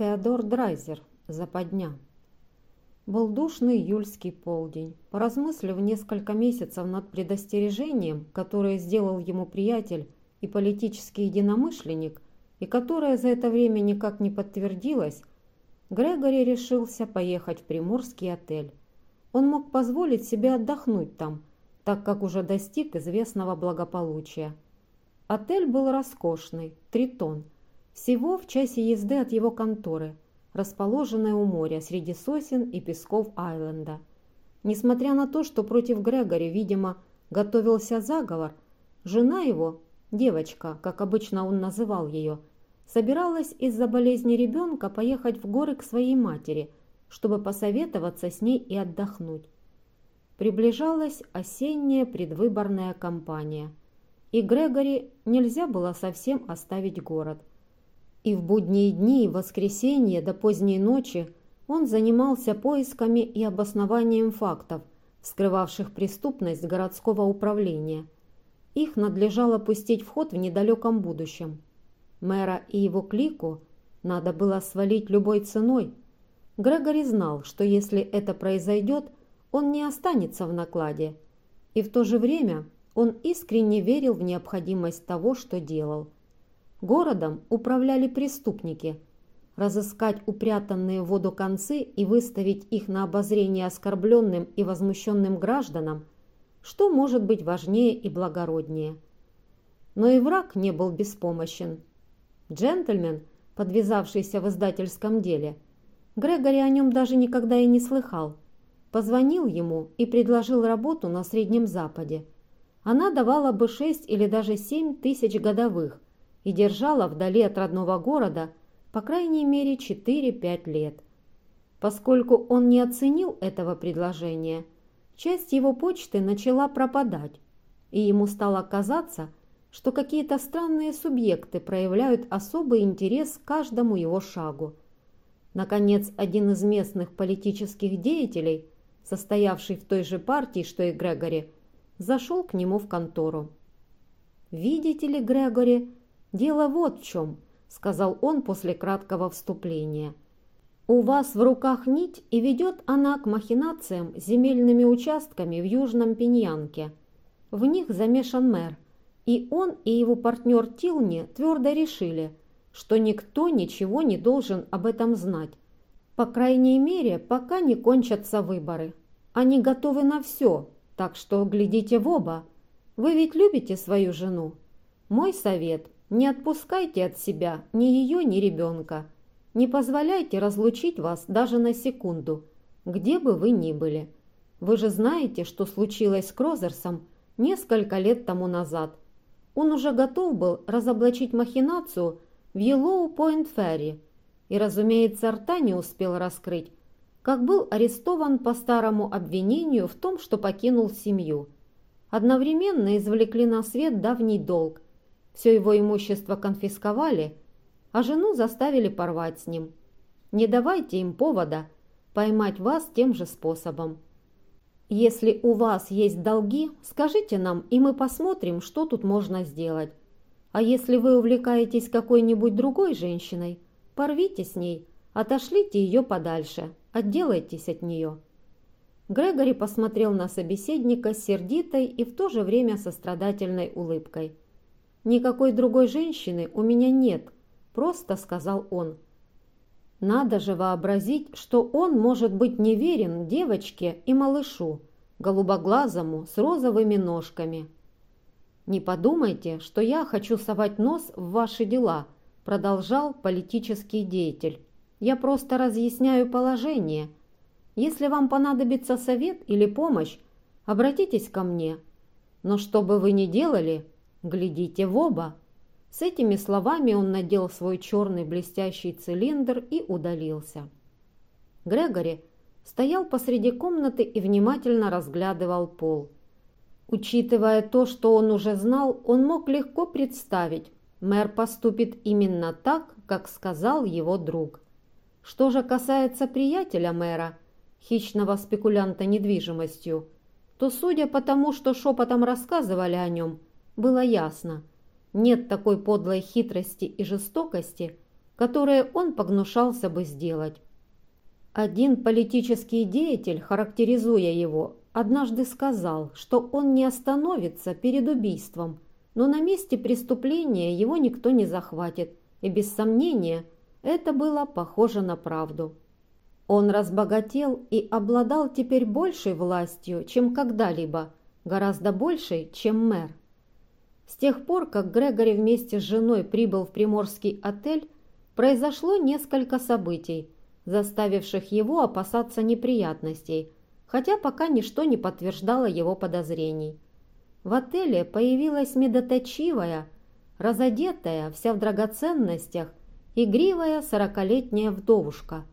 Теодор Драйзер. Западня. Был душный июльский полдень. Поразмыслив несколько месяцев над предостережением, которое сделал ему приятель и политический единомышленник, и которое за это время никак не подтвердилось, Грегори решился поехать в приморский отель. Он мог позволить себе отдохнуть там, так как уже достиг известного благополучия. Отель был роскошный, тритон, всего в часе езды от его конторы, расположенной у моря среди сосен и песков Айленда. Несмотря на то, что против Грегори, видимо, готовился заговор, жена его, девочка, как обычно он называл ее, собиралась из-за болезни ребенка поехать в горы к своей матери, чтобы посоветоваться с ней и отдохнуть. Приближалась осенняя предвыборная кампания, и Грегори нельзя было совсем оставить город. И в будние дни и воскресенье до поздней ночи он занимался поисками и обоснованием фактов, скрывавших преступность городского управления. Их надлежало пустить в ход в недалеком будущем. Мэра и его клику надо было свалить любой ценой. Грегори знал, что если это произойдет, он не останется в накладе. И в то же время он искренне верил в необходимость того, что делал – Городом управляли преступники. Разыскать упрятанные в воду концы и выставить их на обозрение оскорбленным и возмущенным гражданам, что может быть важнее и благороднее. Но и враг не был беспомощен. Джентльмен, подвязавшийся в издательском деле, Грегори о нем даже никогда и не слыхал, позвонил ему и предложил работу на Среднем Западе. Она давала бы шесть или даже семь тысяч годовых – и держала вдали от родного города по крайней мере 4-5 лет. Поскольку он не оценил этого предложения, часть его почты начала пропадать, и ему стало казаться, что какие-то странные субъекты проявляют особый интерес к каждому его шагу. Наконец, один из местных политических деятелей, состоявший в той же партии, что и Грегори, зашел к нему в контору. «Видите ли, Грегори, «Дело вот в чем», — сказал он после краткого вступления. «У вас в руках нить, и ведет она к махинациям с земельными участками в Южном Пиньянке. В них замешан мэр, и он и его партнер Тилни твердо решили, что никто ничего не должен об этом знать. По крайней мере, пока не кончатся выборы. Они готовы на все, так что глядите в оба. Вы ведь любите свою жену? Мой совет – не отпускайте от себя ни ее, ни ребенка. Не позволяйте разлучить вас даже на секунду, где бы вы ни были. Вы же знаете, что случилось с Крозерсом несколько лет тому назад. Он уже готов был разоблачить махинацию в Йеллоу-Пойнт-Ферри и, разумеется, рта не успел раскрыть, как был арестован по старому обвинению в том, что покинул семью. Одновременно извлекли на свет давний долг – все его имущество конфисковали, а жену заставили порвать с ним. Не давайте им повода поймать вас тем же способом. Если у вас есть долги, скажите нам, и мы посмотрим, что тут можно сделать. А если вы увлекаетесь какой-нибудь другой женщиной, порвите с ней, отошлите ее подальше, отделайтесь от нее». Грегори посмотрел на собеседника с сердитой и в то же время сострадательной улыбкой. «Никакой другой женщины у меня нет», – просто сказал он. Надо же вообразить, что он может быть неверен девочке и малышу, голубоглазому с розовыми ножками. «Не подумайте, что я хочу совать нос в ваши дела», – продолжал политический деятель. «Я просто разъясняю положение. Если вам понадобится совет или помощь, обратитесь ко мне. Но что бы вы ни делали, «Глядите в оба!» С этими словами он надел свой черный блестящий цилиндр и удалился. Грегори стоял посреди комнаты и внимательно разглядывал пол. Учитывая то, что он уже знал, он мог легко представить, мэр поступит именно так, как сказал его друг. Что же касается приятеля мэра, хищного спекулянта недвижимостью, то, судя по тому, что шепотом рассказывали о нем, было ясно. Нет такой подлой хитрости и жестокости, которые он погнушался бы сделать. Один политический деятель, характеризуя его, однажды сказал, что он не остановится перед убийством, но на месте преступления его никто не захватит, и без сомнения это было похоже на правду. Он разбогател и обладал теперь большей властью, чем когда-либо, гораздо большей, чем мэр. С тех пор, как Грегори вместе с женой прибыл в приморский отель, произошло несколько событий, заставивших его опасаться неприятностей, хотя пока ничто не подтверждало его подозрений. В отеле появилась медоточивая, разодетая, вся в драгоценностях, игривая сорокалетняя вдовушка.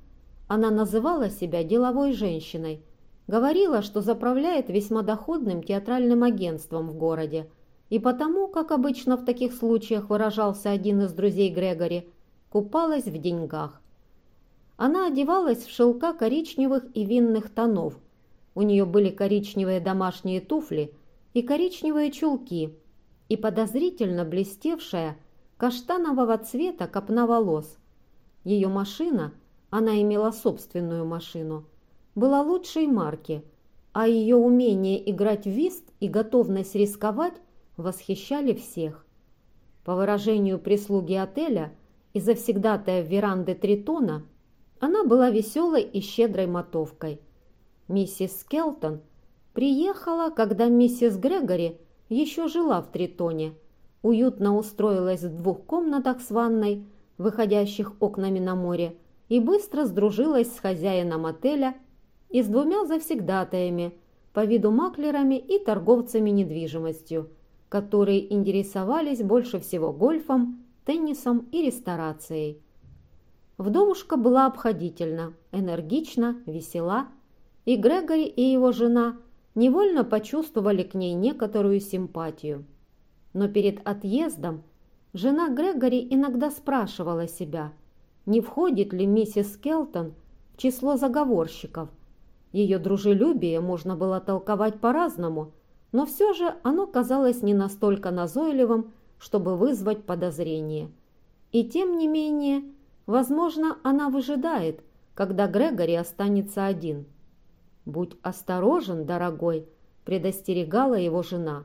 Она называла себя деловой женщиной, говорила, что заправляет весьма доходным театральным агентством в городе, и потому, как обычно в таких случаях выражался один из друзей Грегори, купалась в деньгах. Она одевалась в шелка коричневых и винных тонов. У нее были коричневые домашние туфли и коричневые чулки, и подозрительно блестевшая каштанового цвета копна волос. Ее машина, она имела собственную машину, была лучшей марки, а ее умение играть в вист и готовность рисковать восхищали всех. По выражению прислуги отеля и завсегдатая веранды Тритона, она была веселой и щедрой мотовкой. Миссис Скелтон приехала, когда миссис Грегори еще жила в Тритоне, уютно устроилась в двух комнатах с ванной, выходящих окнами на море, и быстро сдружилась с хозяином отеля и с двумя завсегдатаями, по виду маклерами и торговцами недвижимостью, которые интересовались больше всего гольфом, теннисом и ресторацией. Вдовушка была обходительна, энергична, весела, и Грегори и его жена невольно почувствовали к ней некоторую симпатию. Но перед отъездом жена Грегори иногда спрашивала себя, не входит ли миссис Келтон в число заговорщиков. Ее дружелюбие можно было толковать по-разному – но все же оно казалось не настолько назойливым, чтобы вызвать подозрение. И тем не менее, возможно, она выжидает, когда Грегори останется один. «Будь осторожен, дорогой», – предостерегала его жена.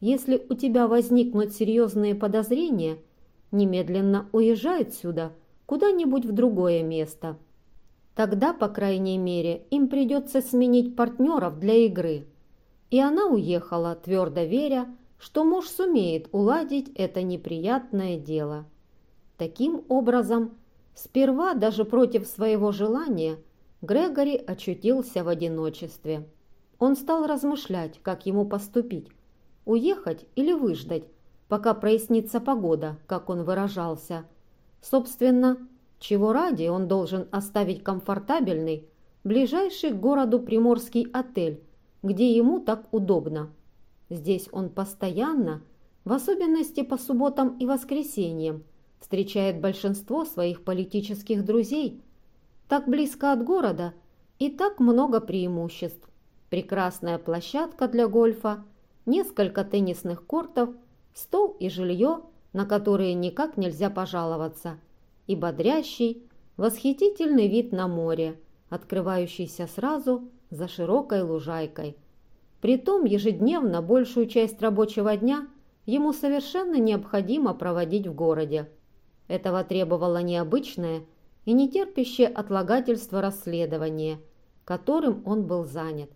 «Если у тебя возникнут серьезные подозрения, немедленно уезжай отсюда, куда-нибудь в другое место. Тогда, по крайней мере, им придется сменить партнеров для игры». И она уехала, твердо веря, что муж сумеет уладить это неприятное дело. Таким образом, сперва даже против своего желания Грегори очутился в одиночестве. Он стал размышлять, как ему поступить, уехать или выждать, пока прояснится погода, как он выражался. Собственно, чего ради он должен оставить комфортабельный, ближайший к городу приморский отель, где ему так удобно. Здесь он постоянно, в особенности по субботам и воскресеньям, встречает большинство своих политических друзей. Так близко от города и так много преимуществ. Прекрасная площадка для гольфа, несколько теннисных кортов, стол и жилье, на которые никак нельзя пожаловаться, и бодрящий, восхитительный вид на море, открывающийся сразу – за широкой лужайкой. Притом ежедневно большую часть рабочего дня ему совершенно необходимо проводить в городе. Этого требовало необычное и нетерпящее отлагательство расследование, которым он был занят.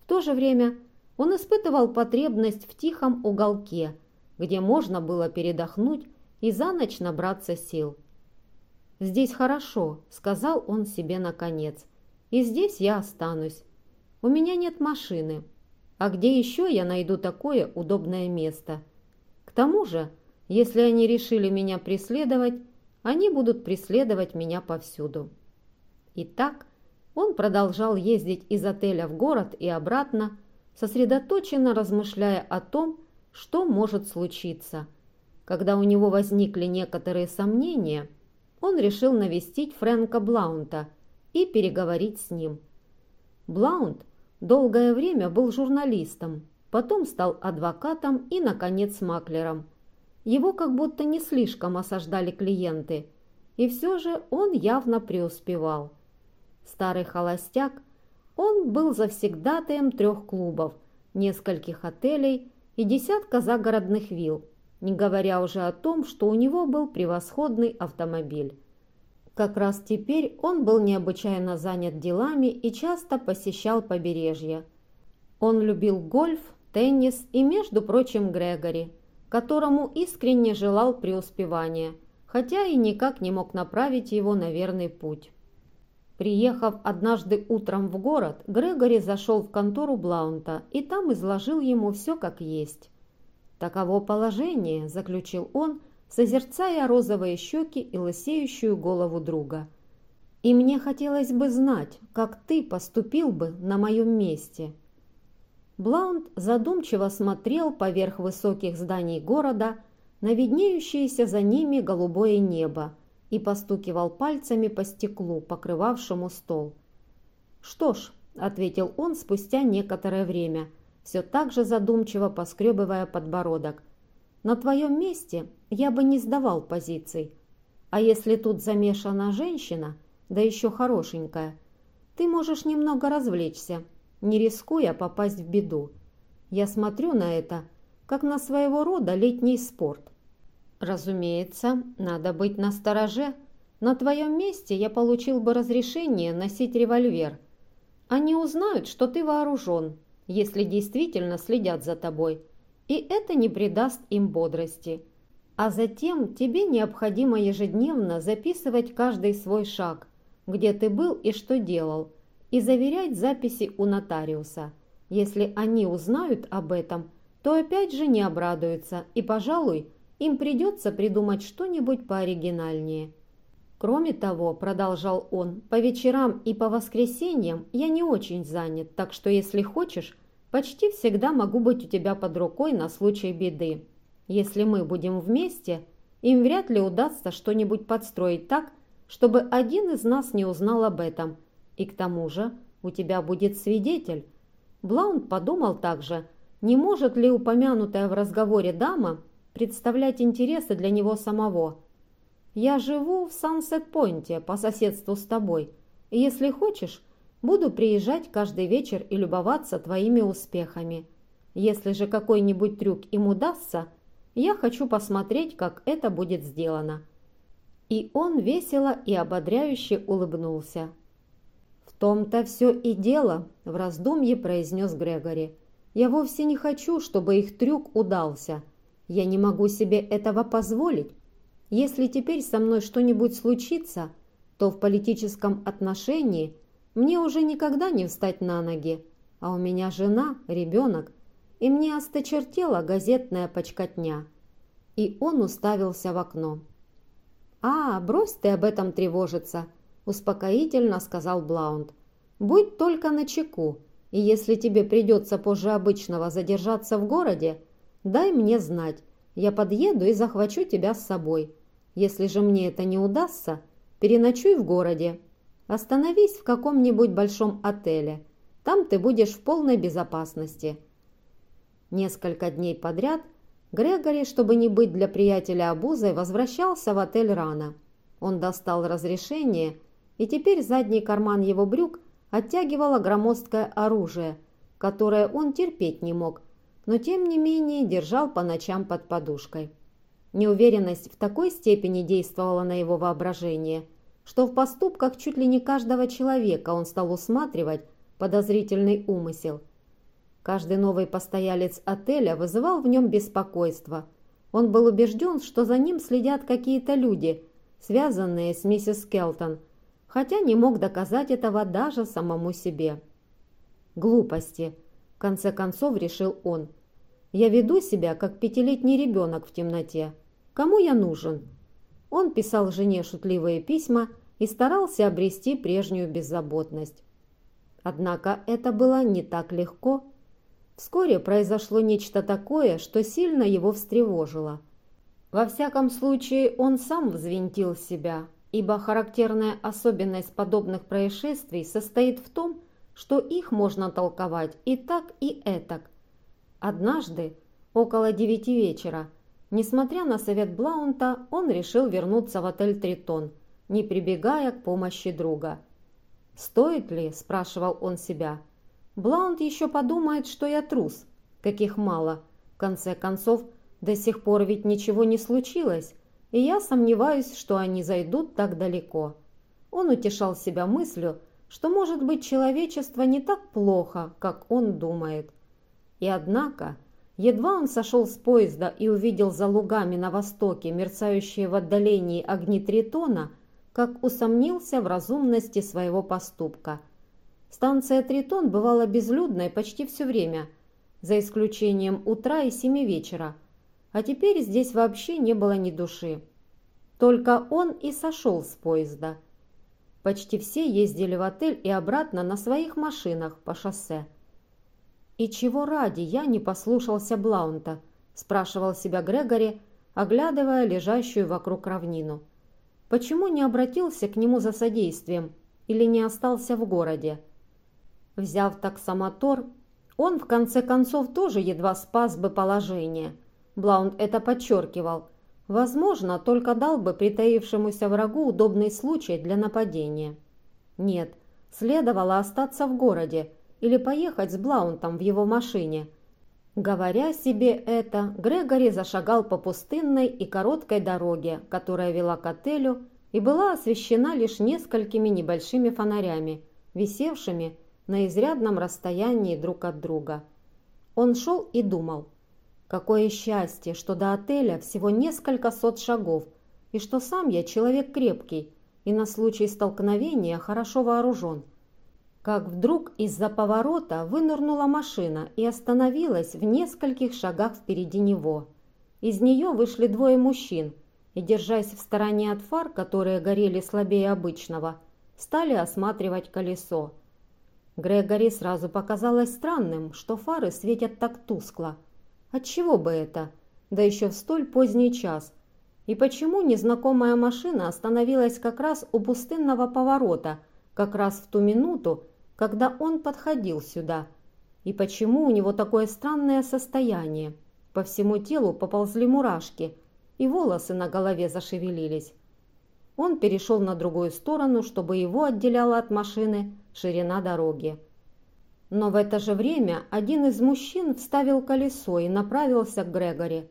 В то же время он испытывал потребность в тихом уголке, где можно было передохнуть и за ночь набраться сил. «Здесь хорошо», — сказал он себе наконец, — «и здесь я останусь. У меня нет машины. А где еще я найду такое удобное место? К тому же, если они решили меня преследовать, они будут преследовать меня повсюду. Итак, он продолжал ездить из отеля в город и обратно, сосредоточенно размышляя о том, что может случиться. Когда у него возникли некоторые сомнения, он решил навестить Фрэнка Блаунта и переговорить с ним. Блаунт Долгое время был журналистом, потом стал адвокатом и, наконец, маклером. Его как будто не слишком осаждали клиенты, и все же он явно преуспевал. Старый холостяк, он был завсегдатаем трех клубов, нескольких отелей и десятка загородных вилл, не говоря уже о том, что у него был превосходный автомобиль. Как раз теперь он был необычайно занят делами и часто посещал побережье. Он любил гольф, теннис и, между прочим, Грегори, которому искренне желал преуспевания, хотя и никак не мог направить его на верный путь. Приехав однажды утром в город, Грегори зашел в контору Блаунта и там изложил ему все как есть. «Таково положение», – заключил он, созерцая розовые щеки и лысеющую голову друга. «И мне хотелось бы знать, как ты поступил бы на моем месте». Блаунд задумчиво смотрел поверх высоких зданий города на виднеющееся за ними голубое небо и постукивал пальцами по стеклу, покрывавшему стол. «Что ж», — ответил он спустя некоторое время, все так же задумчиво поскребывая подбородок, «на твоем месте я бы не сдавал позиций. А если тут замешана женщина, да еще хорошенькая, ты можешь немного развлечься, не рискуя попасть в беду. Я смотрю на это, как на своего рода летний спорт. Разумеется, надо быть настороже. На твоем месте я получил бы разрешение носить револьвер. Они узнают, что ты вооружен, если действительно следят за тобой, и это не придаст им бодрости. А затем тебе необходимо ежедневно записывать каждый свой шаг, где ты был и что делал – и заверять записи у нотариуса. Если они узнают об этом, то опять же не обрадуются, и, пожалуй, им придется придумать что-нибудь пооригинальнее. Кроме того, продолжал он, по вечерам и по воскресеньям я не очень занят, так что если хочешь, почти всегда могу быть у тебя под рукой на случай беды. Если мы будем вместе, им вряд ли удастся что-нибудь подстроить так, чтобы один из нас не узнал об этом, и к тому же у тебя будет свидетель. Блаунд подумал также, не может ли упомянутая в разговоре дама представлять интересы для него самого. «Я живу в Сансет-Пойнте по соседству с тобой, если хочешь, буду приезжать каждый вечер и любоваться твоими успехами. Если же какой-нибудь трюк им удастся, я хочу посмотреть, как это будет сделано». И он весело и ободряюще улыбнулся том-то все и дело», – в раздумье произнес Грегори. «Я вовсе не хочу, чтобы их трюк удался. Я не могу себе этого позволить. Если теперь со мной что-нибудь случится, то в политическом отношении мне уже никогда не встать на ноги. А у меня жена, ребенок, и мне осточертела газетная почкотня». И он уставился в окно. «А, брось ты об этом тревожиться», – успокоительно сказал Блаунд. «Будь только начеку, и если тебе придется позже обычного задержаться в городе, дай мне знать, я подъеду и захвачу тебя с собой. Если же мне это не удастся, переночуй в городе. Остановись в каком-нибудь большом отеле. Там ты будешь в полной безопасности». Несколько дней подряд Грегори, чтобы не быть для приятеля обузой, возвращался в отель рано. Он достал разрешение и теперь задний карман его брюк оттягивало громоздкое оружие, которое он терпеть не мог, но тем не менее держал по ночам под подушкой. Неуверенность в такой степени действовала на его воображение, что в поступках чуть ли не каждого человека он стал усматривать подозрительный умысел. Каждый новый постоялец отеля вызывал в нем беспокойство. Он был убежден, что за ним следят какие-то люди, связанные с миссис Келтон – хотя не мог доказать этого даже самому себе. «Глупости», – в конце концов решил он. «Я веду себя, как пятилетний ребенок в темноте. Кому я нужен?» Он писал жене шутливые письма и старался обрести прежнюю беззаботность. Однако это было не так легко. Вскоре произошло нечто такое, что сильно его встревожило. Во всяком случае, он сам взвинтил себя, ибо характерная особенность подобных происшествий состоит в том, что их можно толковать и так, и этак. Однажды, около девяти вечера, несмотря на совет Блаунта, он решил вернуться в отель «Тритон», не прибегая к помощи друга. «Стоит ли?» – спрашивал он себя. «Блаунд еще подумает, что я трус. Каких мало. В конце концов, до сих пор ведь ничего не случилось, и я сомневаюсь, что они зайдут так далеко». Он утешал себя мыслью, что, может быть, человечество не так плохо, как он думает. И однако, едва он сошел с поезда и увидел за лугами на востоке мерцающие в отдалении огни Тритона, как усомнился в разумности своего поступка. Станция Тритон бывала безлюдной почти все время, за исключением утра и семи вечера, а теперь здесь вообще не было ни души. Только он и сошел с поезда. Почти все ездили в отель и обратно на своих машинах по шоссе. «И чего ради я не послушался Блаунта?» – спрашивал себя Грегори, оглядывая лежащую вокруг равнину. «Почему не обратился к нему за содействием или не остался в городе?» Взяв таксомотор, он в конце концов тоже едва спас бы положение. Блаунд это подчеркивал – Возможно, только дал бы притаившемуся врагу удобный случай для нападения. Нет, следовало остаться в городе или поехать с Блаунтом в его машине. Говоря себе это, Грегори зашагал по пустынной и короткой дороге, которая вела к отелю и была освещена лишь несколькими небольшими фонарями, висевшими на изрядном расстоянии друг от друга. Он шел и думал – Какое счастье, что до отеля всего несколько сот шагов, и что сам я человек крепкий и на случай столкновения хорошо вооружен. Как вдруг из-за поворота вынырнула машина и остановилась в нескольких шагах впереди него. Из нее вышли двое мужчин и, держась в стороне от фар, которые горели слабее обычного, стали осматривать колесо. Грегори сразу показалось странным, что фары светят так тускло – Отчего бы это? Да еще в столь поздний час. И почему незнакомая машина остановилась как раз у пустынного поворота, как раз в ту минуту, когда он подходил сюда? И почему у него такое странное состояние? По всему телу поползли мурашки, и волосы на голове зашевелились. Он перешел на другую сторону, чтобы его отделяла от машины ширина дороги. Но в это же время один из мужчин вставил колесо и направился к Грегори.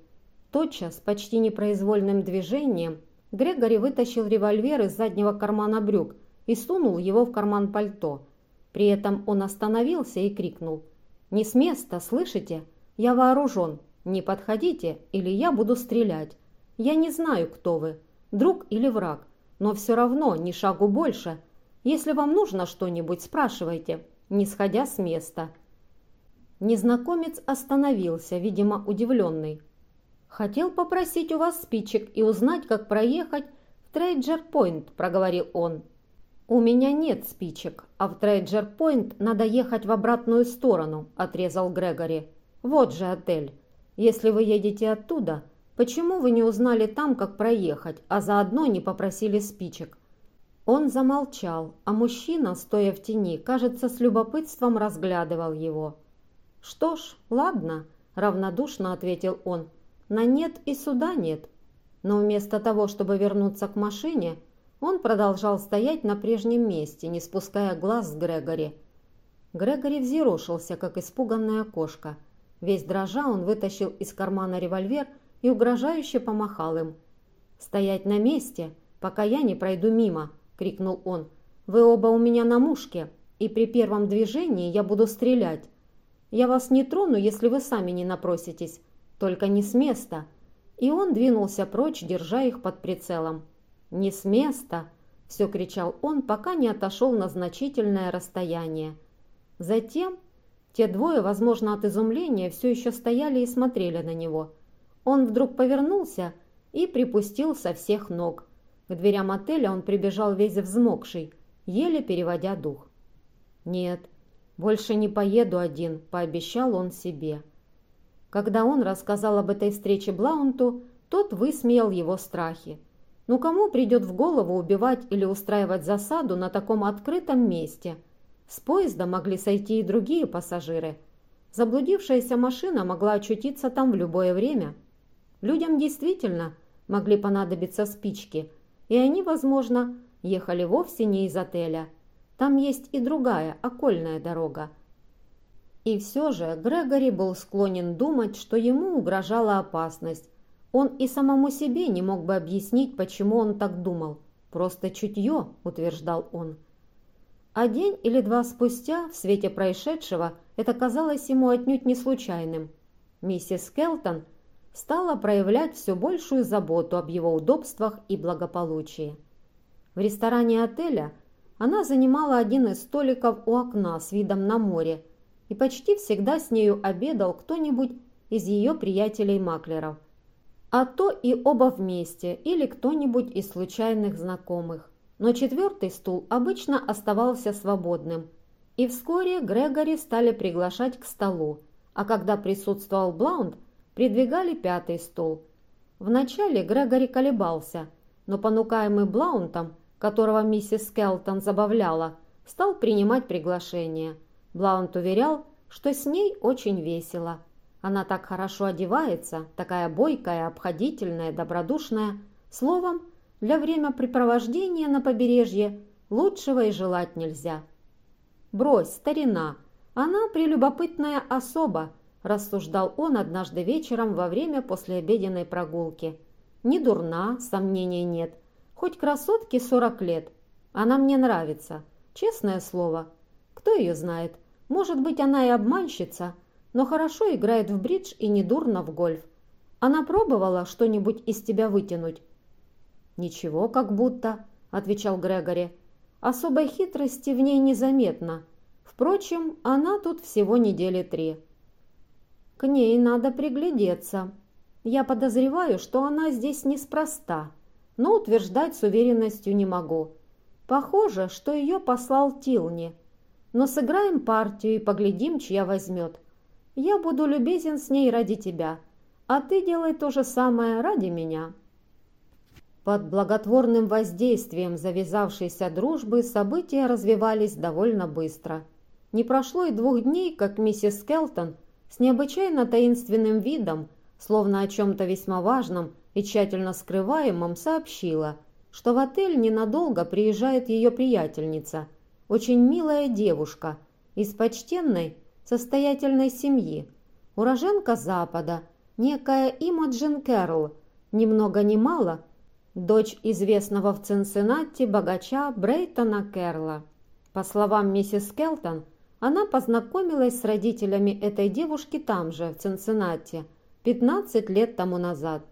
Тотчас, почти непроизвольным движением, Грегори вытащил револьвер из заднего кармана брюк и сунул его в карман пальто. При этом он остановился и крикнул. «Не с места, слышите? Я вооружен. Не подходите, или я буду стрелять. Я не знаю, кто вы, друг или враг, но все равно ни шагу больше. Если вам нужно что-нибудь, спрашивайте не сходя с места. Незнакомец остановился, видимо, удивленный. «Хотел попросить у вас спичек и узнать, как проехать в Трейджер-Пойнт», – проговорил он. «У меня нет спичек, а в Трейджер-Пойнт надо ехать в обратную сторону», – отрезал Грегори. «Вот же отель. Если вы едете оттуда, почему вы не узнали там, как проехать, а заодно не попросили спичек? Он замолчал, а мужчина, стоя в тени, кажется, с любопытством разглядывал его. «Что ж, ладно», – равнодушно ответил он. «На нет и суда нет». Но вместо того, чтобы вернуться к машине, он продолжал стоять на прежнем месте, не спуская глаз с Грегори. Грегори взъерошился, как испуганная кошка. Весь дрожа он вытащил из кармана револьвер и угрожающе помахал им. «Стоять на месте, пока я не пройду мимо», – крикнул он. «Вы оба у меня на мушке, и при первом движении я буду стрелять. Я вас не трону, если вы сами не напроситесь, только не с места». И он двинулся прочь, держа их под прицелом. «Не с места!» – все кричал он, пока не отошел на значительное расстояние. Затем те двое, возможно, от изумления, все еще стояли и смотрели на него. Он вдруг повернулся и припустил со всех ног – к дверям отеля он прибежал весь взмокший, еле переводя дух. «Нет, больше не поеду один», – пообещал он себе. Когда он рассказал об этой встрече Блаунту, тот высмеял его страхи. Ну кому придет в голову убивать или устраивать засаду на таком открытом месте? С поезда могли сойти и другие пассажиры. Заблудившаяся машина могла очутиться там в любое время. Людям действительно могли понадобиться спички – и они, возможно, ехали вовсе не из отеля. Там есть и другая, окольная дорога. И все же Грегори был склонен думать, что ему угрожала опасность. Он и самому себе не мог бы объяснить, почему он так думал. Просто чутье, утверждал он. А день или два спустя, в свете происшедшего, это казалось ему отнюдь не случайным. Миссис Келтон стала проявлять все большую заботу об его удобствах и благополучии. В ресторане отеля она занимала один из столиков у окна с видом на море, и почти всегда с нею обедал кто-нибудь из ее приятелей-маклеров, а то и оба вместе или кто-нибудь из случайных знакомых. Но четвертый стул обычно оставался свободным, и вскоре Грегори стали приглашать к столу, а когда присутствовал Блаунд, придвигали пятый стул. Вначале Грегори колебался, но понукаемый Блаунтом, которого миссис Келтон забавляла, стал принимать приглашение. Блаунт уверял, что с ней очень весело. Она так хорошо одевается, такая бойкая, обходительная, добродушная. Словом, для времяпрепровождения на побережье лучшего и желать нельзя. «Брось, старина, она прелюбопытная особа», рассуждал он однажды вечером во время послеобеденной прогулки. «Не дурна, сомнений нет. Хоть красотке сорок лет. Она мне нравится. Честное слово. Кто ее знает? Может быть, она и обманщица, но хорошо играет в бридж и недурно в гольф. Она пробовала что-нибудь из тебя вытянуть?» «Ничего, как будто», — отвечал Грегори. «Особой хитрости в ней незаметно. Впрочем, она тут всего недели три». «К ней надо приглядеться. Я подозреваю, что она здесь неспроста, но утверждать с уверенностью не могу. Похоже, что ее послал Тилни. Но сыграем партию и поглядим, чья возьмет. Я буду любезен с ней ради тебя, а ты делай то же самое ради меня». Под благотворным воздействием завязавшейся дружбы события развивались довольно быстро. Не прошло и двух дней, как миссис Келтон с необычайно таинственным видом, словно о чем-то весьма важном и тщательно скрываемом, сообщила, что в отель ненадолго приезжает ее приятельница, очень милая девушка из почтенной, состоятельной семьи, уроженка Запада, некая Имаджин Кэрролл, ни много ни мало – дочь известного в Цинциннати богача Брейтона Керла. По словам миссис Келтон, она познакомилась с родителями этой девушки там же, в Цинциннати, 15 лет тому назад.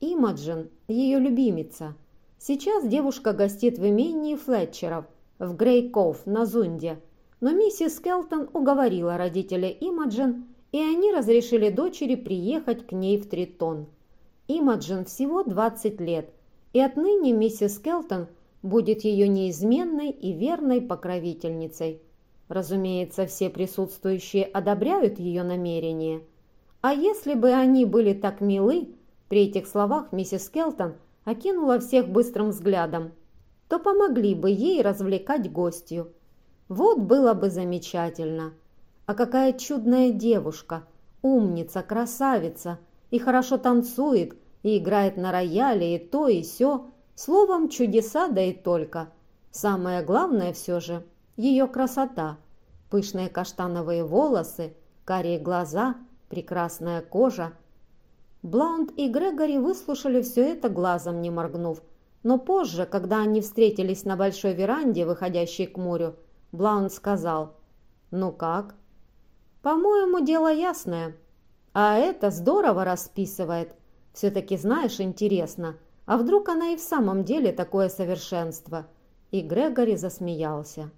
Имаджин – ее любимица. Сейчас девушка гостит в имении Флетчеров в Грейков на Зунде, но миссис Келтон уговорила родителей Имаджин, и они разрешили дочери приехать к ней в Тритон. Имаджин всего 20 лет – и отныне миссис Келтон будет ее неизменной и верной покровительницей. Разумеется, все присутствующие одобряют ее намерения. А если бы они были так милы, при этих словах миссис Келтон окинула всех быстрым взглядом, то помогли бы ей развлекать гостью. Вот было бы замечательно. А какая чудная девушка, умница, красавица и хорошо танцует, и играет на рояле, и то, и сё. Словом, чудеса, да и только. Самое главное все же – ее красота. Пышные каштановые волосы, карие глаза, прекрасная кожа. Блаунд и Грегори выслушали все это глазом не моргнув. Но позже, когда они встретились на большой веранде, выходящей к морю, Блаунд сказал «Ну как?» «По-моему, дело ясное. А это здорово расписывает. Все-таки, знаешь, интересно, а вдруг она и в самом деле такое совершенство?» И Грегори засмеялся.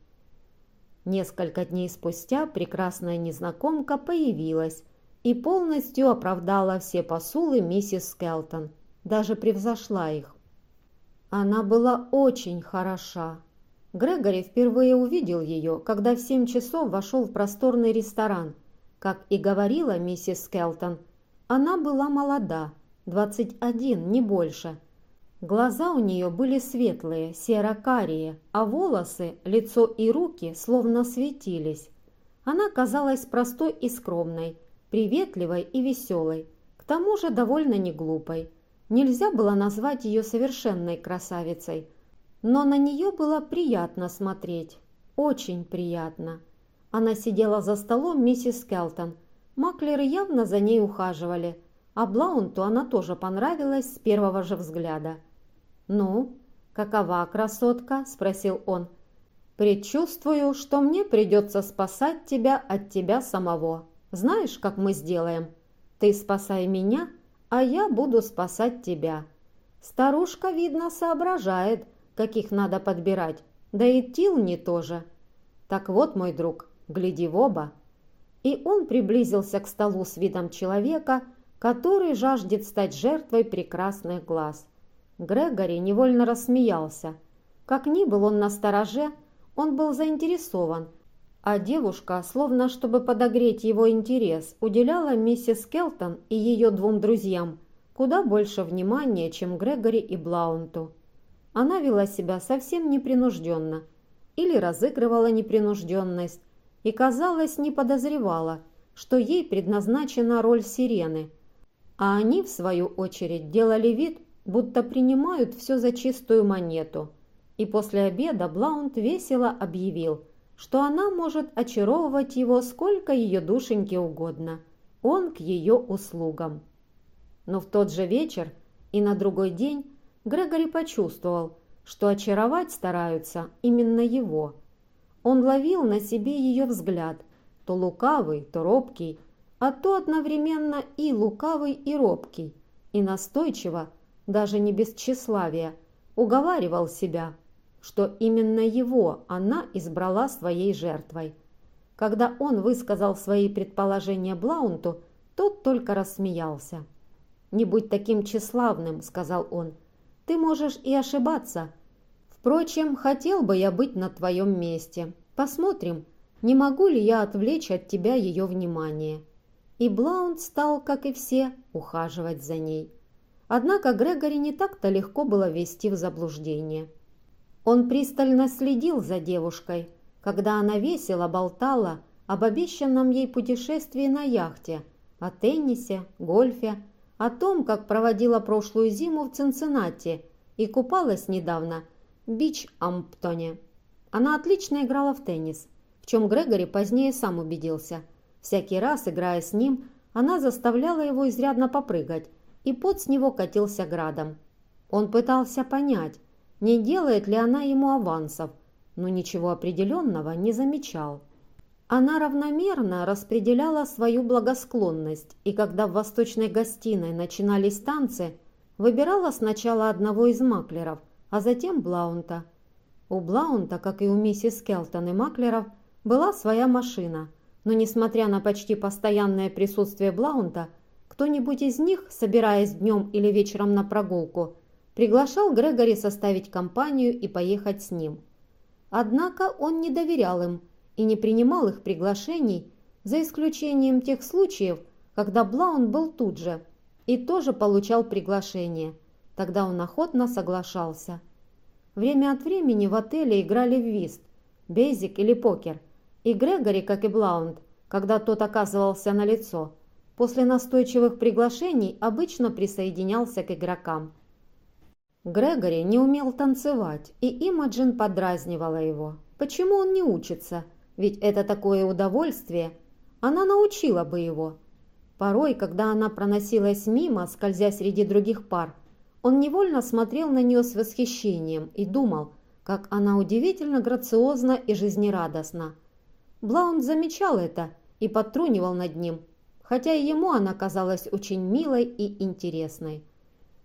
Несколько дней спустя прекрасная незнакомка появилась и полностью оправдала все посулы миссис Скелтон, даже превзошла их. Она была очень хороша. Грегори впервые увидел ее, когда в семь часов вошел в просторный ресторан. Как и говорила миссис Скелтон, она была молода – Двадцать один, не больше. Глаза у нее были светлые, серо-карие, а волосы, лицо и руки словно светились. Она казалась простой и скромной, приветливой и веселой, к тому же довольно неглупой. Нельзя было назвать ее совершенной красавицей, Но на нее было приятно смотреть, очень приятно. Она сидела за столом миссис Келтон. Маклеры явно за ней ухаживали, а Блаунту она тоже понравилась с первого же взгляда. «Ну, какова красотка?» – спросил он. «Предчувствую, что мне придется спасать тебя от тебя самого. Знаешь, как мы сделаем? Ты спасай меня, а я буду спасать тебя». Старушка, видно, соображает, каких надо подбирать, да и Тилни тоже. Так вот, мой друг, гляди в оба. И он приблизился к столу с видом человека, который жаждет стать жертвой прекрасных глаз. Грегори невольно рассмеялся. Как ни был он на стороже, он был заинтересован, а девушка, словно чтобы подогреть его интерес, уделяла миссис Келтон и ее двум друзьям куда больше внимания, чем Грегори и Блаунту. Она вела себя совсем непринужденно или разыгрывала непринужденность и, казалось, не подозревала, что ей предназначена роль сирены, а они, в свою очередь, делали вид, будто принимают все за чистую монету. И после обеда Блаунт весело объявил, что она может очаровывать его сколько ее душеньке угодно. Он к ее услугам. Но в тот же вечер и на другой день Грегори почувствовал, что очаровать стараются именно его. Он ловил на себе ее взгляд, то лукавый, то робкий, а то одновременно и лукавый, и робкий, и настойчиво, даже не без тщеславия, уговаривал себя, что именно его она избрала своей жертвой. Когда он высказал свои предположения Блаунту, тот только рассмеялся. «Не будь таким тщеславным», — сказал он. «Ты можешь и ошибаться. Впрочем, хотел бы я быть на твоем месте. Посмотрим, не могу ли я отвлечь от тебя ее внимание». И Блаунд стал, как и все, ухаживать за ней. Однако Грегори не так-то легко было ввести в заблуждение. Он пристально следил за девушкой, когда она весело болтала об обещанном ей путешествии на яхте, о теннисе, гольфе, о том, как проводила прошлую зиму в Цинциннати и купалась недавно в Бич-Амптоне. Она отлично играла в теннис, в чем Грегори позднее сам убедился. Всякий раз, играя с ним, она заставляла его изрядно попрыгать, и пот с него катился градом. Он пытался понять, не делает ли она ему авансов, но ничего определенного не замечал. Она равномерно распределяла свою благосклонность, и когда в восточной гостиной начинались танцы, выбирала сначала одного из маклеров, а затем Блаунта. У Блаунта, как и у миссис Келтон и маклеров, была своя машина, но несмотря на почти постоянное присутствие Блаунта, кто-нибудь из них, собираясь днем или вечером на прогулку, приглашал Грегори составить компанию и поехать с ним. Однако он не доверял им – и не принимал их приглашений, за исключением тех случаев, когда Блаун был тут же и тоже получал приглашение. Тогда он охотно соглашался. Время от времени в отеле играли в вист, бейзик или покер, и Грегори, как и Блаунд, когда тот оказывался на лицо, после настойчивых приглашений обычно присоединялся к игрокам. Грегори не умел танцевать, и Имаджин подразнивала его. Почему он не учится? Ведь это такое удовольствие. Она научила бы его. Порой, когда она проносилась мимо, скользя среди других пар, он невольно смотрел на нее с восхищением и думал, как она удивительно грациозна и жизнерадостна. Блаунд замечал это и подтрунивал над ним, хотя и ему она казалась очень милой и интересной.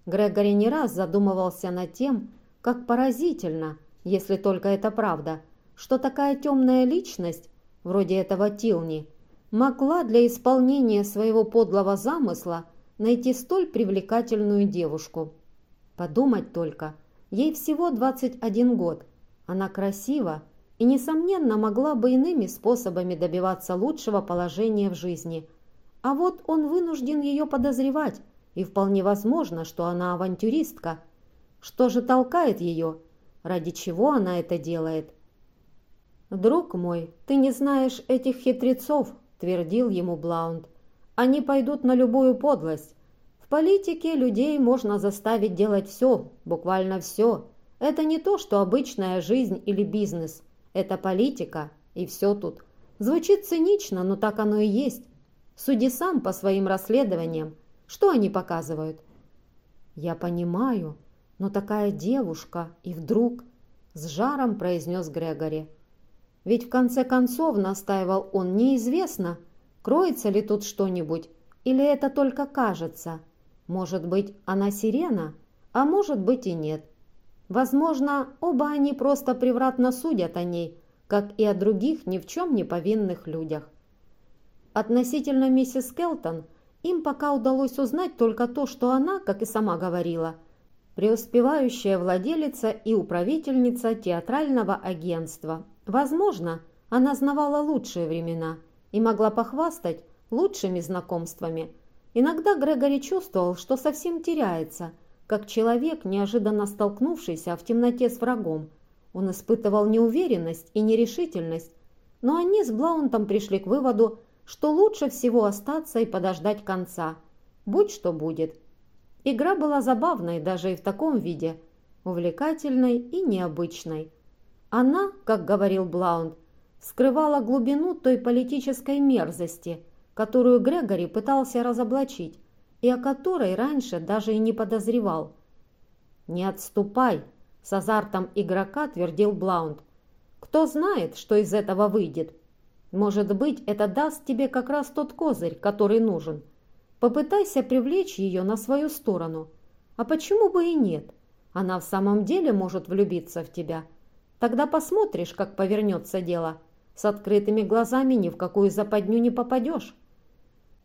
Грегори не раз задумывался над тем, как поразительно, если только это правда – что такая темная личность, вроде этого Тилни, могла для исполнения своего подлого замысла найти столь привлекательную девушку. Подумать только, ей всего 21 год, она красива и, несомненно, могла бы иными способами добиваться лучшего положения в жизни. А вот он вынужден ее подозревать, и вполне возможно, что она авантюристка. Что же толкает ее? Ради чего она это делает? «Друг мой, ты не знаешь этих хитрецов», – твердил ему Блаунд. «Они пойдут на любую подлость. В политике людей можно заставить делать все, буквально все. Это не то, что обычная жизнь или бизнес. Это политика, и все тут. Звучит цинично, но так оно и есть. Суди сам по своим расследованиям. Что они показывают? Я понимаю, но такая девушка, и вдруг... С жаром произнес Грегори. Ведь в конце концов, настаивал он, неизвестно, кроется ли тут что-нибудь, или это только кажется. Может быть, она сирена, а может быть и нет. Возможно, оба они просто превратно судят о ней, как и о других ни в чем не повинных людях. Относительно миссис Келтон им пока удалось узнать только то, что она, как и сама говорила, преуспевающая владелица и управительница театрального агентства. Возможно, она знавала лучшие времена и могла похвастать лучшими знакомствами. Иногда Грегори чувствовал, что совсем теряется, как человек, неожиданно столкнувшийся в темноте с врагом. Он испытывал неуверенность и нерешительность, но они с Блаунтом пришли к выводу, что лучше всего остаться и подождать конца, будь что будет. Игра была забавной даже и в таком виде, увлекательной и необычной. Она, как говорил Блаунд, скрывала глубину той политической мерзости, которую Грегори пытался разоблачить, и о которой раньше даже и не подозревал. «Не отступай!» – с азартом игрока твердил Блаунд. «Кто знает, что из этого выйдет? Может быть, это даст тебе как раз тот козырь, который нужен. Попытайся привлечь ее на свою сторону. А почему бы и нет? Она в самом деле может влюбиться в тебя. Тогда посмотришь, как повернется дело. С открытыми глазами ни в какую западню не попадешь.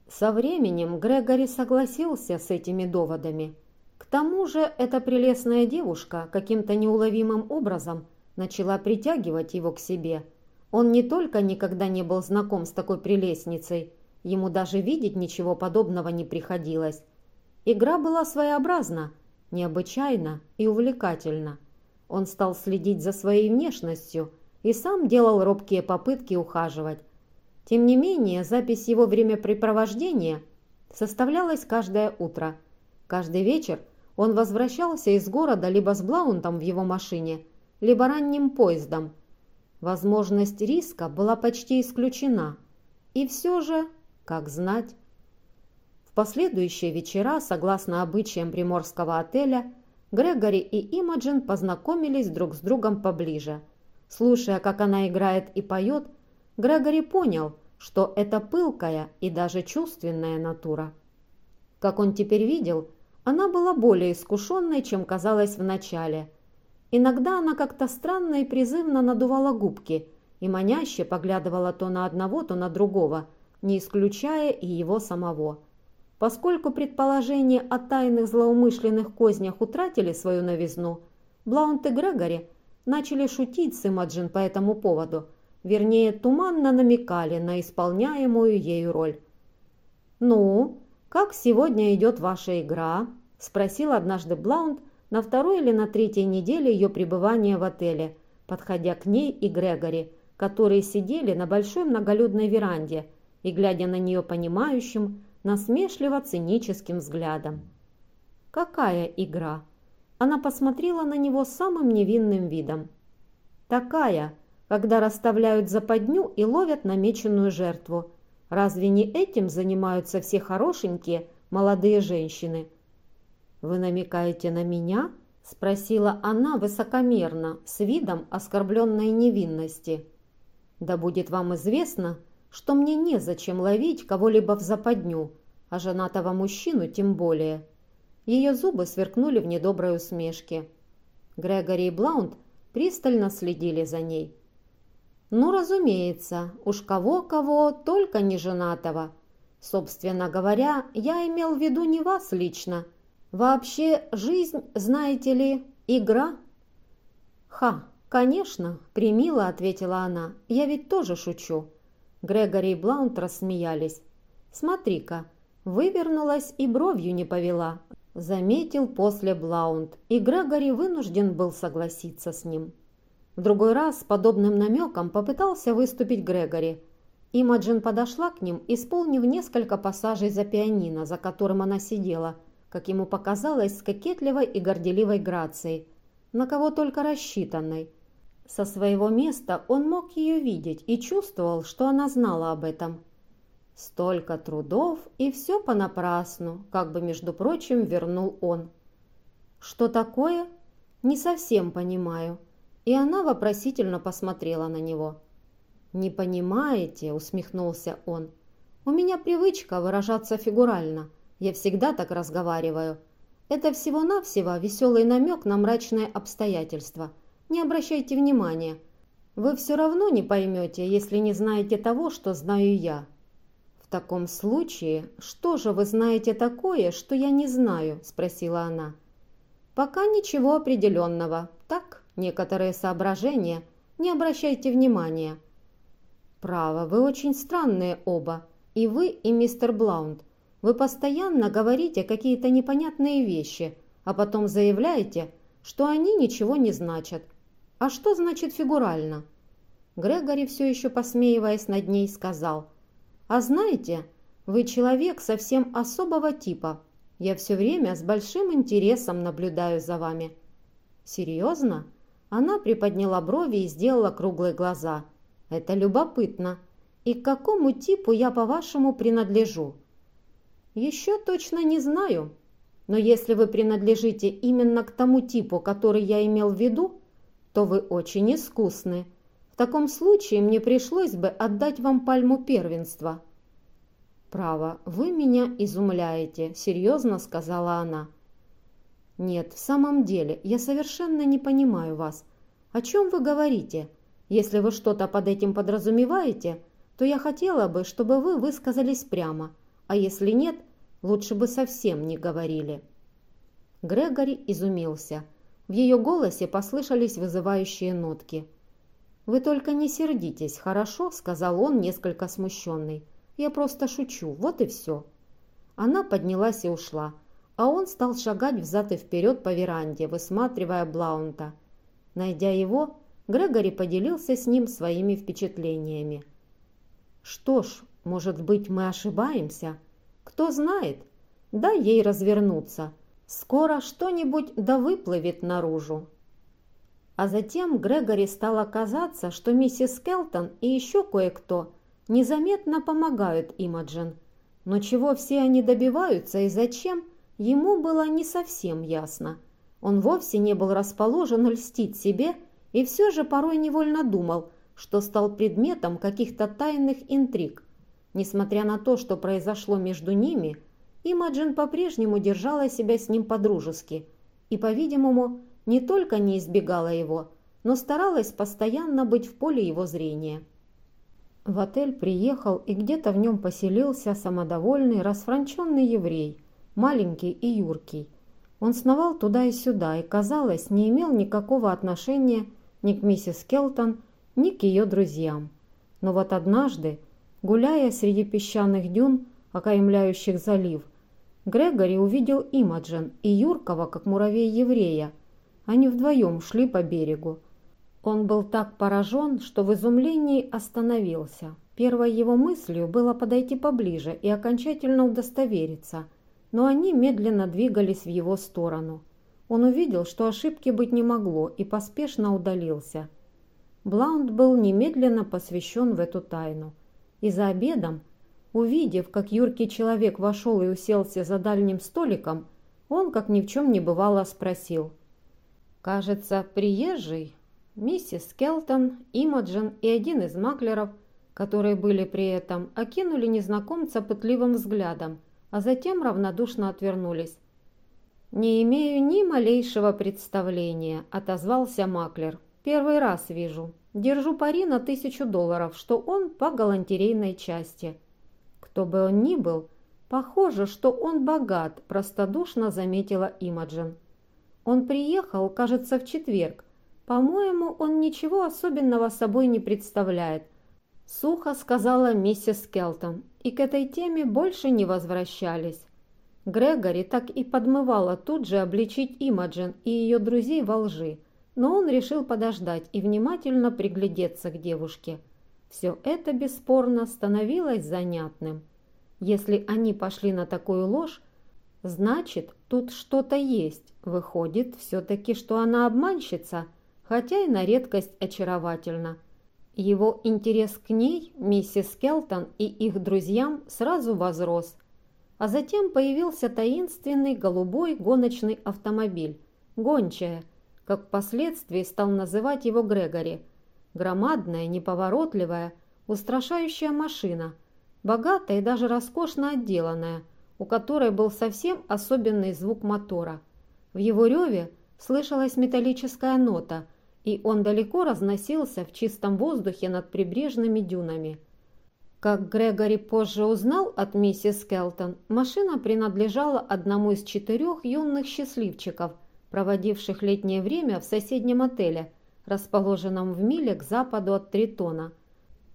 Со временем Грегори согласился с этими доводами. К тому же эта прелестная девушка каким-то неуловимым образом начала притягивать его к себе – он не только никогда не был знаком с такой прелестницей, ему даже видеть ничего подобного не приходилось. Игра была своеобразна, необычайна и увлекательна. Он стал следить за своей внешностью и сам делал робкие попытки ухаживать. Тем не менее, запись его времяпрепровождения составлялась каждое утро. Каждый вечер он возвращался из города либо с Блаунтом в его машине, либо ранним поездом – Возможность риска была почти исключена. И все же, как знать. В последующие вечера, согласно обычаям приморского отеля, Грегори и Имаджин познакомились друг с другом поближе. Слушая, как она играет и поет, Грегори понял, что это пылкая и даже чувственная натура. Как он теперь видел, она была более искушенной, чем казалось вначале – Иногда она как-то странно и призывно надувала губки и маняще поглядывала то на одного, то на другого, не исключая и его самого. Поскольку предположения о тайных злоумышленных кознях утратили свою новизну, Блаунт и Грегори начали шутить с Имаджин по этому поводу, вернее, туманно намекали на исполняемую ею роль. «Ну, как сегодня идет ваша игра?» – спросил однажды Блаунд, на второй или на третьей неделе ее пребывания в отеле, подходя к ней и Грегори, которые сидели на большой многолюдной веранде и глядя на нее понимающим, насмешливо-циническим взглядом. «Какая игра?» Она посмотрела на него самым невинным видом. «Такая, когда расставляют западню и ловят намеченную жертву. Разве не этим занимаются все хорошенькие молодые женщины?» «Вы намекаете на меня?» – спросила она высокомерно, с видом оскорбленной невинности. «Да будет вам известно, что мне незачем ловить кого-либо в западню, а женатого мужчину тем более». Ее зубы сверкнули в недоброй усмешке. Грегори и Блаунд пристально следили за ней. «Ну, разумеется, уж кого-кого, только не женатого. Собственно говоря, я имел в виду не вас лично, Вообще, жизнь, знаете ли, игра. Ха, конечно, примило, ответила она. Я ведь тоже шучу. Грегори и Блаунт рассмеялись. Смотри-ка, вывернулась и бровью не повела, заметил после Блаунд, и Грегори вынужден был согласиться с ним. В другой раз с подобным намеком попытался выступить Грегори. Имаджин подошла к ним, исполнив несколько пассажей за пианино, за которым она сидела – как ему показалось, с кокетливой и горделивой грацией. на кого только рассчитанной. Со своего места он мог ее видеть и чувствовал, что она знала об этом. Столько трудов, и все понапрасну, как бы, между прочим, вернул он. Что такое? Не совсем понимаю. И она вопросительно посмотрела на него. «Не понимаете?» – усмехнулся он. «У меня привычка выражаться фигурально. Я всегда так разговариваю. Это всего-навсего веселый намек на мрачные обстоятельства. Не обращайте внимания. Вы все равно не поймете, если не знаете того, что знаю я». «В таком случае, что же вы знаете такое, что я не знаю?» – спросила она. «Пока ничего определенного. Так, некоторые соображения. Не обращайте внимания». «Право, вы очень странные оба. И вы, и мистер Блаунд. Вы постоянно говорите какие-то непонятные вещи, а потом заявляете, что они ничего не значат. А что значит фигурально?» Грегори, все еще посмеиваясь над ней, сказал. «А знаете, вы человек совсем особого типа. Я все время с большим интересом наблюдаю за вами». «Серьезно?» Она приподняла брови и сделала круглые глаза – это любопытно. И к какому типу я, по-вашему, принадлежу? Еще точно не знаю. Но если вы принадлежите именно к тому типу, который я имел в виду, то вы очень искусны. В таком случае мне пришлось бы отдать вам пальму первенства. «Право, вы меня изумляете», — серьезно сказала она. «Нет, в самом деле, я совершенно не понимаю вас. О чем вы говорите?» Если вы что-то под этим подразумеваете, то я хотела бы, чтобы вы высказались прямо, а если нет, лучше бы совсем не говорили». Грегори изумился. В ее голосе послышались вызывающие нотки. «Вы только не сердитесь, хорошо?» – сказал он, несколько смущенный. «Я просто шучу, вот и все». Она поднялась и ушла, а он стал шагать взад и вперед по веранде, высматривая Блаунта. Найдя его, Грегори поделился с ним своими впечатлениями. «Что ж, может быть, мы ошибаемся? Кто знает? Дай ей развернуться. Скоро что-нибудь да выплывет наружу». А затем Грегори стало казаться, что миссис Келтон и еще кое-кто незаметно помогают Имаджин. Но чего все они добиваются и зачем, ему было не совсем ясно. Он вовсе не был расположен льстить себе и все же порой невольно думал, что стал предметом каких-то тайных интриг. Несмотря на то, что произошло между ними, Имаджин по-прежнему держала себя с ним по-дружески и, по-видимому, не только не избегала его, но старалась постоянно быть в поле его зрения. В отель приехал и где-то в нем поселился самодовольный, расфранченный еврей, маленький и юркий. Он сновал туда и сюда и, казалось, не имел никакого отношения ни к миссис Келтон, ни к ее друзьям. Но вот однажды, гуляя среди песчаных дюн, окаймляющих залив, Грегори увидел Имаджен и Юркова, как муравей-еврея. Они вдвоем шли по берегу. Он был так поражен, что в изумлении остановился. Первой его мыслью было подойти поближе и окончательно удостовериться, но они медленно двигались в его сторону – он увидел, что ошибки быть не могло, и поспешно удалился. Блаунд был немедленно посвящен в эту тайну. И за обедом, увидев, как юркий человек вошел и уселся за дальним столиком, он, как ни в чем не бывало, спросил. «Кажется, приезжий?» Миссис Келтон, Имаджин и один из маклеров, которые были при этом, окинули незнакомца пытливым взглядом, а затем равнодушно отвернулись. «Не имею ни малейшего представления», – отозвался Маклер. «Первый раз вижу. Держу пари на тысячу долларов, что он по галантерейной части». «Кто бы он ни был, похоже, что он богат», – простодушно заметила Имаджин. «Он приехал, кажется, в четверг. По-моему, он ничего особенного собой не представляет», – сухо сказала миссис Келтон, и к этой теме больше не возвращались. Грегори так и подмывало тут же обличить Имаджин и ее друзей во лжи, но он решил подождать и внимательно приглядеться к девушке. Все это бесспорно становилось занятным. Если они пошли на такую ложь, значит, тут что-то есть, Выходит, все-таки, что она обманщица, хотя и на редкость очаровательна. Его интерес к ней, миссис Келтон и их друзьям сразу возрос. А затем появился таинственный голубой гоночный автомобиль, гончая, как впоследствии стал называть его Грегори. Громадная, неповоротливая, устрашающая машина, богатая и даже роскошно отделанная, у которой был совсем особенный звук мотора. В его реве слышалась металлическая нота – и он далеко разносился в чистом воздухе над прибрежными дюнами. Как Грегори позже узнал от миссис Келтон, машина принадлежала одному из четырех юных счастливчиков, проводивших летнее время в соседнем отеле, расположенном в миле к западу от Тритона.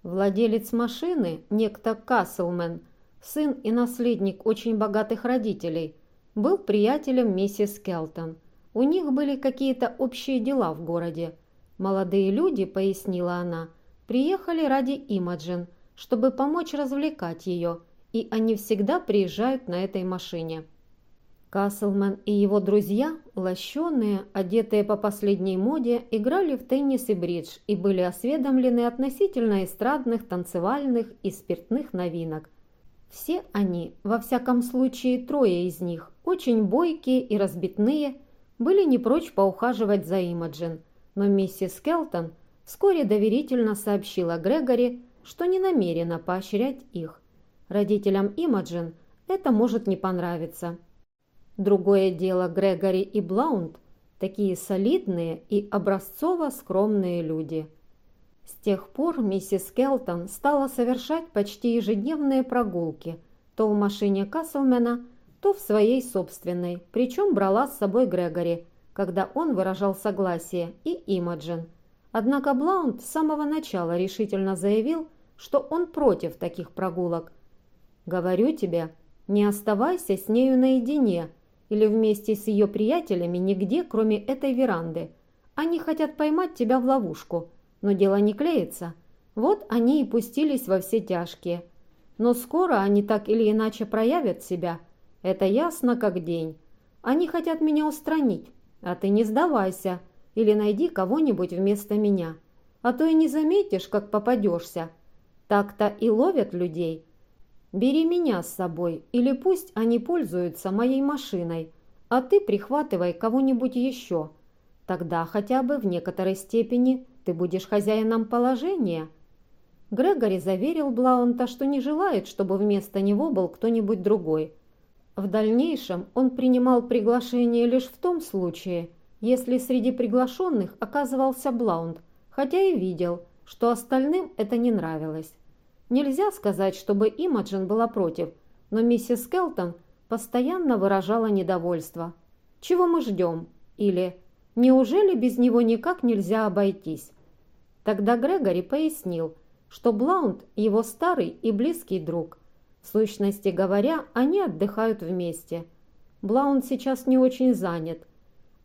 Владелец машины, некто Каслмен, сын и наследник очень богатых родителей, был приятелем миссис Келтон – у них были какие-то общие дела в городе. Молодые люди, пояснила она, приехали ради Имаджин, чтобы помочь развлекать ее, и они всегда приезжают на этой машине. Каслман и его друзья, лощеные, одетые по последней моде, играли в теннис и бридж и были осведомлены относительно эстрадных, танцевальных и спиртных новинок. Все они, во всяком случае трое из них, очень бойкие и разбитные – были не прочь поухаживать за Имаджин, но миссис Келтон вскоре доверительно сообщила Грегори, что не намерена поощрять их. Родителям Имаджин это может не понравиться. Другое дело Грегори и Блаунд – такие солидные и образцово скромные люди. С тех пор миссис Келтон стала совершать почти ежедневные прогулки то в машине Каслмена – то в своей собственной, причем брала с собой Грегори, когда он выражал согласие, и Имаджин. Однако Блаунд с самого начала решительно заявил, что он против таких прогулок. «Говорю тебе, не оставайся с нею наедине или вместе с ее приятелями нигде, кроме этой веранды. Они хотят поймать тебя в ловушку, но дело не клеится. Вот они и пустились во все тяжкие. Но скоро они так или иначе проявят себя – это ясно как день. Они хотят меня устранить, а ты не сдавайся или найди кого-нибудь вместо меня. А то и не заметишь, как попадешься. Так-то и ловят людей. Бери меня с собой, или пусть они пользуются моей машиной, а ты прихватывай кого-нибудь еще. Тогда хотя бы в некоторой степени ты будешь хозяином положения». Грегори заверил Блаунта, что не желает, чтобы вместо него был кто-нибудь другой – в дальнейшем он принимал приглашение лишь в том случае, если среди приглашенных оказывался Блаунд, хотя и видел, что остальным это не нравилось. Нельзя сказать, чтобы Имаджин была против, но миссис Келтон постоянно выражала недовольство. «Чего мы ждем?» или «Неужели без него никак нельзя обойтись?» Тогда Грегори пояснил, что Блаунд – его старый и близкий друг, в сущности говоря, они отдыхают вместе. Блаунд сейчас не очень занят.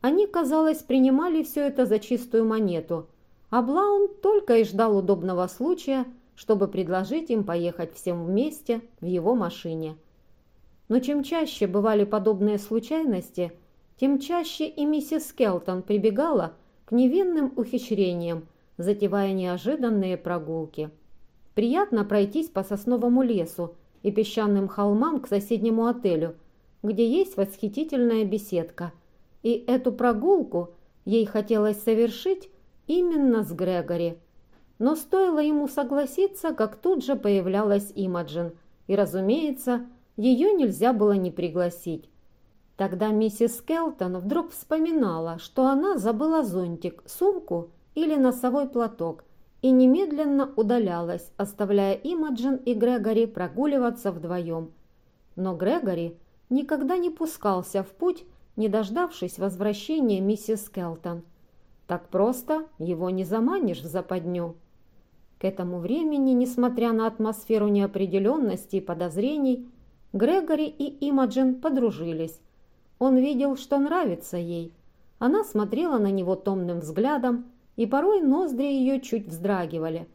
Они, казалось, принимали все это за чистую монету, а Блаунд только и ждал удобного случая, чтобы предложить им поехать всем вместе в его машине. Но чем чаще бывали подобные случайности, тем чаще и миссис Келтон прибегала к невинным ухищрениям, затевая неожиданные прогулки. Приятно пройтись по сосновому лесу, и песчаным холмам к соседнему отелю, где есть восхитительная беседка. И эту прогулку ей хотелось совершить именно с Грегори. Но стоило ему согласиться, как тут же появлялась Имаджин, и, разумеется, ее нельзя было не пригласить. Тогда миссис Келтон вдруг вспоминала, что она забыла зонтик, сумку или носовой платок – и немедленно удалялась, оставляя Имаджин и Грегори прогуливаться вдвоем. Но Грегори никогда не пускался в путь, не дождавшись возвращения миссис Келтон. Так просто его не заманишь в западню. К этому времени, несмотря на атмосферу неопределенности и подозрений, Грегори и Имаджин подружились. Он видел, что нравится ей. Она смотрела на него томным взглядом, и порой ноздри ее чуть вздрагивали.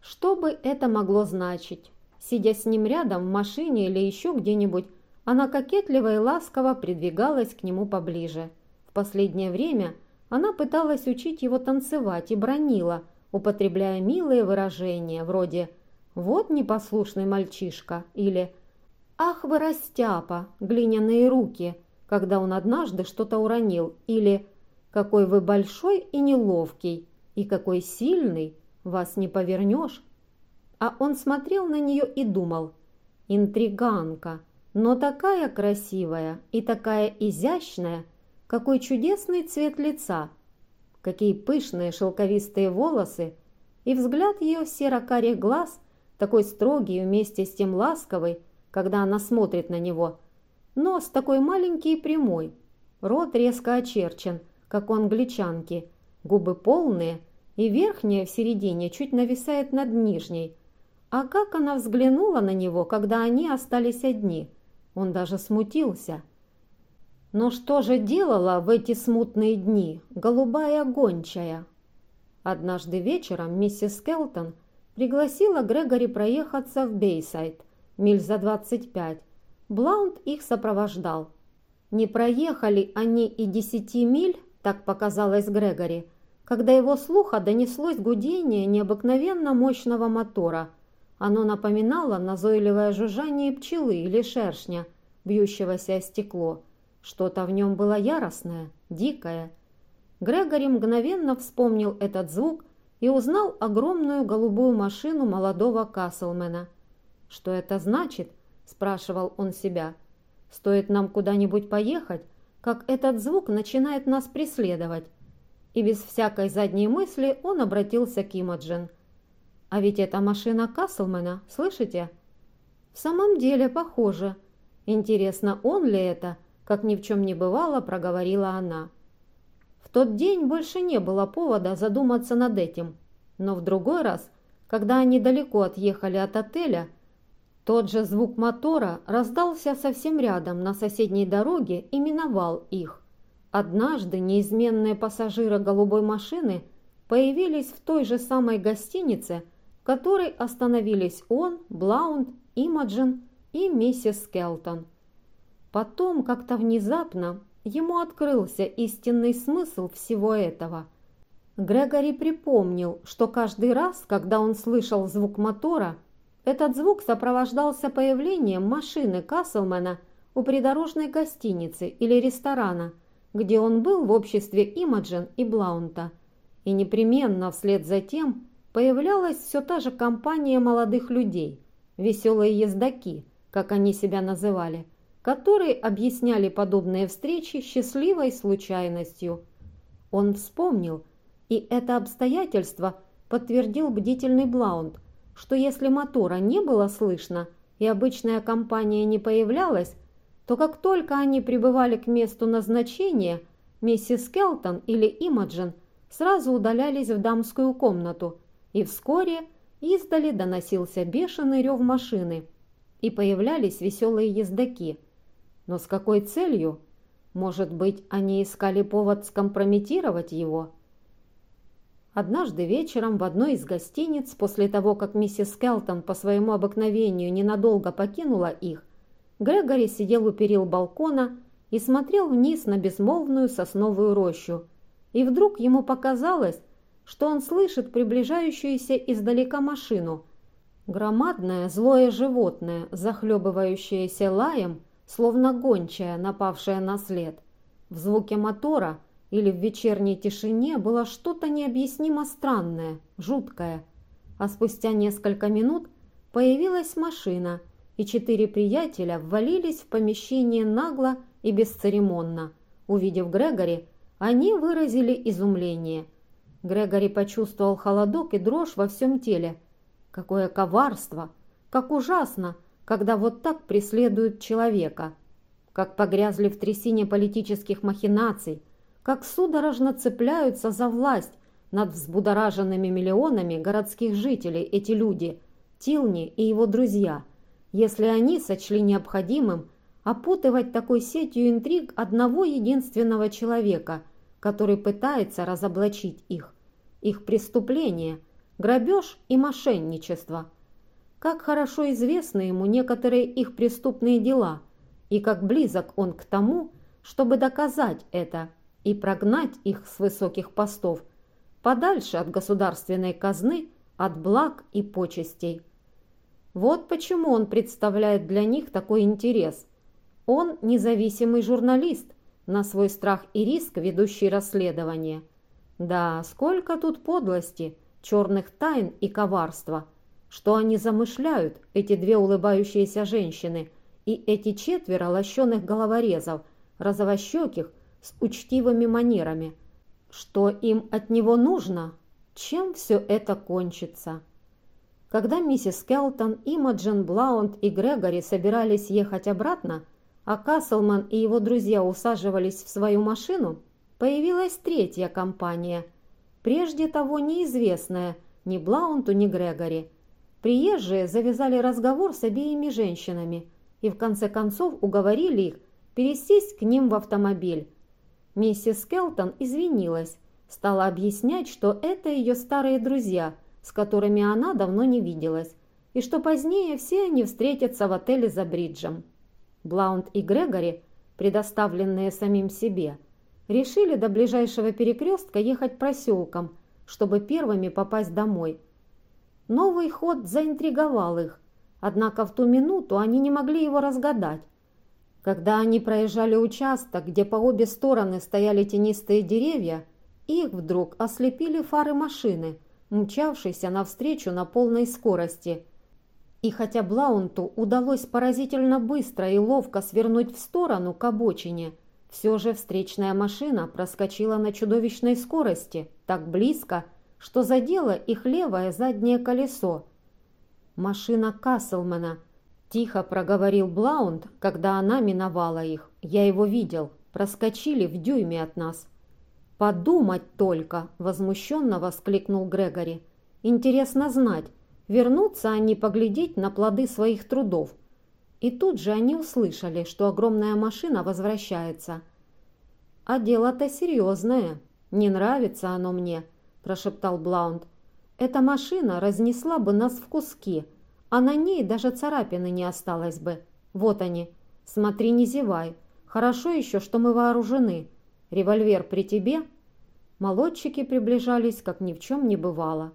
Что бы это могло значить? Сидя с ним рядом в машине или еще где-нибудь, она кокетливо и ласково придвигалась к нему поближе. В последнее время она пыталась учить его танцевать и бронила, употребляя милые выражения вроде «вот непослушный мальчишка» или «ах вы растяпа, глиняные руки», когда он однажды что-то уронил, или «какой вы большой и неловкий, и какой сильный, вас не повернешь». А он смотрел на нее и думал «интриганка, но такая красивая и такая изящная, какой чудесный цвет лица, какие пышные шелковистые волосы, и взгляд ее серо-карих глаз, такой строгий вместе с тем ласковый, когда она смотрит на него. Нос такой маленький и прямой, рот резко очерчен, как у англичанки, губы полные, и верхняя в середине чуть нависает над нижней. А как она взглянула на него, когда они остались одни? Он даже смутился. Но что же делала в эти смутные дни голубая гончая? Однажды вечером миссис Келтон пригласила Грегори проехаться в Бейсайд, миль за 25. Блаунд их сопровождал. Не проехали они и десяти миль, так показалось Грегори, когда его слуха донеслось гудение необыкновенно мощного мотора. Оно напоминало назойливое жужжание пчелы или шершня, бьющегося о стекло. Что-то в нем было яростное, дикое. Грегори мгновенно вспомнил этот звук и узнал огромную голубую машину молодого Каслмена. «Что это значит?» – спрашивал он себя. «Стоит нам куда-нибудь поехать, как этот звук начинает нас преследовать». И без всякой задней мысли он обратился к Имаджин. «А ведь это машина Каслмена, слышите?» «В самом деле похоже. Интересно, он ли это?» Как ни в чем не бывало, проговорила она. В тот день больше не было повода задуматься над этим, но в другой раз, когда они далеко отъехали от отеля, тот же звук мотора раздался совсем рядом на соседней дороге и миновал их. Однажды неизменные пассажиры голубой машины появились в той же самой гостинице, в которой остановились он, Блаунд, Имаджин и миссис Скелтон. Потом, как-то внезапно, ему открылся истинный смысл всего этого. Грегори припомнил, что каждый раз, когда он слышал звук мотора, этот звук сопровождался появлением машины Каслмена у придорожной гостиницы или ресторана, где он был в обществе Имаджин и Блаунта. И непременно вслед за тем появлялась все та же компания молодых людей, веселые ездаки, как они себя называли – которые объясняли подобные встречи счастливой случайностью. Он вспомнил, и это обстоятельство подтвердил бдительный Блаунд, что если мотора не было слышно и обычная компания не появлялась, то как только они прибывали к месту назначения, миссис Келтон или Имаджин сразу удалялись в дамскую комнату, и вскоре издали доносился бешеный рев машины, и появлялись веселые ездаки – но с какой целью? Может быть, они искали повод скомпрометировать его? Однажды вечером в одной из гостиниц, после того, как миссис Келтон по своему обыкновению ненадолго покинула их, Грегори сидел у перил балкона и смотрел вниз на безмолвную сосновую рощу. И вдруг ему показалось, что он слышит приближающуюся издалека машину. Громадное злое животное, захлебывающееся лаем, словно гончая, напавшая на след. В звуке мотора или в вечерней тишине было что-то необъяснимо странное, жуткое. А спустя несколько минут появилась машина, и четыре приятеля ввалились в помещение нагло и бесцеремонно. Увидев Грегори, они выразили изумление. Грегори почувствовал холодок и дрожь во всем теле. Какое коварство! Как ужасно! Когда вот так преследуют человека, как погрязли в трясине политических махинаций, как судорожно цепляются за власть над взбудораженными миллионами городских жителей эти люди, Тилни и его друзья, если они сочли необходимым опутывать такой сетью интриг одного единственного человека, который пытается разоблачить их, их преступления, грабеж и мошенничество – как хорошо известны ему некоторые их преступные дела, и как близок он к тому, чтобы доказать это, и прогнать их с высоких постов, подальше от государственной казны, от благ и почестей. Вот почему он представляет для них такой интерес. Он независимый журналист, на свой страх и риск ведущий расследование. Да, сколько тут подлости, черных тайн и коварства. Что они замышляют, эти две улыбающиеся женщины, и эти четверо лощеных головорезов, розовощеких, с учтивыми манерами. Что им от него нужно? Чем все это кончится? Когда миссис Келтон, Имаджин, Блаунд и Грегори собирались ехать обратно, а Каслман и его друзья усаживались в свою машину, появилась третья компания, прежде того неизвестная ни Блаунту, ни Грегори. Приезжие завязали разговор с обеими женщинами и в конце концов уговорили их пересесть к ним в автомобиль. Миссис Келтон извинилась, стала объяснять, что это ее старые друзья – с которыми она давно не виделась, и что позднее все они встретятся в отеле за бриджем. Блаунд и Грегори, предоставленные самим себе, решили до ближайшего перекрестка ехать проселком, чтобы первыми попасть домой. Новый ход заинтриговал их, однако в ту минуту они не могли его разгадать. Когда они проезжали участок, где по обе стороны стояли тенистые деревья, их вдруг ослепили фары машины – мчавшийся навстречу на полной скорости. И хотя Блаунту удалось поразительно быстро и ловко свернуть в сторону к обочине, все же встречная машина проскочила на чудовищной скорости, так близко, что задела их левое заднее колесо. «Машина Каслмана», – тихо проговорил Блаунд, когда она миновала их. «Я его видел. Проскочили в дюйме от нас». «Подумать только!» – возмущенно воскликнул Грегори. «Интересно знать, вернутся они поглядеть на плоды своих трудов». И тут же они услышали, что огромная машина возвращается. «А дело-то серьезное. Не нравится оно мне», – прошептал Блаунд. «Эта машина разнесла бы нас в куски, а на ней даже царапины не осталось бы. Вот они. Смотри, не зевай. Хорошо еще, что мы вооружены». «Револьвер при тебе?» Молодчики приближались, как ни в чем не бывало.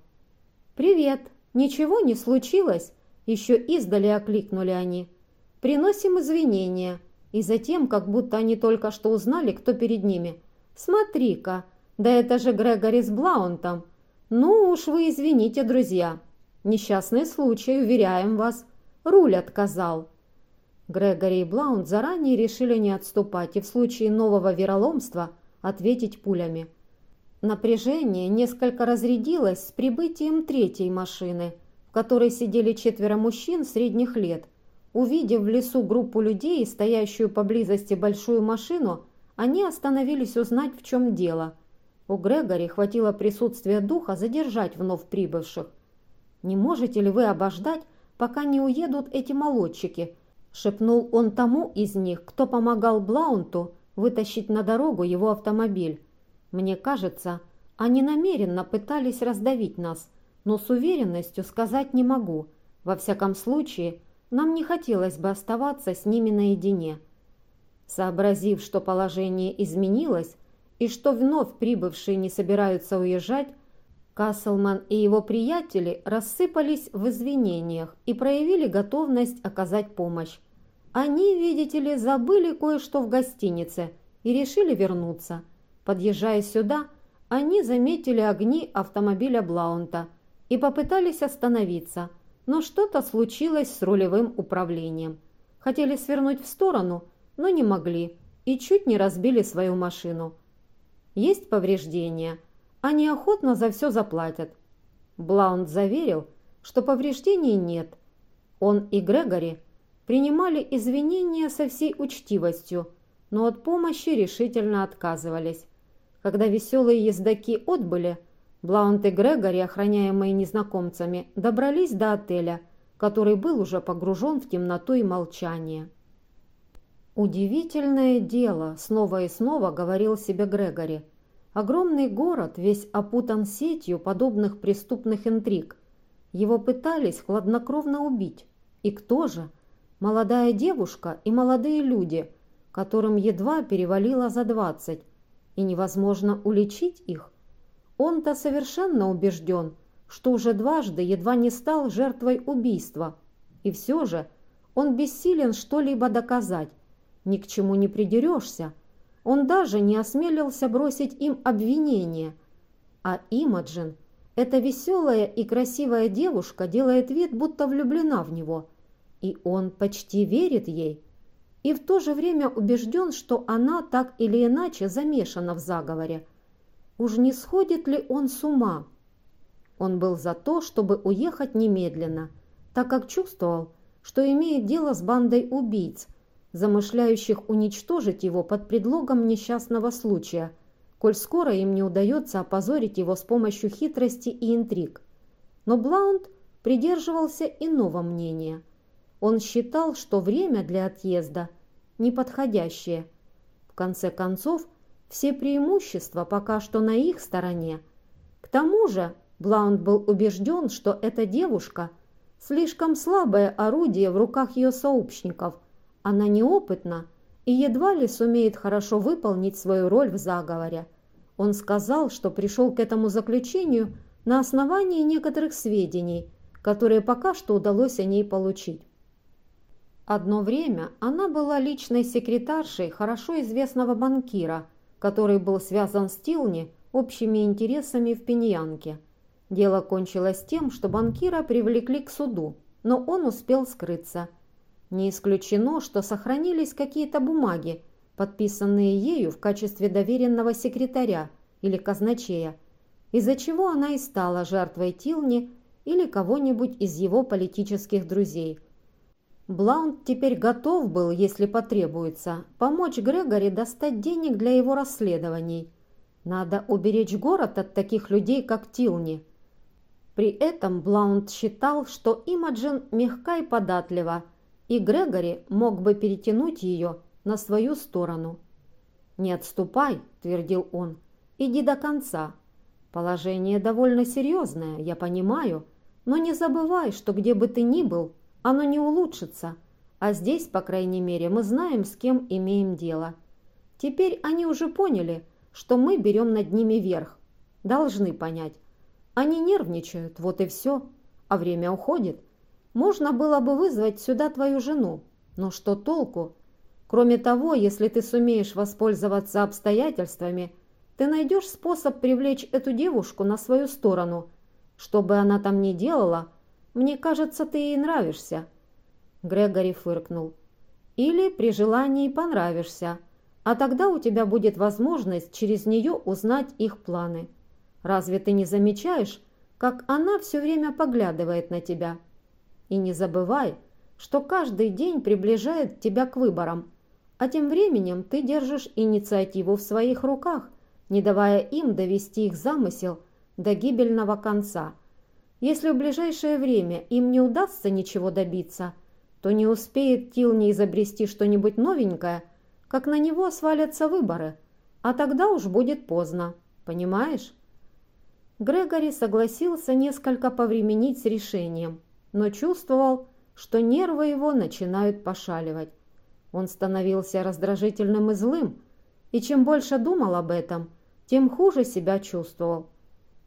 «Привет! Ничего не случилось?» Еще издали окликнули они. «Приносим извинения». И затем, как будто они только что узнали, кто перед ними. «Смотри-ка, да это же Грегори с Блаунтом. Ну уж вы извините, друзья. Несчастный случай, уверяем вас. Руль отказал». Грегори и Блаунд заранее решили не отступать и в случае нового вероломства ответить пулями. Напряжение несколько разрядилось с прибытием третьей машины, в которой сидели четверо мужчин средних лет. Увидев в лесу группу людей, стоящую поблизости большую машину, они остановились узнать, в чем дело. У Грегори хватило присутствия духа задержать вновь прибывших. «Не можете ли вы обождать, пока не уедут эти молодчики?» шепнул он тому из них, кто помогал Блаунту вытащить на дорогу его автомобиль. «Мне кажется, они намеренно пытались раздавить нас, но с уверенностью сказать не могу. Во всяком случае, нам не хотелось бы оставаться с ними наедине». Сообразив, что положение изменилось и что вновь прибывшие не собираются уезжать, Каслман и его приятели рассыпались в извинениях и проявили готовность оказать помощь. Они, видите ли, забыли кое-что в гостинице и решили вернуться. Подъезжая сюда, они заметили огни автомобиля Блаунта и попытались остановиться, но что-то случилось с рулевым управлением. Хотели свернуть в сторону, но не могли и чуть не разбили свою машину. Есть повреждения, они охотно за все заплатят. Блаунд заверил, что повреждений нет. Он и Грегори принимали извинения со всей учтивостью, но от помощи решительно отказывались. Когда веселые ездаки отбыли, Блаунт и Грегори, охраняемые незнакомцами, добрались до отеля, который был уже погружен в темноту и молчание. «Удивительное дело», — снова и снова говорил себе Грегори. «Огромный город весь опутан сетью подобных преступных интриг. Его пытались хладнокровно убить. И кто же? Молодая девушка и молодые люди, которым едва перевалило за двадцать. и невозможно уличить их. Он-то совершенно убежден, что уже дважды едва не стал жертвой убийства, и все же он бессилен что-либо доказать, ни к чему не придерешься. Он даже не осмелился бросить им обвинение. А Имаджин, эта веселая и красивая девушка, делает вид, будто влюблена в него. И он почти верит ей. И в то же время убежден, что она так или иначе замешана в заговоре. Уж не сходит ли он с ума? Он был за то, чтобы уехать немедленно, так как чувствовал, что имеет дело с бандой убийц, замышляющих уничтожить его под предлогом несчастного случая, коль скоро им не удается опозорить его с помощью хитрости и интриг. Но Блаунд придерживался иного мнения. Он считал, что время для отъезда неподходящее. В конце концов, все преимущества пока что на их стороне. К тому же Блаунд был убежден, что эта девушка – слишком слабое орудие в руках ее сообщников – она неопытна и едва ли сумеет хорошо выполнить свою роль в заговоре. Он сказал, что пришел к этому заключению на основании некоторых сведений, которые пока что удалось о ней получить. Одно время она была личной секретаршей хорошо известного банкира, который был связан с Тилни общими интересами в Пиньянке. Дело кончилось тем, что банкира привлекли к суду, но он успел скрыться – не исключено, что сохранились какие-то бумаги, подписанные ею в качестве доверенного секретаря или казначея, из-за чего она и стала жертвой Тилни или кого-нибудь из его политических друзей. Блаунд теперь готов был, если потребуется, помочь Грегори достать денег для его расследований. Надо уберечь город от таких людей, как Тилни. При этом Блаунд считал, что Имаджин мягка и податлива, и Грегори мог бы перетянуть ее на свою сторону. «Не отступай», – твердил он, – «иди до конца. Положение довольно серьезное, я понимаю, но не забывай, что где бы ты ни был, оно не улучшится, а здесь, по крайней мере, мы знаем, с кем имеем дело. Теперь они уже поняли, что мы берем над ними верх. Должны понять. Они нервничают, вот и все, а время уходит – можно было бы вызвать сюда твою жену, но что толку? Кроме того, если ты сумеешь воспользоваться обстоятельствами, ты найдешь способ привлечь эту девушку на свою сторону. Что бы она там ни делала, мне кажется, ты ей нравишься». Грегори фыркнул. «Или при желании понравишься, а тогда у тебя будет возможность через нее узнать их планы. Разве ты не замечаешь, как она все время поглядывает на тебя?» И не забывай, что каждый день приближает тебя к выборам, а тем временем ты держишь инициативу в своих руках, не давая им довести их замысел до гибельного конца. Если в ближайшее время им не удастся ничего добиться, то не успеет Тил не изобрести что-нибудь новенькое, как на него свалятся выборы, а тогда уж будет поздно, понимаешь? Грегори согласился несколько повременить с решением – но чувствовал, что нервы его начинают пошаливать. Он становился раздражительным и злым, и чем больше думал об этом, тем хуже себя чувствовал.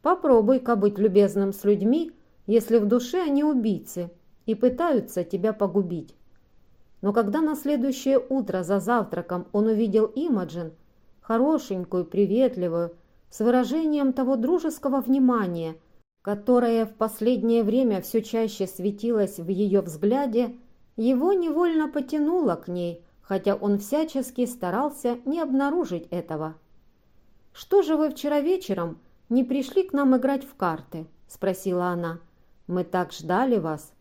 Попробуй-ка быть любезным с людьми, если в душе они убийцы и пытаются тебя погубить. Но когда на следующее утро за завтраком он увидел Имаджин, хорошенькую, приветливую, с выражением того дружеского внимания – которая в последнее время все чаще светилась в ее взгляде, его невольно потянуло к ней, хотя он всячески старался не обнаружить этого. «Что же вы вчера вечером не пришли к нам играть в карты?» – спросила она. «Мы так ждали вас».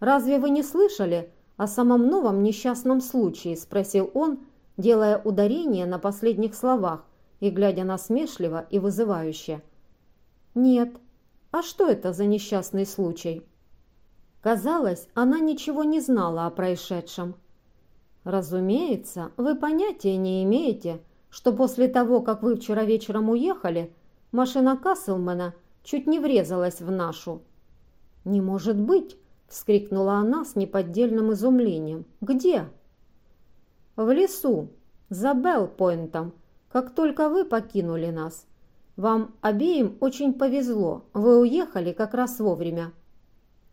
«Разве вы не слышали о самом новом несчастном случае?» – спросил он, делая ударение на последних словах и глядя насмешливо и вызывающе. «Нет», а что это за несчастный случай? Казалось, она ничего не знала о происшедшем. Разумеется, вы понятия не имеете, что после того, как вы вчера вечером уехали, машина Каслмана чуть не врезалась в нашу. «Не может быть!» – вскрикнула она с неподдельным изумлением. «Где?» «В лесу, за Беллпойнтом. как только вы покинули нас. Вам обеим очень повезло, вы уехали как раз вовремя».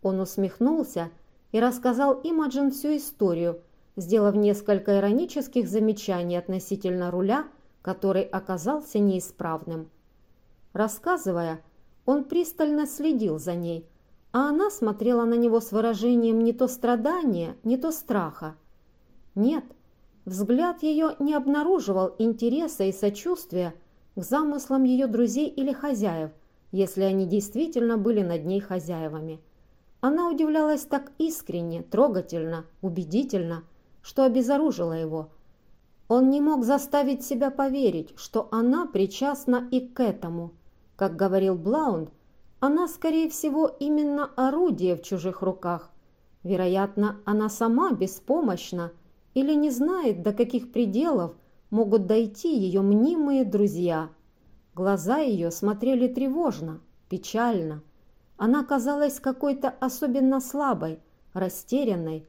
Он усмехнулся и рассказал Имаджин всю историю, сделав несколько иронических замечаний относительно руля, который оказался неисправным. Рассказывая, он пристально следил за ней, а она смотрела на него с выражением не то страдания, не то страха. Нет, взгляд ее не обнаруживал интереса и сочувствия к замыслам ее друзей или хозяев, если они действительно были над ней хозяевами. Она удивлялась так искренне, трогательно, убедительно, что обезоружила его. Он не мог заставить себя поверить, что она причастна и к этому – как говорил Блаунд, она, скорее всего, именно орудие в чужих руках. Вероятно, она сама беспомощна или не знает, до каких пределов могут дойти ее мнимые друзья. Глаза ее смотрели тревожно, печально. Она казалась какой-то особенно слабой, растерянной,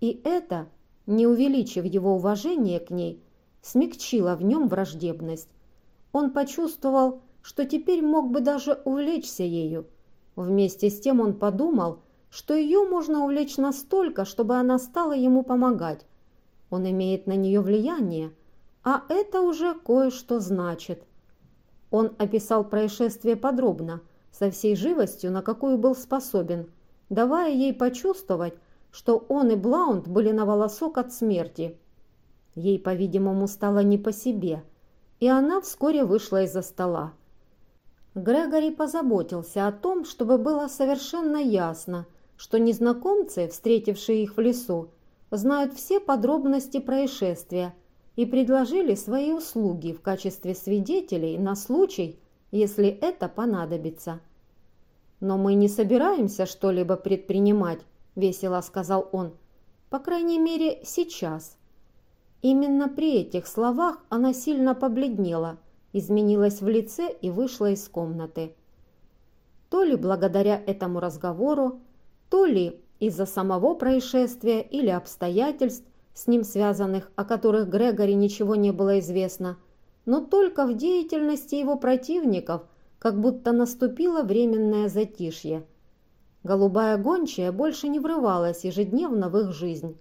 и это, не увеличив его уважение к ней, смягчило в нем враждебность. Он почувствовал, что теперь мог бы даже увлечься ею. Вместе с тем он подумал, что ее можно увлечь настолько, чтобы она стала ему помогать. Он имеет на нее влияние, а это уже кое-что значит. Он описал происшествие подробно, со всей живостью, на какую был способен, давая ей почувствовать, что он и Блаунд были на волосок от смерти. Ей, по-видимому, стало не по себе, и она вскоре вышла из-за стола. Грегори позаботился о том, чтобы было совершенно ясно, что незнакомцы, встретившие их в лесу, знают все подробности происшествия и предложили свои услуги в качестве свидетелей на случай, если это понадобится. «Но мы не собираемся что-либо предпринимать», – весело сказал он. «По крайней мере, сейчас». Именно при этих словах она сильно побледнела – изменилась в лице и вышла из комнаты. То ли благодаря этому разговору, то ли из-за самого происшествия или обстоятельств, с ним связанных, о которых Грегори ничего не было известно, но только в деятельности его противников как будто наступило временное затишье. Голубая гончая больше не врывалась ежедневно в их жизнь.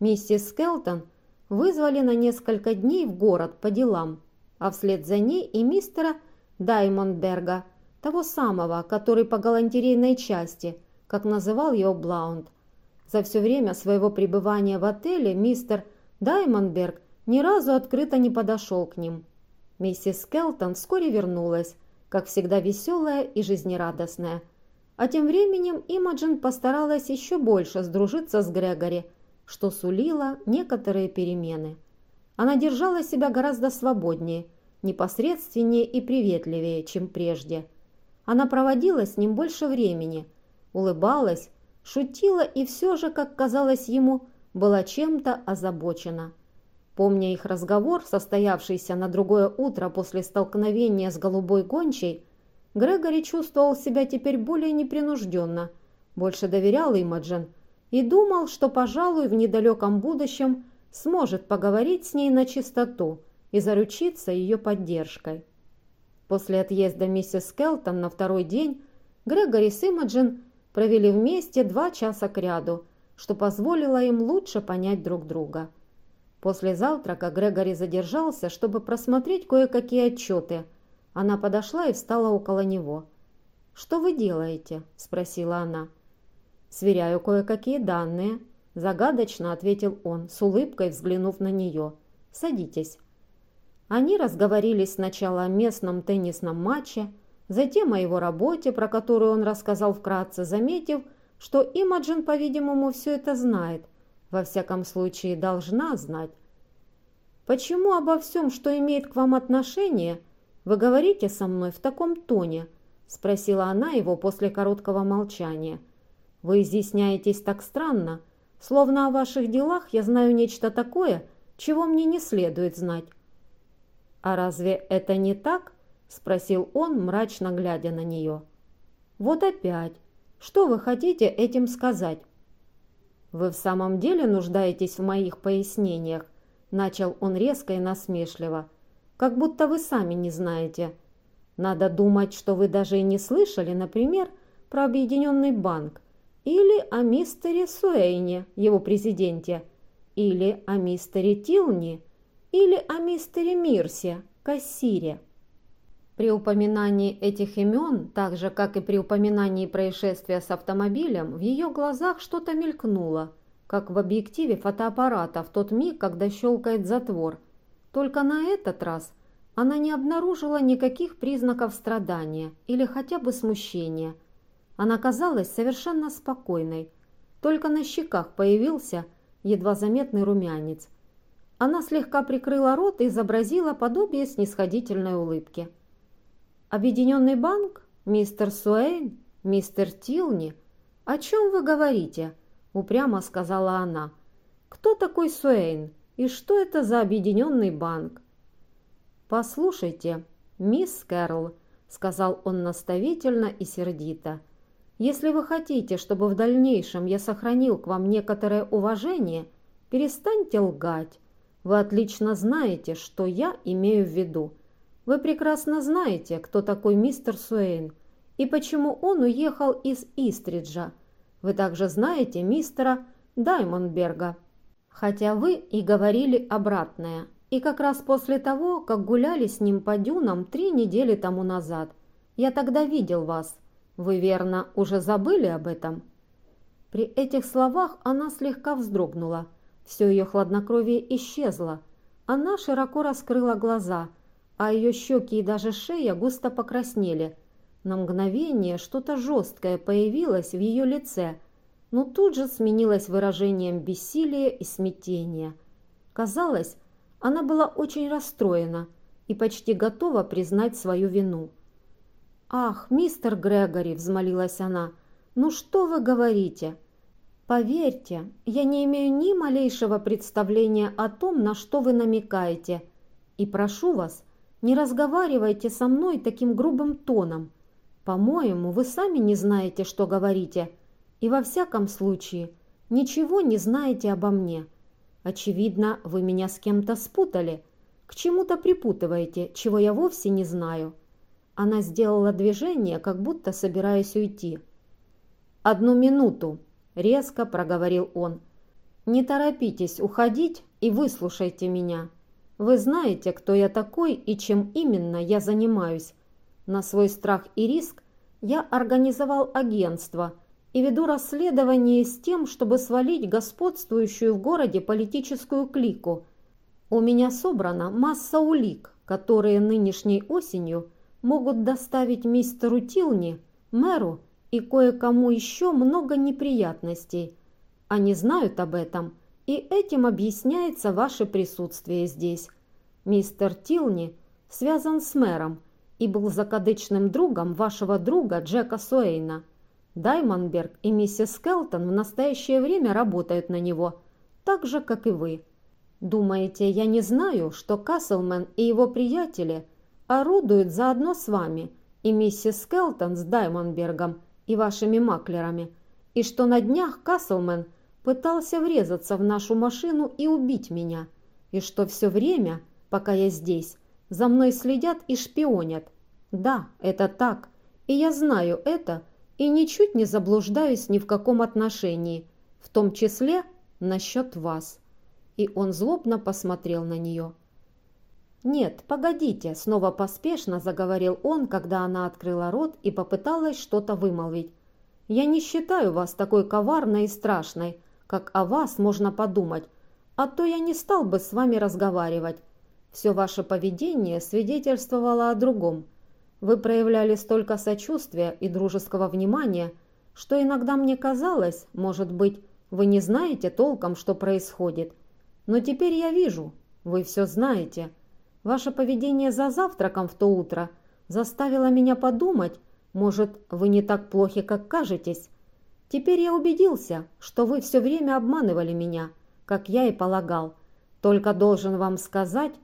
Миссис Скелтон вызвали на несколько дней в город по делам, а вслед за ней и мистера Даймондберга, того самого, который по галантерейной части, как называл его Блаунд. За все время своего пребывания в отеле мистер Даймондберг ни разу открыто не подошел к ним. Миссис Келтон вскоре вернулась, как всегда веселая и жизнерадостная. А тем временем Имаджин постаралась еще больше сдружиться с Грегори, что сулило некоторые перемены. Она держала себя гораздо свободнее, непосредственнее и приветливее, чем прежде. Она проводила с ним больше времени, улыбалась, шутила и все же, как казалось ему, была чем-то озабочена. Помня их разговор, состоявшийся на другое утро после столкновения с голубой гончей, Грегори чувствовал себя теперь более непринужденно, больше доверял Имаджин и думал, что, пожалуй, в недалеком будущем – сможет поговорить с ней на чистоту и заручиться ее поддержкой. После отъезда миссис Келтон на второй день Грегори с Имаджин провели вместе два часа кряду, что позволило им лучше понять друг друга. После завтрака Грегори задержался, чтобы просмотреть кое-какие отчеты. Она подошла и встала около него. «Что вы делаете?» – спросила она. «Сверяю кое-какие данные», Загадочно ответил он, с улыбкой взглянув на нее. «Садитесь». Они разговорили сначала о местном теннисном матче, затем о его работе, про которую он рассказал вкратце, заметив, что Имаджин, по-видимому, все это знает, во всяком случае должна знать. «Почему обо всем, что имеет к вам отношение, вы говорите со мной в таком тоне?» – спросила она его после короткого молчания. «Вы изъясняетесь так странно, Словно о ваших делах я знаю нечто такое, чего мне не следует знать». «А разве это не так?» – спросил он, мрачно глядя на нее. «Вот опять. Что вы хотите этим сказать?» «Вы в самом деле нуждаетесь в моих пояснениях?» – начал он резко и насмешливо. как будто вы сами не знаете. Надо думать, что вы даже и не слышали, например, про Объединенный банк, или о мистере Суэйне, его президенте, или о мистере Тилни, или о мистере Мирсе, кассире. При упоминании этих имен, так же, как и при упоминании происшествия с автомобилем, в ее глазах что-то мелькнуло, как в объективе фотоаппарата в тот миг, когда щелкает затвор. Только на этот раз она не обнаружила никаких признаков страдания или хотя бы смущения. Она казалась совершенно спокойной, только на щеках появился едва заметный румянец. Она слегка прикрыла рот и изобразила подобие снисходительной улыбки. «Объединенный банк? Мистер Суэйн? Мистер Тилни? О чем вы говорите?» – упрямо сказала она. «Кто такой Суэйн? И что это за объединенный банк?» «Послушайте, мисс Кэрол», – сказал он наставительно и сердито, – «если вы хотите, чтобы в дальнейшем я сохранил к вам некоторое уважение, перестаньте лгать. Вы отлично знаете, что я имею в виду. Вы прекрасно знаете, кто такой мистер Суэйн и почему он уехал из Истриджа. Вы также знаете мистера Даймонберга, хотя вы и говорили обратное. И как раз после того, как гуляли с ним по дюнам три недели тому назад. Я тогда видел вас. Вы, верно, уже забыли об этом?» При этих словах она слегка вздрогнула. Все ее хладнокровие исчезло. Она широко раскрыла глаза – а ее щеки и даже шея густо покраснели. На мгновение что-то жесткое появилось в ее лице, но тут же сменилось выражением бессилия и смятения. Казалось, она была очень расстроена и почти готова признать свою вину. «Ах, мистер Грегори!» – взмолилась она. «Ну что вы говорите?» «Поверьте, я не имею ни малейшего представления о том, на что вы намекаете, и прошу вас – не разговаривайте со мной таким грубым тоном. По-моему, вы сами не знаете, что говорите, и во всяком случае ничего не знаете обо мне. Очевидно, вы меня с кем-то спутали, к чему-то припутываете, чего я вовсе не знаю». Она сделала движение, как будто собираясь уйти. «Одну минуту», — резко проговорил он. «Не торопитесь уходить и выслушайте меня. Вы знаете, кто я такой и чем именно я занимаюсь. На свой страх и риск я организовал агентство и веду расследование с тем, чтобы свалить господствующую в городе политическую клику. У меня собрана масса улик, которые нынешней осенью могут доставить мистеру Тилни, мэру и кое-кому еще много неприятностей. Они знают об этом – и этим объясняется ваше присутствие здесь. Мистер Тилни связан с мэром и был закадычным другом вашего друга Джека Суэйна. Даймонберг и миссис Келтон в настоящее время работают на него, так же, как и вы. Думаете, я не знаю, что Каслмен и его приятели орудуют заодно с вами и миссис Келтон с Даймонбергом и вашими маклерами, и что на днях Каслмен – пытался врезаться в нашу машину и убить меня, и что все время, пока я здесь, за мной следят и шпионят. Да, это так, и я знаю это, и ничуть не заблуждаюсь ни в каком отношении, в том числе насчет вас». И он злобно посмотрел на нее. «Нет, погодите», — снова поспешно заговорил он, когда она открыла рот и попыталась что-то вымолвить. «Я не считаю вас такой коварной и страшной, как о вас можно подумать, а то я не стал бы с вами разговаривать. Все ваше поведение свидетельствовало о другом. Вы проявляли столько сочувствия и дружеского внимания, что иногда мне казалось, может быть, вы не знаете толком, что происходит. Но теперь я вижу, вы все знаете. Ваше поведение за завтраком в то утро заставило меня подумать, может, вы не так плохи, как кажетесь, Теперь я убедился, что вы все время обманывали меня, как я и полагал. Только должен вам сказать,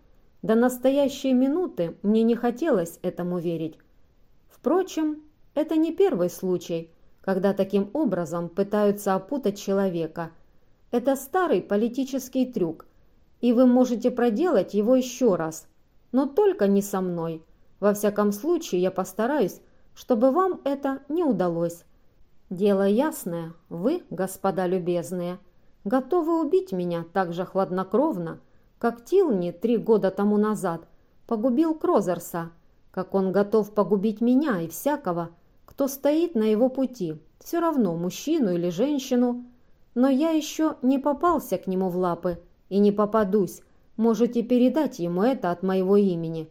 до настоящей минуты мне не хотелось этому верить. Впрочем, это не первый случай, когда таким образом пытаются опутать человека. Это старый политический трюк, и вы можете проделать его еще раз. но только не со мной. Во всяком случае, я постараюсь, чтобы вам это не удалось. Дело ясное, вы, господа любезные, готовы убить меня так же хладнокровно, как Тилни три года тому назад погубил Крозерса, как он готов погубить меня и всякого, кто стоит на его пути, все равно мужчину или женщину, но я еще не попался к нему в лапы и не попадусь, можете передать ему это от моего имени.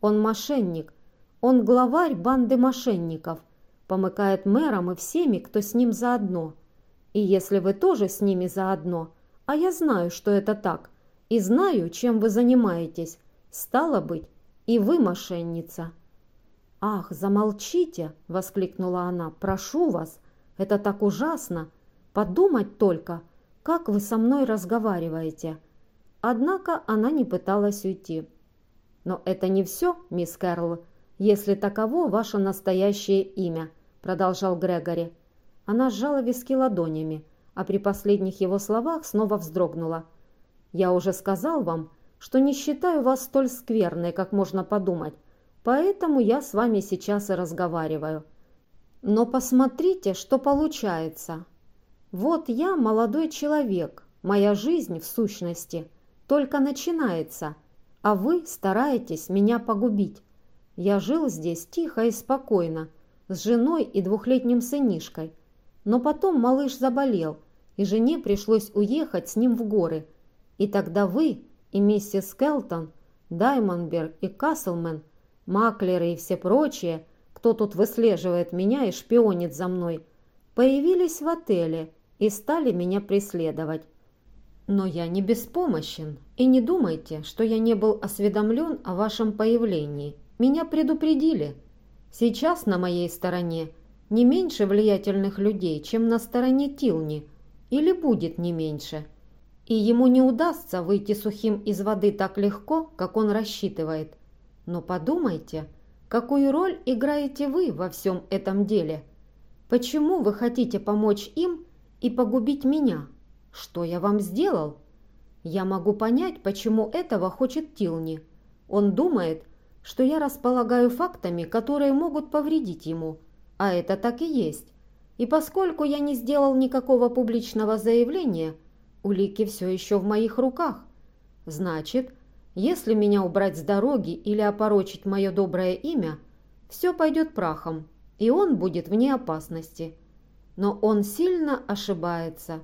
Он мошенник, он главарь банды мошенников, помыкает мэром и всеми, кто с ним заодно. И если вы тоже с ними заодно, а я знаю, что это так, и знаю, чем вы занимаетесь, стало быть, и вы мошенница». «Ах, замолчите!» — воскликнула она. «Прошу вас, это так ужасно! Подумать только, как вы со мной разговариваете!» Однако она не пыталась уйти. «Но это не все, мисс Кэрл, если таково ваше настоящее имя», — продолжал Грегори. Она сжала виски ладонями, а при последних его словах снова вздрогнула. «Я уже сказал вам, что не считаю вас столь скверной, как можно подумать, поэтому я с вами сейчас и разговариваю. Но посмотрите, что получается. Вот я молодой человек, моя жизнь, в сущности, только начинается, а вы стараетесь меня погубить. Я жил здесь тихо и спокойно, с женой и двухлетним сынишкой. Но потом малыш заболел, и жене пришлось уехать с ним в горы. И тогда вы и миссис Келтон, Даймонберг и Каслмен, маклеры и все прочие, кто тут выслеживает меня и шпионит за мной, появились в отеле и стали меня преследовать. Но я не беспомощен, и не думайте, что я не был осведомлен о вашем появлении. Меня предупредили – Сейчас на моей стороне не меньше влиятельных людей, чем на стороне Тилни, или будет не меньше. И ему не удастся выйти сухим из воды так легко, как он рассчитывает. Но подумайте, какую роль играете вы во всем этом деле? Почему вы хотите помочь им и погубить меня? Что я вам сделал? Я могу понять, почему этого хочет Тилни. Он думает, что я располагаю фактами, которые могут повредить ему, а это так и есть. И поскольку я не сделал никакого публичного заявления, улики все еще в моих руках. Значит, если меня убрать с дороги или опорочить мое доброе имя, все пойдет прахом, и он будет вне опасности. Но он сильно ошибается.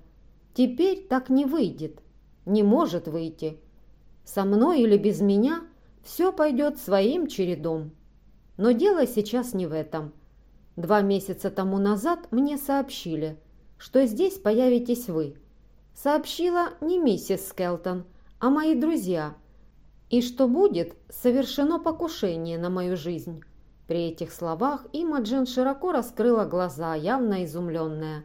Теперь так не выйдет, не может выйти. Со мной или без меня – все пойдет своим чередом. Но дело сейчас не в этом. Два месяца тому назад мне сообщили, что здесь появитесь вы. Сообщила не миссис Скелтон, а мои друзья, и что будет совершено покушение на мою жизнь. При этих словах Имаджин широко раскрыла глаза, явно изумленная.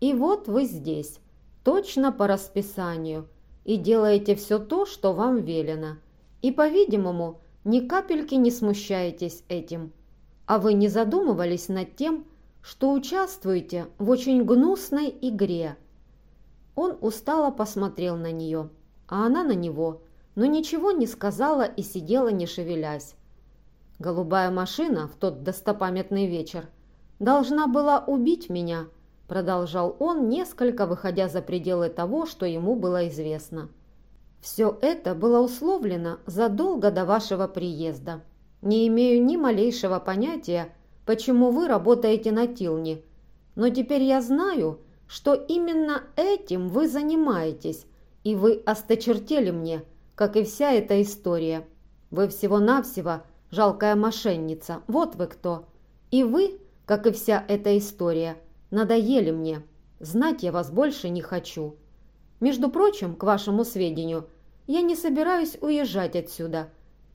«И вот вы здесь, точно по расписанию, и делаете все то, что вам велено. И, по-видимому, ни капельки не смущаетесь этим. А вы не задумывались над тем, что участвуете в очень гнусной игре. Он устало посмотрел на нее, а она на него, но ничего не сказала и сидела не шевелясь. «Голубая машина в тот достопамятный вечер должна была убить меня», продолжал он, несколько выходя за пределы того, что ему было известно. Все это было условлено задолго до вашего приезда. Не имею ни малейшего понятия, почему вы работаете на Тилне, но теперь я знаю, что именно этим вы занимаетесь, и вы осточертели мне, как и вся эта история. Вы всего-навсего жалкая мошенница, вот вы кто. И вы, как и вся эта история, надоели мне. Знать я вас больше не хочу. Между прочим, к вашему сведению – я не собираюсь уезжать отсюда.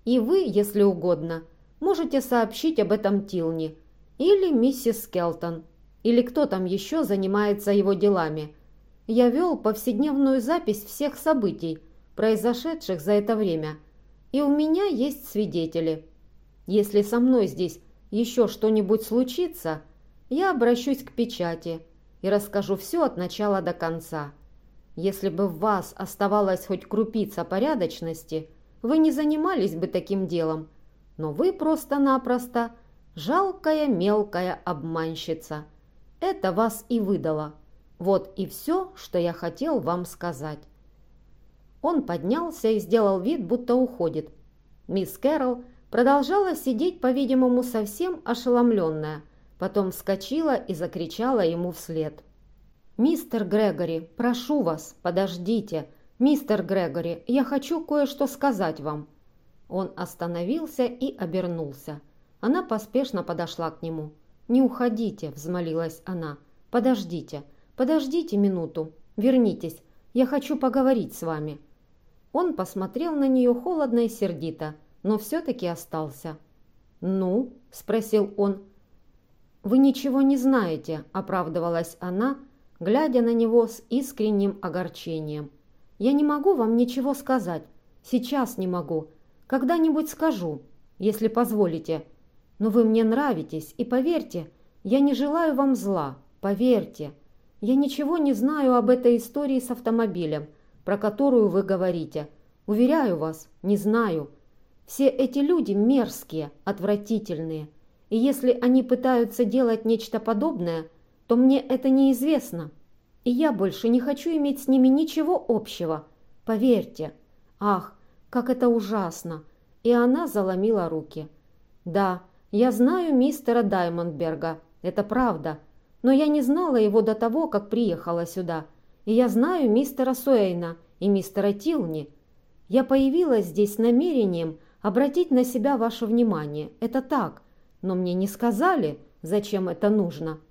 И вы, если угодно, можете сообщить об этом Тилни или миссис Скелтон, или кто там еще занимается его делами. Я вел повседневную запись всех событий, произошедших за это время, и у меня есть свидетели. Если со мной здесь еще что-нибудь случится, я обращусь к печати и расскажу все от начала до конца. Если бы в вас оставалась хоть крупица порядочности, вы не занимались бы таким делом. Но вы просто-напросто жалкая мелкая обманщица. Это вас и выдало. Вот и все, что я хотел вам сказать». Он поднялся и сделал вид, будто уходит. Мисс Кэрол продолжала сидеть, по-видимому, совсем ошеломленная, потом вскочила и закричала ему вслед. «Мистер Грегори, прошу вас, подождите. Мистер Грегори, я хочу кое-что сказать вам». Он остановился и обернулся. Она поспешно подошла к нему. «Не уходите», – взмолилась она. «Подождите, подождите минуту. Вернитесь. Я хочу поговорить с вами». Он посмотрел на нее холодно и сердито, но все-таки остался. «Ну?» – спросил он. «Вы ничего не знаете», – оправдывалась она, глядя на него с искренним огорчением. «Я не могу вам ничего сказать. Сейчас не могу. Когда-нибудь скажу, если позволите. Но вы мне нравитесь, и поверьте, я не желаю вам зла. Поверьте. Я ничего не знаю об этой истории с автомобилем, про которую вы говорите. Уверяю вас, не знаю. Все эти люди мерзкие, отвратительные. И если они пытаются делать нечто подобное, то мне это неизвестно. И я больше не хочу иметь с ними ничего общего. Поверьте. Ах, как это ужасно!» И она заломила руки. «Да, я знаю мистера Даймондберга, это правда, но я не знала его до того, как приехала сюда. И я знаю мистера Суэйна и мистера Тилни. Я появилась здесь с намерением обратить на себя ваше внимание. Это так, но мне не сказали, зачем это нужно.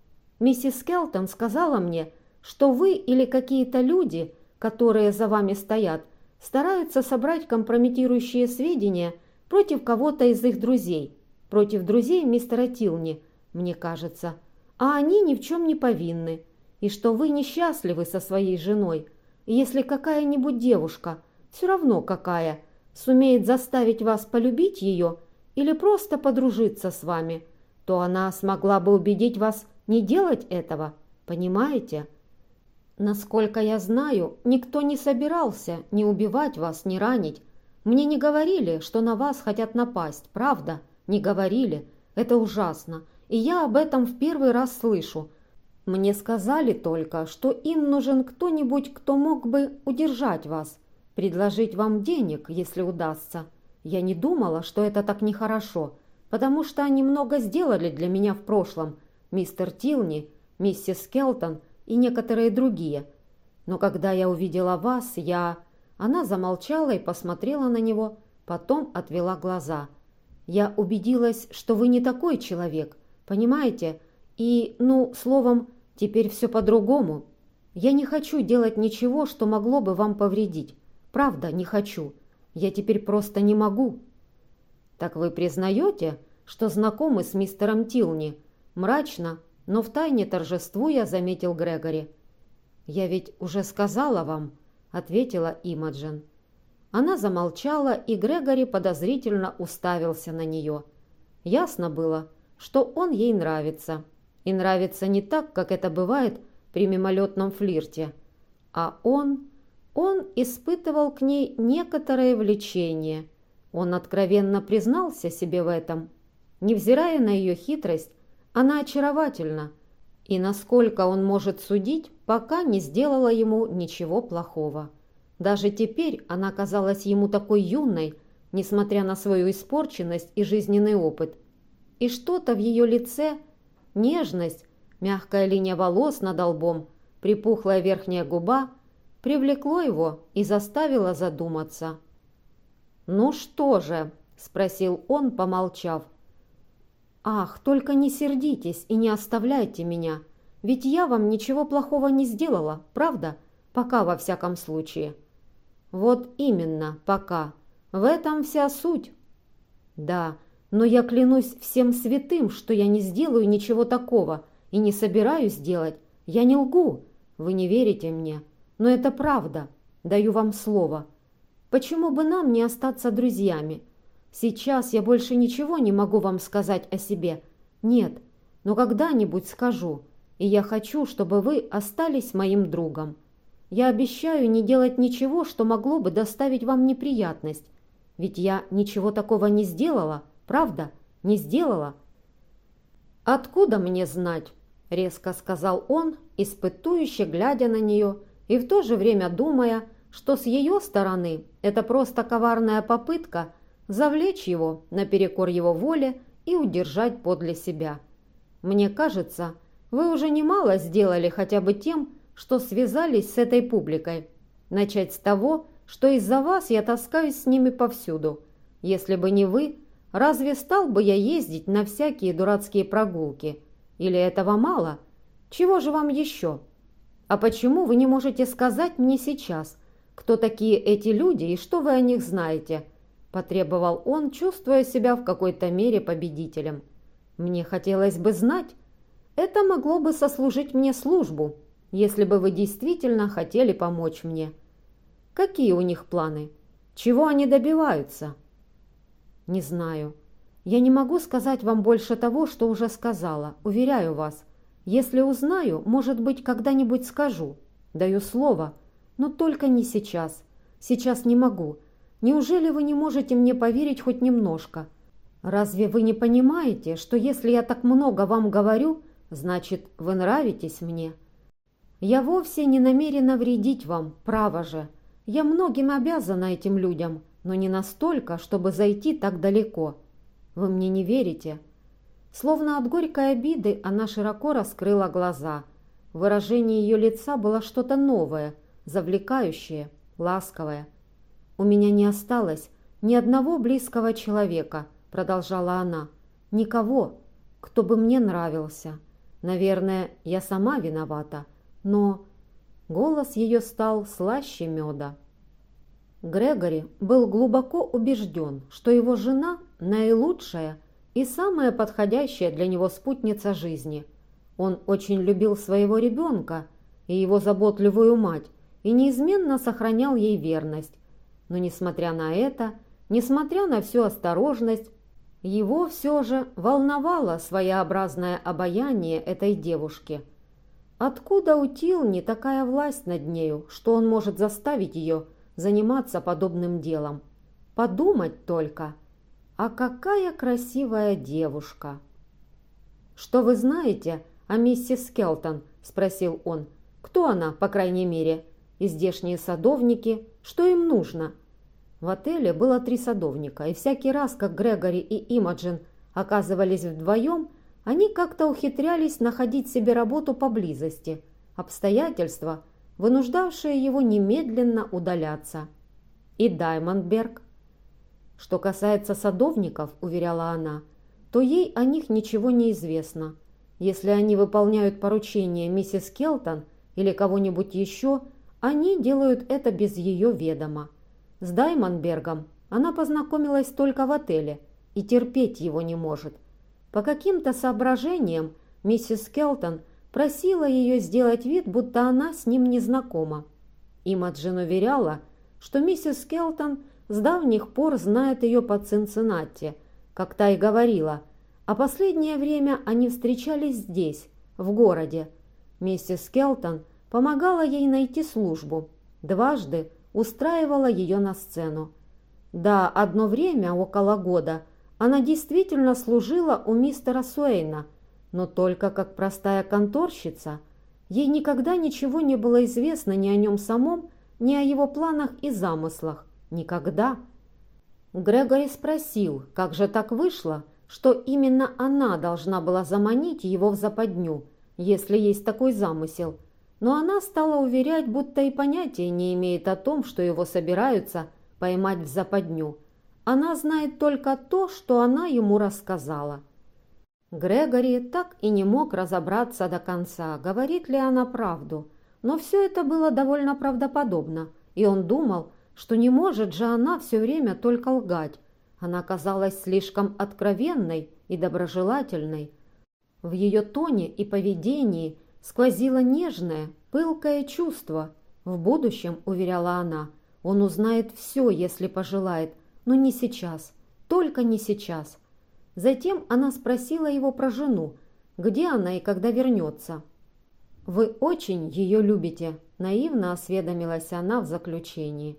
Миссис Келтон сказала мне, что вы или какие-то люди, которые за вами стоят, стараются собрать компрометирующие сведения против кого-то из их друзей, против друзей мистера Тилни, мне кажется, а они ни в чем не повинны, и что вы несчастливы со своей женой, и если какая-нибудь девушка, все равно какая, сумеет заставить вас полюбить ее или просто подружиться с вами, то она смогла бы убедить вас не делать этого, понимаете?» Насколько я знаю, никто не собирался ни убивать вас, ни ранить. Мне не говорили, что на вас хотят напасть, правда? Не говорили. Это ужасно. И я об этом в первый раз слышу. Мне сказали только, что им нужен кто-нибудь, кто мог бы удержать вас, предложить вам денег, если удастся. Я не думала, что это так нехорошо, потому что они много сделали для меня в прошлом. Мистер Тилни, миссис Келтон – и некоторые другие. Но когда я увидела вас, я...» Она замолчала и посмотрела на него, потом отвела глаза. «Я убедилась, что вы не такой человек, понимаете? И, ну, словом, теперь все по-другому. Я не хочу делать ничего, что могло бы вам повредить. Правда, не хочу. Я теперь просто не могу». «Так вы признаете, что знакомы с мистером Тилни?» Мрачно, но втайне торжествуя заметил Грегори. «Я ведь уже сказала вам», — ответила Имаджин. Она замолчала, и Грегори подозрительно уставился на нее. Ясно было, что он ей нравится. И нравится не так, как это бывает при мимолетном флирте. А он... Он испытывал к ней некоторое влечение. Он откровенно признался себе в этом. Невзирая на ее хитрость, она очаровательна, и насколько он может судить, пока не сделала ему ничего плохого. Даже теперь она казалась ему такой юной, несмотря на свою испорченность и жизненный опыт. И что-то в ее лице, нежность, мягкая линия волос над лбом, припухлая верхняя губа, привлекло его и заставило задуматься. «Ну что же?» – спросил он, помолчав. «Ах, только не сердитесь и не оставляйте меня, ведь я вам ничего плохого не сделала, правда? Пока во всяком случае». «Вот именно, пока. В этом вся суть». «Да, но я клянусь всем святым, что я не сделаю ничего такого и не собираюсь делать. Я не лгу. Вы не верите мне, но это правда. Даю вам слово. Почему бы нам не остаться друзьями?» Сейчас я больше ничего не могу вам сказать о себе. Нет, но когда-нибудь скажу. И я хочу, чтобы вы остались моим другом. Я обещаю не делать ничего, что могло бы доставить вам неприятность. Ведь я ничего такого не сделала, правда? Не сделала?» «Откуда мне знать?» — резко сказал он, испытующе глядя на нее и в то же время думая, что с ее стороны это просто коварная попытка завлечь его наперекор его воле и удержать подле себя. «Мне кажется, вы уже немало сделали хотя бы тем, что связались с этой публикой. Начать с того, что из-за вас я таскаюсь с ними повсюду. Если бы не вы, разве стал бы я ездить на всякие дурацкие прогулки? Или этого мало? Чего же вам еще?» «А почему вы не можете сказать мне сейчас, кто такие эти люди и что вы о них знаете?» Потребовал он, чувствуя себя в какой-то мере победителем. «Мне хотелось бы знать. Это могло бы сослужить мне службу, если бы вы действительно хотели помочь мне. Какие у них планы? Чего они добиваются?» «Не знаю. Я не могу сказать вам больше того, что уже сказала, уверяю вас. Если узнаю, может быть, когда-нибудь скажу. Даю слово, но только не сейчас. Сейчас не могу. Неужели вы не можете мне поверить хоть немножко? Разве вы не понимаете, что если я так много вам говорю, значит, вы нравитесь мне? Я вовсе не намерена вредить вам, право же. Я многим обязана этим людям, но не настолько, чтобы зайти так далеко. Вы мне не верите?» Словно от горькой обиды она широко раскрыла глаза. Выражение ее лица было что-то новое, завлекающее, ласковое. «У меня не осталось ни одного близкого человека», — продолжала она. «Никого, кто бы мне нравился. Наверное, я сама виновата, но...» Голос ее стал слаще меда. Грегори был глубоко убежден, что его жена наилучшая — и самая подходящая для него спутница жизни. Он очень любил своего ребенка и его заботливую мать и неизменно сохранял ей верность. Но несмотря на это, несмотря на всю осторожность, его все же волновало своеобразное обаяние этой девушки. Откуда у Тилни такая власть над нею, что он может заставить ее заниматься подобным делом? Подумать только – а какая красивая девушка!» «Что вы знаете о миссис Скелтон?» – спросил он. «Кто она, по крайней мере? И здешние садовники? Что им нужно?» В отеле было три садовника, и всякий раз, как Грегори и Имаджин оказывались вдвоем, они как-то ухитрялись находить себе работу поблизости, обстоятельства, вынуждавшие его немедленно удаляться. И Даймондберг – что касается садовников, уверяла она, то ей о них ничего не известно. Если они выполняют поручение миссис Келтон или кого-нибудь еще, они делают это без ее ведома. С Даймонбергом она познакомилась только в отеле и терпеть его не может. По каким-то соображениям миссис Келтон просила ее сделать вид, будто она с ним не знакома. Имаджин уверяла, что миссис Келтон с давних пор знает ее по Цинциннати, как та и говорила, а последнее время они встречались здесь, в городе. Миссис Келтон помогала ей найти службу, дважды устраивала ее на сцену. Да, одно время, около года, она действительно служила у мистера Суэйна, но только как простая конторщица. Ей никогда ничего не было известно ни о нем самом, ни о его планах и замыслах. Никогда. Грегори спросил, как же так вышло, что именно она должна была заманить его в западню, если есть такой замысел. Но она стала уверять, будто и понятия не имеет о том, что его собираются поймать в западню. Она знает только то, что она ему рассказала. Грегори так и не мог разобраться до конца, говорит ли она правду. Но все это было довольно правдоподобно, и он думал, что не может же она все время только лгать. Она казалась слишком откровенной и доброжелательной. В ее тоне и поведении сквозило нежное, пылкое чувство. В будущем, уверяла она, он узнает все, если пожелает, но не сейчас, только не сейчас. Затем она спросила его про жену, где она и когда вернется. «Вы очень ее любите», – наивно осведомилась она в заключении.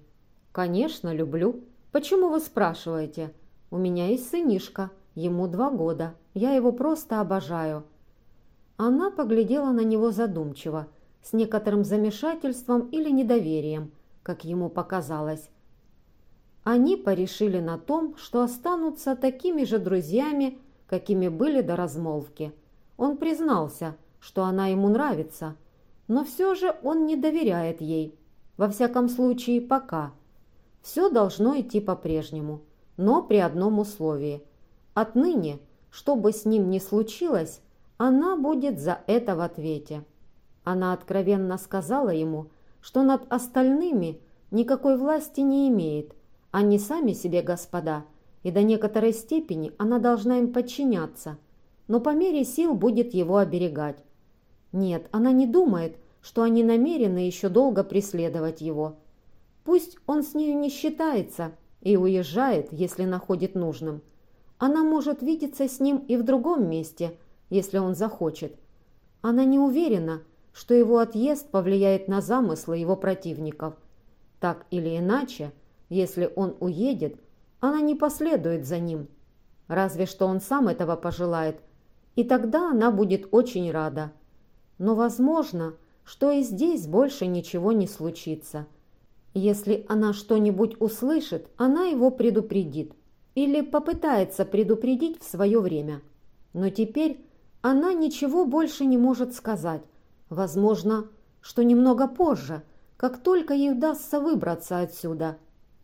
«Конечно, люблю», «Почему вы спрашиваете? У меня есть сынишка, ему два года. Я его просто обожаю». Она поглядела на него задумчиво, с некоторым замешательством или недоверием, как ему показалось. Они порешили на том, что останутся такими же друзьями, какими были до размолвки. Он признался, что она ему нравится, но все же он не доверяет ей. Во всяком случае, пока. Все должно идти по-прежнему, но при одном условии. Отныне, что бы с ним ни случилось, она будет за это в ответе. Она откровенно сказала ему, что над остальными никакой власти не имеет, они сами себе господа, и до некоторой степени она должна им подчиняться, но по мере сил будет его оберегать. Нет, она не думает, что они намерены еще долго преследовать его. Пусть он с нею не считается и уезжает, если находит нужным. Она может видеться с ним и в другом месте, если он захочет. Она не уверена, что его отъезд повлияет на замыслы его противников. Так или иначе, если он уедет, она не последует за ним. Разве что он сам этого пожелает, и тогда она будет очень рада. Но возможно, что и здесь больше ничего не случится. Если она что-нибудь услышит, она его предупредит или попытается предупредить в свое время. Но теперь она ничего больше не может сказать. Возможно, что немного позже, как только ей удастся выбраться отсюда.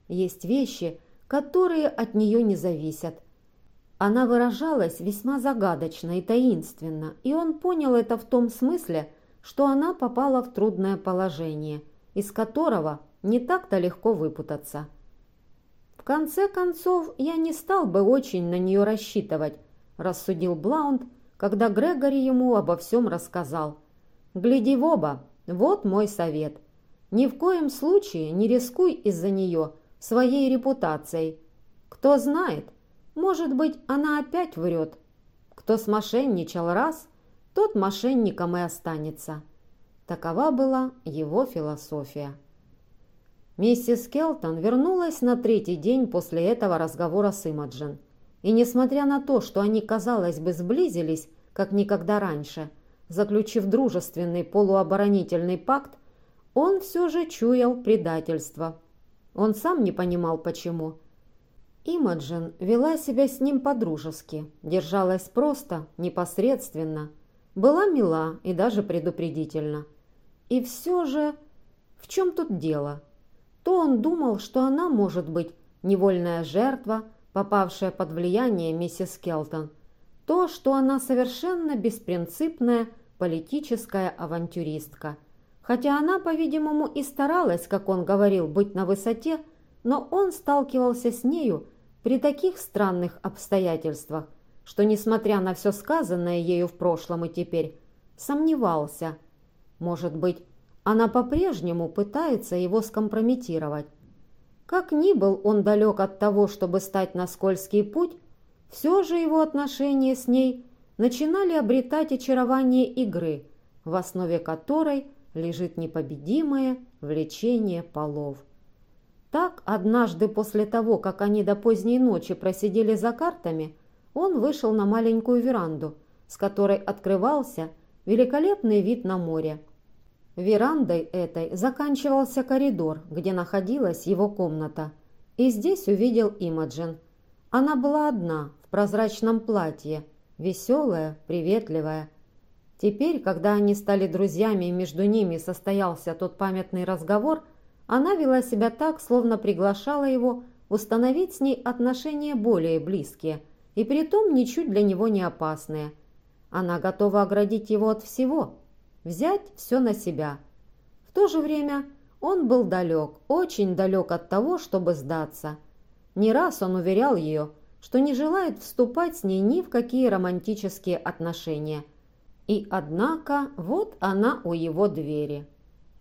Есть вещи, которые от нее не зависят. Она выражалась весьма загадочно и таинственно, и он понял это в том смысле, что она попала в трудное положение, из которого не так-то легко выпутаться. В конце концов, я не стал бы очень на нее рассчитывать, рассудил Блаунд, когда Грегори ему обо всем рассказал. «Гляди в оба, вот мой совет. Ни в коем случае не рискуй из-за нее своей репутацией. Кто знает, может быть, она опять врет. Кто смошенничал раз, тот мошенником и останется. Такова была его философия. Миссис Келтон вернулась на третий день после этого разговора с Имаджин. И несмотря на то, что они, казалось бы, сблизились, как никогда раньше, заключив дружественный полуоборонительный пакт, он все же чуял предательство. Он сам не понимал, почему. Имаджин вела себя с ним по-дружески, держалась просто, непосредственно – была мила и даже предупредительна. И все же, в чем тут дело? То он думал, что она может быть невольная жертва, попавшая под влияние миссис Келтон, то, что она совершенно беспринципная политическая авантюристка. Хотя она, по-видимому, и старалась, как он говорил, быть на высоте, но он сталкивался с нею при таких странных обстоятельствах, что, несмотря на все сказанное ею в прошлом и теперь, сомневался. Может быть, она по-прежнему пытается его скомпрометировать. Как ни был он далек от того, чтобы стать на скользкий путь, все же его отношения с ней начинали обретать очарование игры, в основе которой лежит непобедимое влечение полов. Так, однажды после того, как они до поздней ночи просидели за картами, он вышел на маленькую веранду, с которой открывался великолепный вид на море. Верандой этой заканчивался коридор, где находилась его комната. И здесь увидел Имаджин. Она была одна, в прозрачном платье, веселая, приветливая. Теперь, когда они стали друзьями и между ними состоялся тот памятный разговор, она вела себя так, словно приглашала его установить с ней отношения более близкие – и притом ничуть для него не опасные. Она готова оградить его от всего, взять все на себя. В то же время он был далек, очень далек от того, чтобы сдаться. Не раз он уверял ее, что не желает вступать с ней ни в какие романтические отношения. И однако вот она у его двери.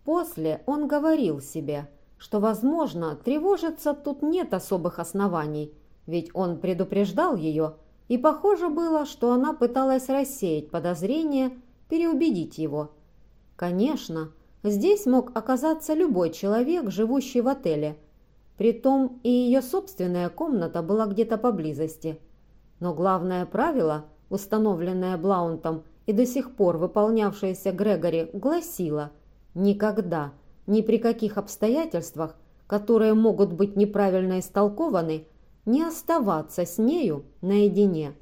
После он говорил себе, что, возможно, тревожиться тут нет особых оснований – ведь он предупреждал ее, и похоже было, что она пыталась рассеять подозрения, переубедить его. Конечно, здесь мог оказаться любой человек, живущий в отеле, Притом и ее собственная комната была где-то поблизости. Но главное правило, установленное Блаунтом и до сих пор выполнявшееся Грегори, гласило «никогда, ни при каких обстоятельствах, которые могут быть неправильно истолкованы, не оставаться с нею наедине».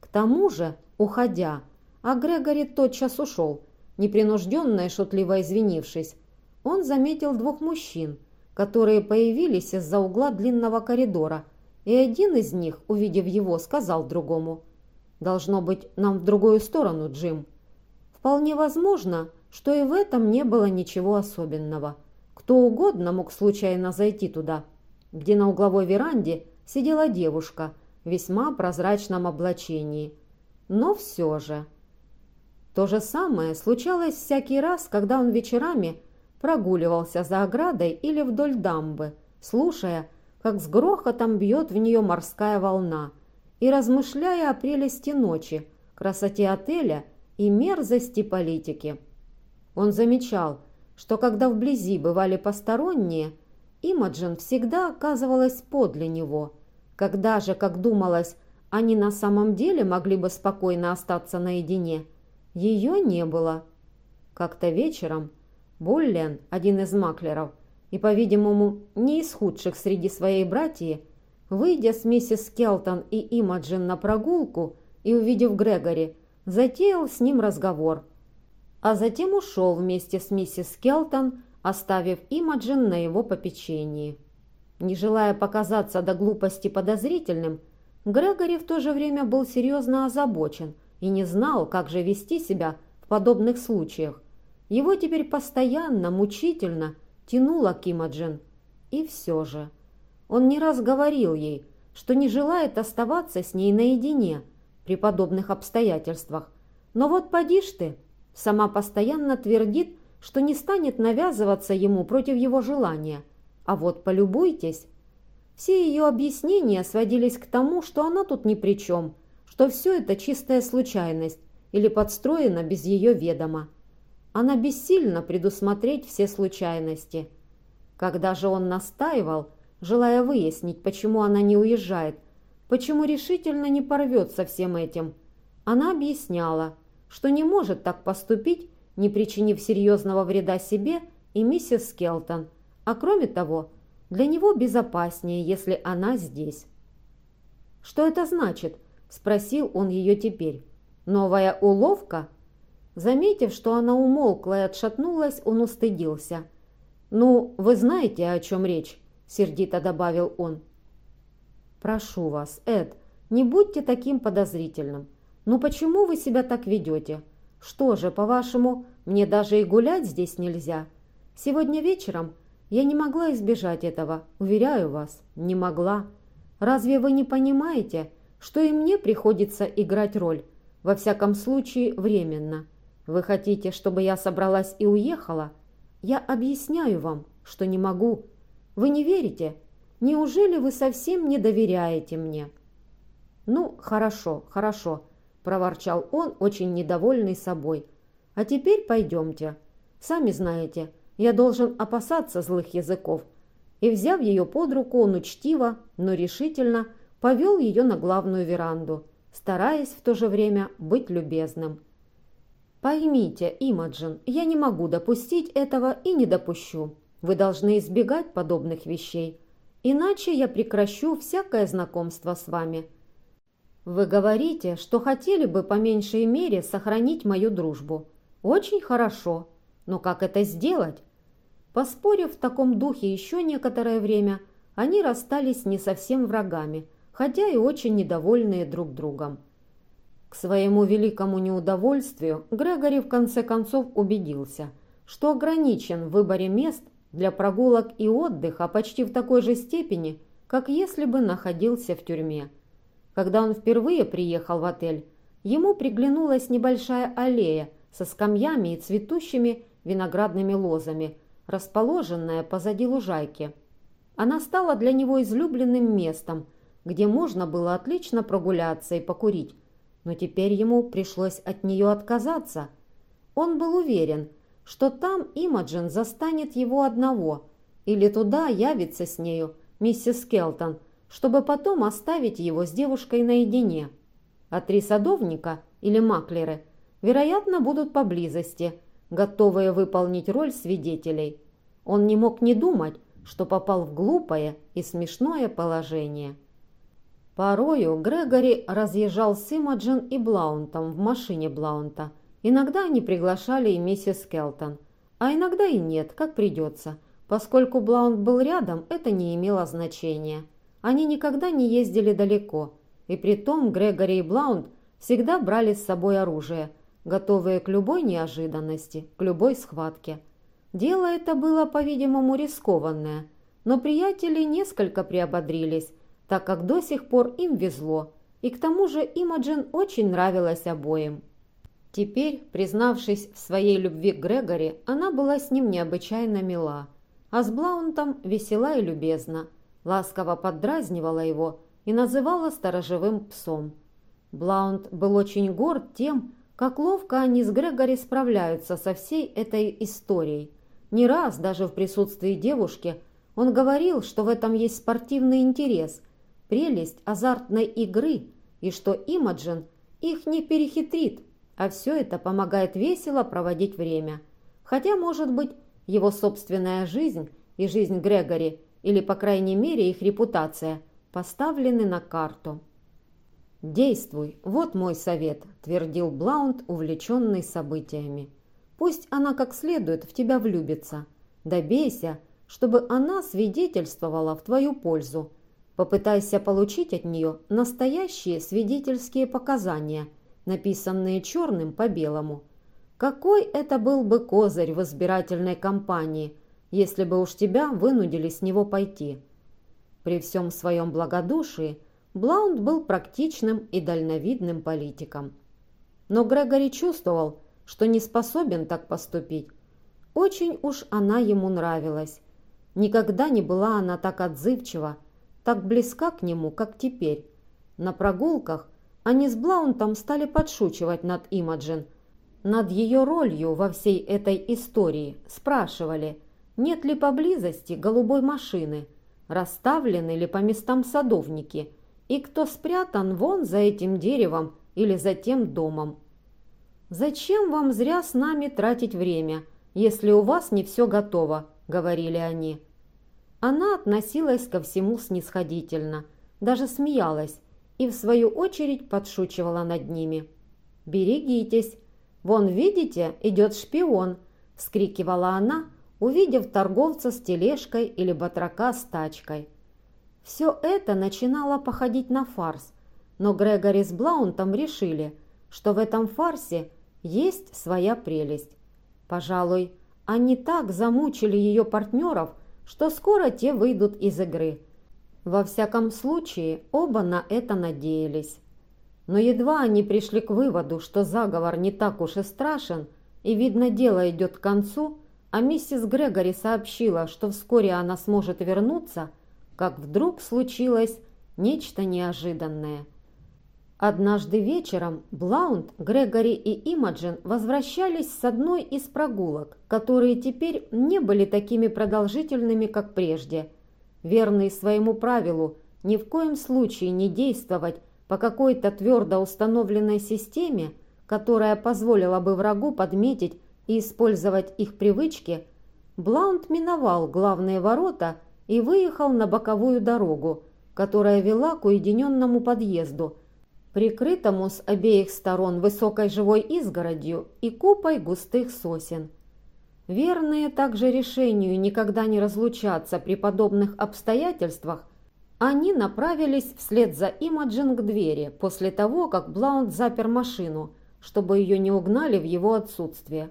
К тому же, уходя, а Грегори тотчас ушел, непринужденно и шутливо извинившись, он заметил двух мужчин, которые появились из-за угла длинного коридора, и один из них, увидев его, сказал другому, «Должно быть, нам в другую сторону, Джим». Вполне возможно, что и в этом не было ничего особенного. Кто угодно мог случайно зайти туда, где на угловой веранде сидела девушка в весьма прозрачном облачении. Но все же... То же самое случалось всякий раз, когда он вечерами прогуливался за оградой или вдоль дамбы, слушая, как с грохотом бьет в нее морская волна, и размышляя о прелести ночи, красоте отеля и мерзости политики. Он замечал, что когда вблизи бывали посторонние, Имаджин всегда оказывалась подле него. Когда же, как думалось, они на самом деле могли бы спокойно остаться наедине, ее не было. Как-то вечером Буллен, один из маклеров, и, по-видимому, не из худших среди своей братьи, выйдя с миссис Келтон и Имаджин на прогулку и увидев Грегори, затеял с ним разговор, а затем ушел вместе с миссис Келтон, оставив Имаджин на его попечении. Не желая показаться до глупости подозрительным, Грегори в то же время был серьезно озабочен и не знал, как же вести себя в подобных случаях, его теперь постоянно, мучительно тянуло к Имаджин. И все же. Он не раз говорил ей, что не желает оставаться с ней наедине при подобных обстоятельствах. Но вот поди ж ты, сама постоянно твердит, что не станет навязываться ему против его желания. А вот полюбуйтесь. Все ее объяснения сводились к тому, что она тут ни при чем, что все это чистая случайность или подстроено без ее ведома. Она бессильна предусмотреть все случайности. Когда же он настаивал, желая выяснить, почему она не уезжает, почему решительно не порвет со всем этим, она объясняла, что не может так поступить, не причинив серьезного вреда себе и миссис Скелтон, а кроме того, для него безопаснее, если она здесь. «Что это значит?» – спросил он ее теперь. «Новая уловка?» Заметив, что она умолкла и отшатнулась, он устыдился. «Ну, вы знаете, о чем речь?» – сердито добавил он. «Прошу вас, Эд, не будьте таким подозрительным. Ну почему вы себя так ведете? Что же, по-вашему, мне даже и гулять здесь нельзя? Сегодня вечером я не могла избежать этого, уверяю вас, не могла. Разве вы не понимаете, что и мне приходится играть роль, во всяком случае временно?» Вы хотите, чтобы я собралась и уехала? Я объясняю вам, что не могу. Вы не верите? Неужели вы совсем не доверяете мне?» «Ну, хорошо, хорошо», – проворчал он, очень недовольный собой. «А теперь пойдемте. Сами знаете, я должен опасаться злых языков». И, взяв ее под руку, он учтиво, но решительно повел ее на главную веранду, стараясь в то же время быть любезным. Поймите, Имаджин, я не могу допустить этого и не допущу. Вы должны избегать подобных вещей, иначе я прекращу всякое знакомство с вами. Вы говорите, что хотели бы по меньшей мере сохранить мою дружбу. Очень хорошо, но как это сделать? Поспорив в таком духе еще некоторое время, они расстались не совсем врагами, хотя и очень недовольные друг другом. К своему великому неудовольствию Грегори в конце концов убедился, что ограничен в выборе мест для прогулок и отдыха почти в такой же степени, как если бы находился в тюрьме. Когда он впервые приехал в отель, ему приглянулась небольшая аллея со скамьями и цветущими виноградными лозами, расположенная позади лужайки. Она стала для него излюбленным местом, где можно было отлично прогуляться и покурить, но теперь ему пришлось от нее отказаться. Он был уверен, что там Имаджин застанет его одного, или туда явится с нею миссис Келтон, чтобы потом оставить его с девушкой наедине. А три садовника или маклеры, вероятно, будут поблизости, готовые выполнить роль свидетелей. Он не мог не думать, что попал в глупое и смешное положение. Порою Грегори разъезжал с Имаджин и Блаунтом в машине Блаунта. Иногда они приглашали и миссис Келтон, а иногда и нет, как придется. Поскольку Блаунт был рядом, это не имело значения. Они никогда не ездили далеко, и при том Грегори и Блаунт всегда брали с собой оружие, готовые к любой неожиданности, к любой схватке. Дело это было, по-видимому, рискованное, но приятели несколько приободрились, так как до сих пор им везло, и к тому же Имаджин очень нравилась обоим. Теперь, признавшись в своей любви к Грегори, она была с ним необычайно мила, а с Блаунтом весела и любезна, ласково поддразнивала его и называла сторожевым псом. Блаунт был очень горд тем, как ловко они с Грегори справляются со всей этой историей. Не раз, даже в присутствии девушки, он говорил, что в этом есть спортивный интерес – прелесть азартной игры и что Имаджин их не перехитрит, а все это помогает весело проводить время. Хотя, может быть, его собственная жизнь и жизнь Грегори, или, по крайней мере, их репутация, поставлены на карту. «Действуй, вот мой совет», – твердил Блаунд, увлеченный событиями. «Пусть она как следует в тебя влюбится. Добейся, чтобы она свидетельствовала в твою пользу, Попытайся получить от нее настоящие свидетельские показания, написанные черным по белому. Какой это был бы козырь в избирательной кампании, если бы уж тебя вынудили с него пойти? При всем своем благодушии Блаунд был практичным и дальновидным политиком. Но Грегори чувствовал, что не способен так поступить. Очень уж она ему нравилась. Никогда не была она так отзывчива, так близка к нему, как теперь. На прогулках они с Блаунтом стали подшучивать над Имаджин, над ее ролью во всей этой истории, спрашивали, нет ли поблизости голубой машины, расставлены ли по местам садовники и кто спрятан вон за этим деревом или за тем домом. «Зачем вам зря с нами тратить время, если у вас не все готово?» – говорили они. Она относилась ко всему снисходительно, даже смеялась и, в свою очередь, подшучивала над ними. «Берегитесь! Вон, видите, идет шпион!» – вскрикивала она, увидев торговца с тележкой или батрака с тачкой. Все это начинало походить на фарс, но Грегори с Блаунтом решили, что в этом фарсе есть своя прелесть. Пожалуй, они так замучили ее партнеров – что скоро те выйдут из игры. Во всяком случае, оба на это надеялись. Но едва они пришли к выводу, что заговор не так уж и страшен, и, видно, дело идет к концу, а миссис Грегори сообщила, что вскоре она сможет вернуться, как вдруг случилось нечто неожиданное – Однажды вечером Блаунд, Грегори и Имаджин возвращались с одной из прогулок, которые теперь не были такими продолжительными, как прежде. Верный своему правилу ни в коем случае не действовать по какой-то твердо установленной системе, которая позволила бы врагу подметить и использовать их привычки, Блаунд миновал главные ворота и выехал на боковую дорогу, которая вела к уединенному подъезду – прикрытому с обеих сторон высокой живой изгородью и купой густых сосен. Верные также решению никогда не разлучаться при подобных обстоятельствах, они направились вслед за Имаджин к двери после того, как Блаунд запер машину, чтобы ее не угнали в его отсутствие.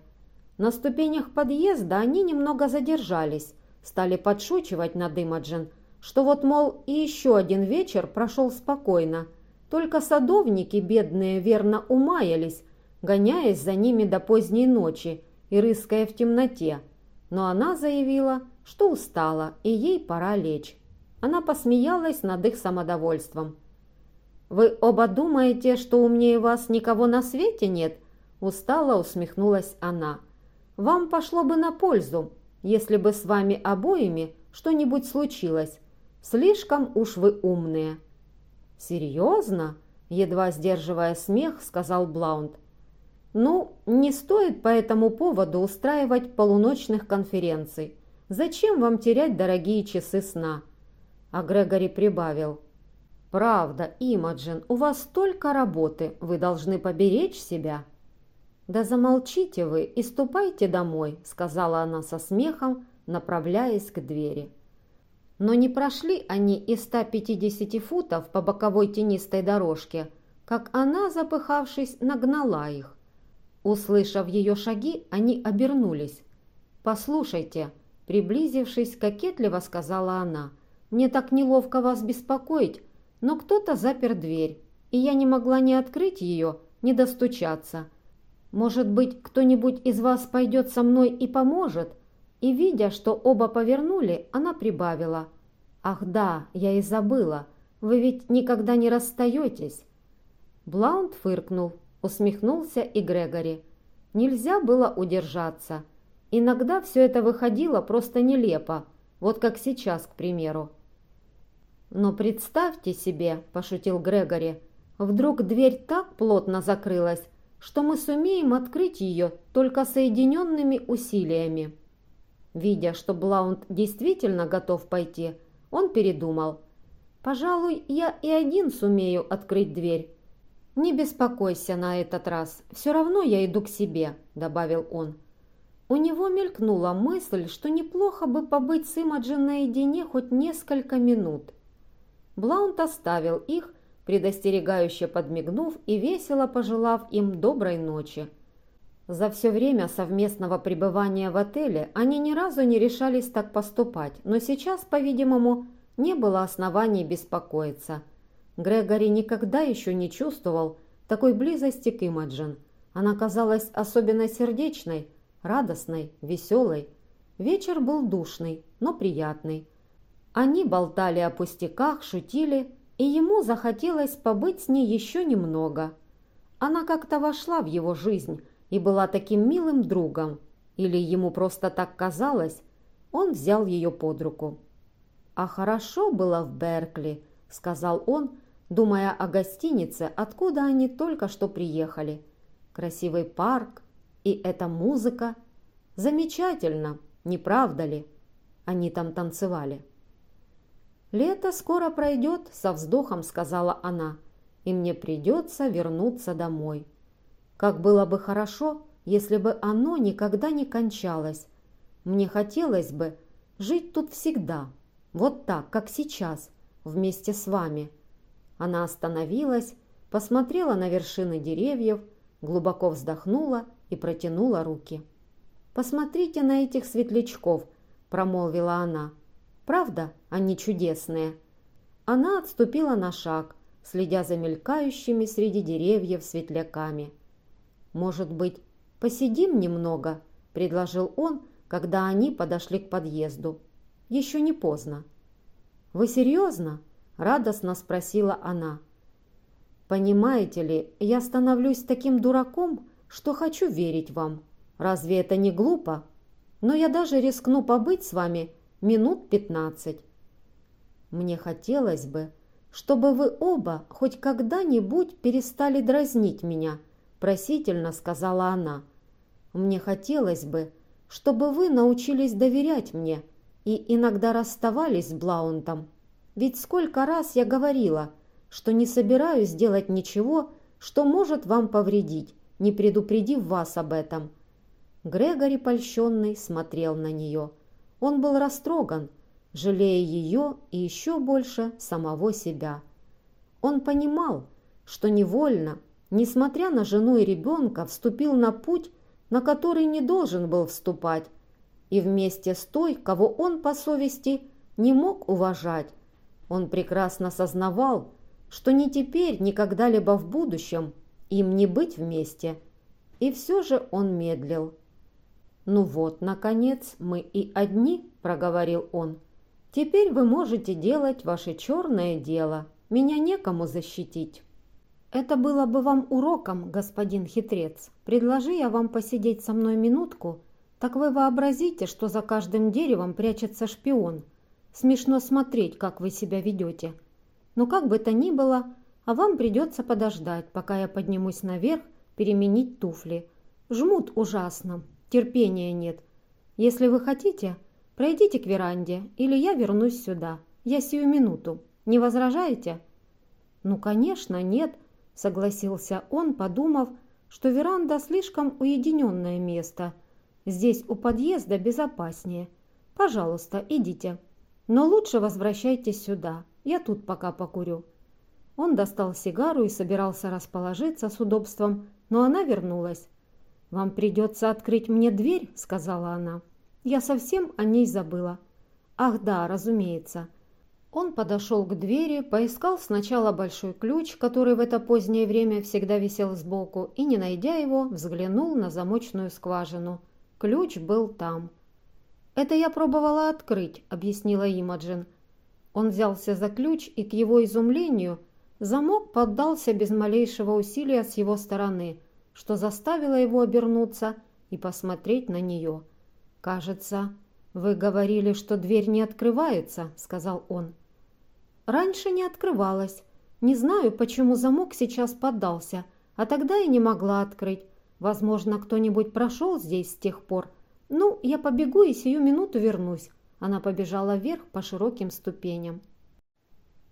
На ступенях подъезда они немного задержались, стали подшучивать над Имаджин, что вот, мол, и еще один вечер прошел спокойно – только садовники бедные верно умаялись, гоняясь за ними до поздней ночи и рыская в темноте. Но она заявила, что устала и ей пора лечь. Она посмеялась над их самодовольством. «Вы оба думаете, что умнее вас никого на свете нет?» Устало усмехнулась она. «Вам пошло бы на пользу, если бы с вами обоими что-нибудь случилось. Слишком уж вы умные». «Серьезно?» – едва сдерживая смех, сказал Блаунд. «Ну, не стоит по этому поводу устраивать полуночных конференций. Зачем вам терять дорогие часы сна?» А Грегори прибавил. «Правда, Имаджин, у вас столько работы, вы должны поберечь себя». «Да замолчите вы и ступайте домой», — сказала она со смехом, направляясь к двери. Но не прошли они и 150 футов по боковой тенистой дорожке, как она, запыхавшись, нагнала их. Услышав ее шаги, они обернулись. «Послушайте», — приблизившись, кокетливо сказала она, «мне так неловко вас беспокоить, но кто-то запер дверь, и я не могла ни открыть ее, ни достучаться. Может быть, кто-нибудь из вас пойдет со мной и поможет?» И, видя, что оба повернули, она прибавила. «Ах да, я и забыла, вы ведь никогда не расстаетесь». Блаунд фыркнул, усмехнулся и Грегори. Нельзя было удержаться. Иногда все это выходило просто нелепо, вот как сейчас, к примеру. «Но представьте себе», – пошутил Грегори, – «вдруг дверь так плотно закрылась, что мы сумеем открыть ее только соединенными усилиями». Видя, что Блаунд действительно готов пойти, он передумал. «Пожалуй, я и один сумею открыть дверь». «Не беспокойся на этот раз, все равно я иду к себе», – добавил он. У него мелькнула мысль, что неплохо бы побыть с Имаджин наедине хоть несколько минут. Блаунд оставил их, предостерегающе подмигнув и весело пожелав им доброй ночи. За все время совместного пребывания в отеле они ни разу не решались так поступать, но сейчас, по-видимому, не было оснований беспокоиться. Грегори никогда еще не чувствовал такой близости к Имаджин. Она казалась особенно сердечной, радостной, веселой. Вечер был душный, но приятный. Они болтали о пустяках, шутили, и ему захотелось побыть с ней еще немного. Она как-то вошла в его жизнь, и была таким милым другом, или ему просто так казалось, он взял ее под руку. «А хорошо было в Беркли», — сказал он, думая о гостинице, откуда они только что приехали. «Красивый парк и эта музыка. Замечательно, не правда ли?» Они там танцевали. «Лето скоро пройдет», — со вздохом сказала она, «и мне придется вернуться домой». Как было бы хорошо, если бы оно никогда не кончалось. Мне хотелось бы жить тут всегда, вот так, как сейчас, вместе с вами. Она остановилась, посмотрела на вершины деревьев, глубоко вздохнула и протянула руки. «Посмотрите на этих светлячков», – промолвила она. «Правда, они чудесные?» Она отступила на шаг, следя за мелькающими среди деревьев светляками. «Может быть, посидим немного?» – предложил он, когда они подошли к подъезду. «Еще не поздно». «Вы серьезно?» – радостно спросила она. «Понимаете ли, я становлюсь таким дураком, что хочу верить вам. Разве это не глупо? Но я даже рискну побыть с вами минут пятнадцать. Мне хотелось бы, чтобы вы оба хоть когда-нибудь перестали дразнить меня – просительно сказала она. «Мне хотелось бы, чтобы вы научились доверять мне и иногда расставались с Блаунтом. Ведь сколько раз я говорила, что не собираюсь делать ничего, что может вам повредить, не предупредив вас об этом». Грегори, польщенный, смотрел на нее. Он был растроган, жалея ее и еще больше самого себя. Он понимал, что невольно, несмотря на жену и ребенка, вступил на путь, на который не должен был вступать, и вместе с той, кого он по совести не мог уважать. Он прекрасно сознавал, что ни теперь, ни когда-либо в будущем им не быть вместе. И все же он медлил. «Ну вот, наконец, мы и одни», – проговорил он. «Теперь вы можете делать ваше черное дело. Меня некому защитить». «Это было бы вам уроком, господин хитрец. Предложи я вам посидеть со мной минутку, так вы вообразите, что за каждым деревом прячется шпион. Смешно смотреть, как вы себя ведете. Но как бы то ни было, а вам придется подождать, пока я поднимусь наверх, переменить туфли. Жмут ужасно, терпения нет. Если вы хотите, пройдите к веранде, или я вернусь сюда. Я сию минуту. Не возражаете?» «Ну, конечно, нет», — согласился он, подумав, что веранда слишком уединенное место. Здесь у подъезда безопаснее. Пожалуйста, идите. Но лучше возвращайтесь сюда. Я тут пока покурю». Он достал сигару и собирался расположиться с удобством, но она вернулась. «Вам придется открыть мне дверь», — сказала она. «Я совсем о ней забыла». «Ах да, разумеется». Он подошел к двери, поискал сначала большой ключ, который в это позднее время всегда висел сбоку, и, не найдя его, взглянул на замочную скважину. Ключ был там. «Это я пробовала открыть», — объяснила Имаджин. Он взялся за ключ, и, к его изумлению, замок поддался без малейшего усилия с его стороны, что заставило его обернуться и посмотреть на нее. «Кажется, вы говорили, что дверь не открывается», — сказал он. Раньше не открывалась. Не знаю, почему замок сейчас поддался, а тогда и не могла открыть. Возможно, кто-нибудь прошел здесь с тех пор. Ну, я побегу и сию минуту вернусь. Она побежала вверх по широким ступеням.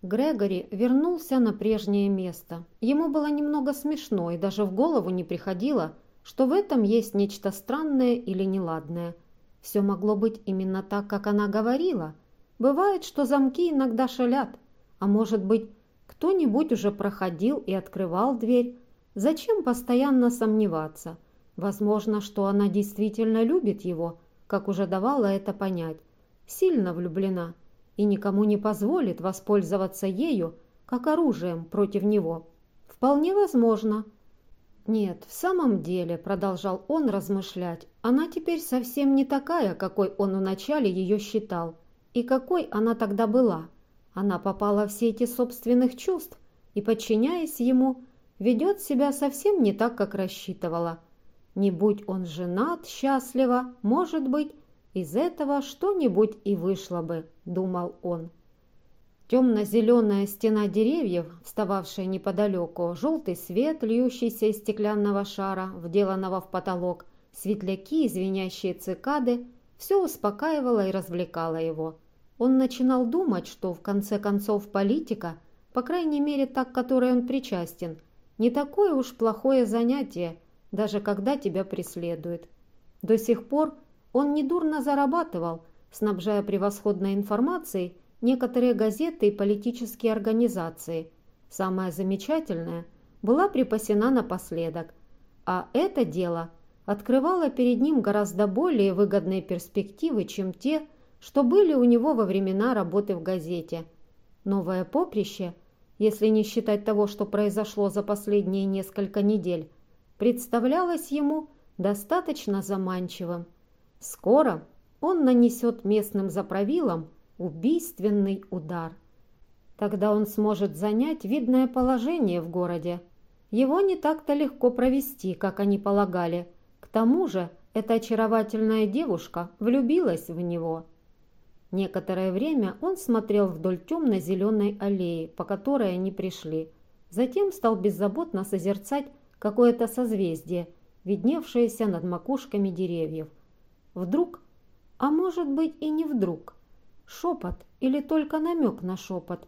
Грегори вернулся на прежнее место. Ему было немного смешно и даже в голову не приходило, что в этом есть нечто странное или неладное. Все могло быть именно так, как она говорила. Бывает, что замки иногда шалят, а может быть, кто-нибудь уже проходил и открывал дверь. Зачем постоянно сомневаться? Возможно, что она действительно любит его, как уже давала это понять. Сильно влюблена и никому не позволит воспользоваться ею как оружием против него. Вполне возможно. Нет, в самом деле, продолжал он размышлять, она теперь совсем не такая, какой он вначале ее считал. И какой она тогда была – она попала в сети собственных чувств и, подчиняясь ему, ведет себя совсем не так, как рассчитывала. Не будь он женат счастливо, может быть, из этого что-нибудь и вышло бы, думал он. Темно-зеленая стена деревьев, встававшая неподалеку, желтый свет, льющийся из стеклянного шара, вделанного в потолок, светляки, звенящие цикады – все успокаивало и развлекало его – он начинал думать, что в конце концов политика, по крайней мере так, которой он причастен, не такое уж плохое занятие, даже когда тебя преследуют. До сих пор он недурно зарабатывал, снабжая превосходной информацией некоторые газеты и политические организации. Самое замечательное была припасена напоследок, а это дело открывало перед ним гораздо более выгодные перспективы, чем те, что были у него во времена работы в газете. Новое поприще, если не считать того, что произошло за последние несколько недель, представлялось ему достаточно заманчивым. Скоро он нанесет местным заправилам убийственный удар. Тогда он сможет занять видное положение в городе. Его не так-то легко провести, как они полагали. К тому же эта очаровательная девушка влюбилась в него. Некоторое время он смотрел вдоль темно-зеленой аллеи, по которой они пришли. Затем стал беззаботно созерцать какое-то созвездие, видневшееся над макушками деревьев. Вдруг, а может быть и не вдруг, шепот или только намек на шепот,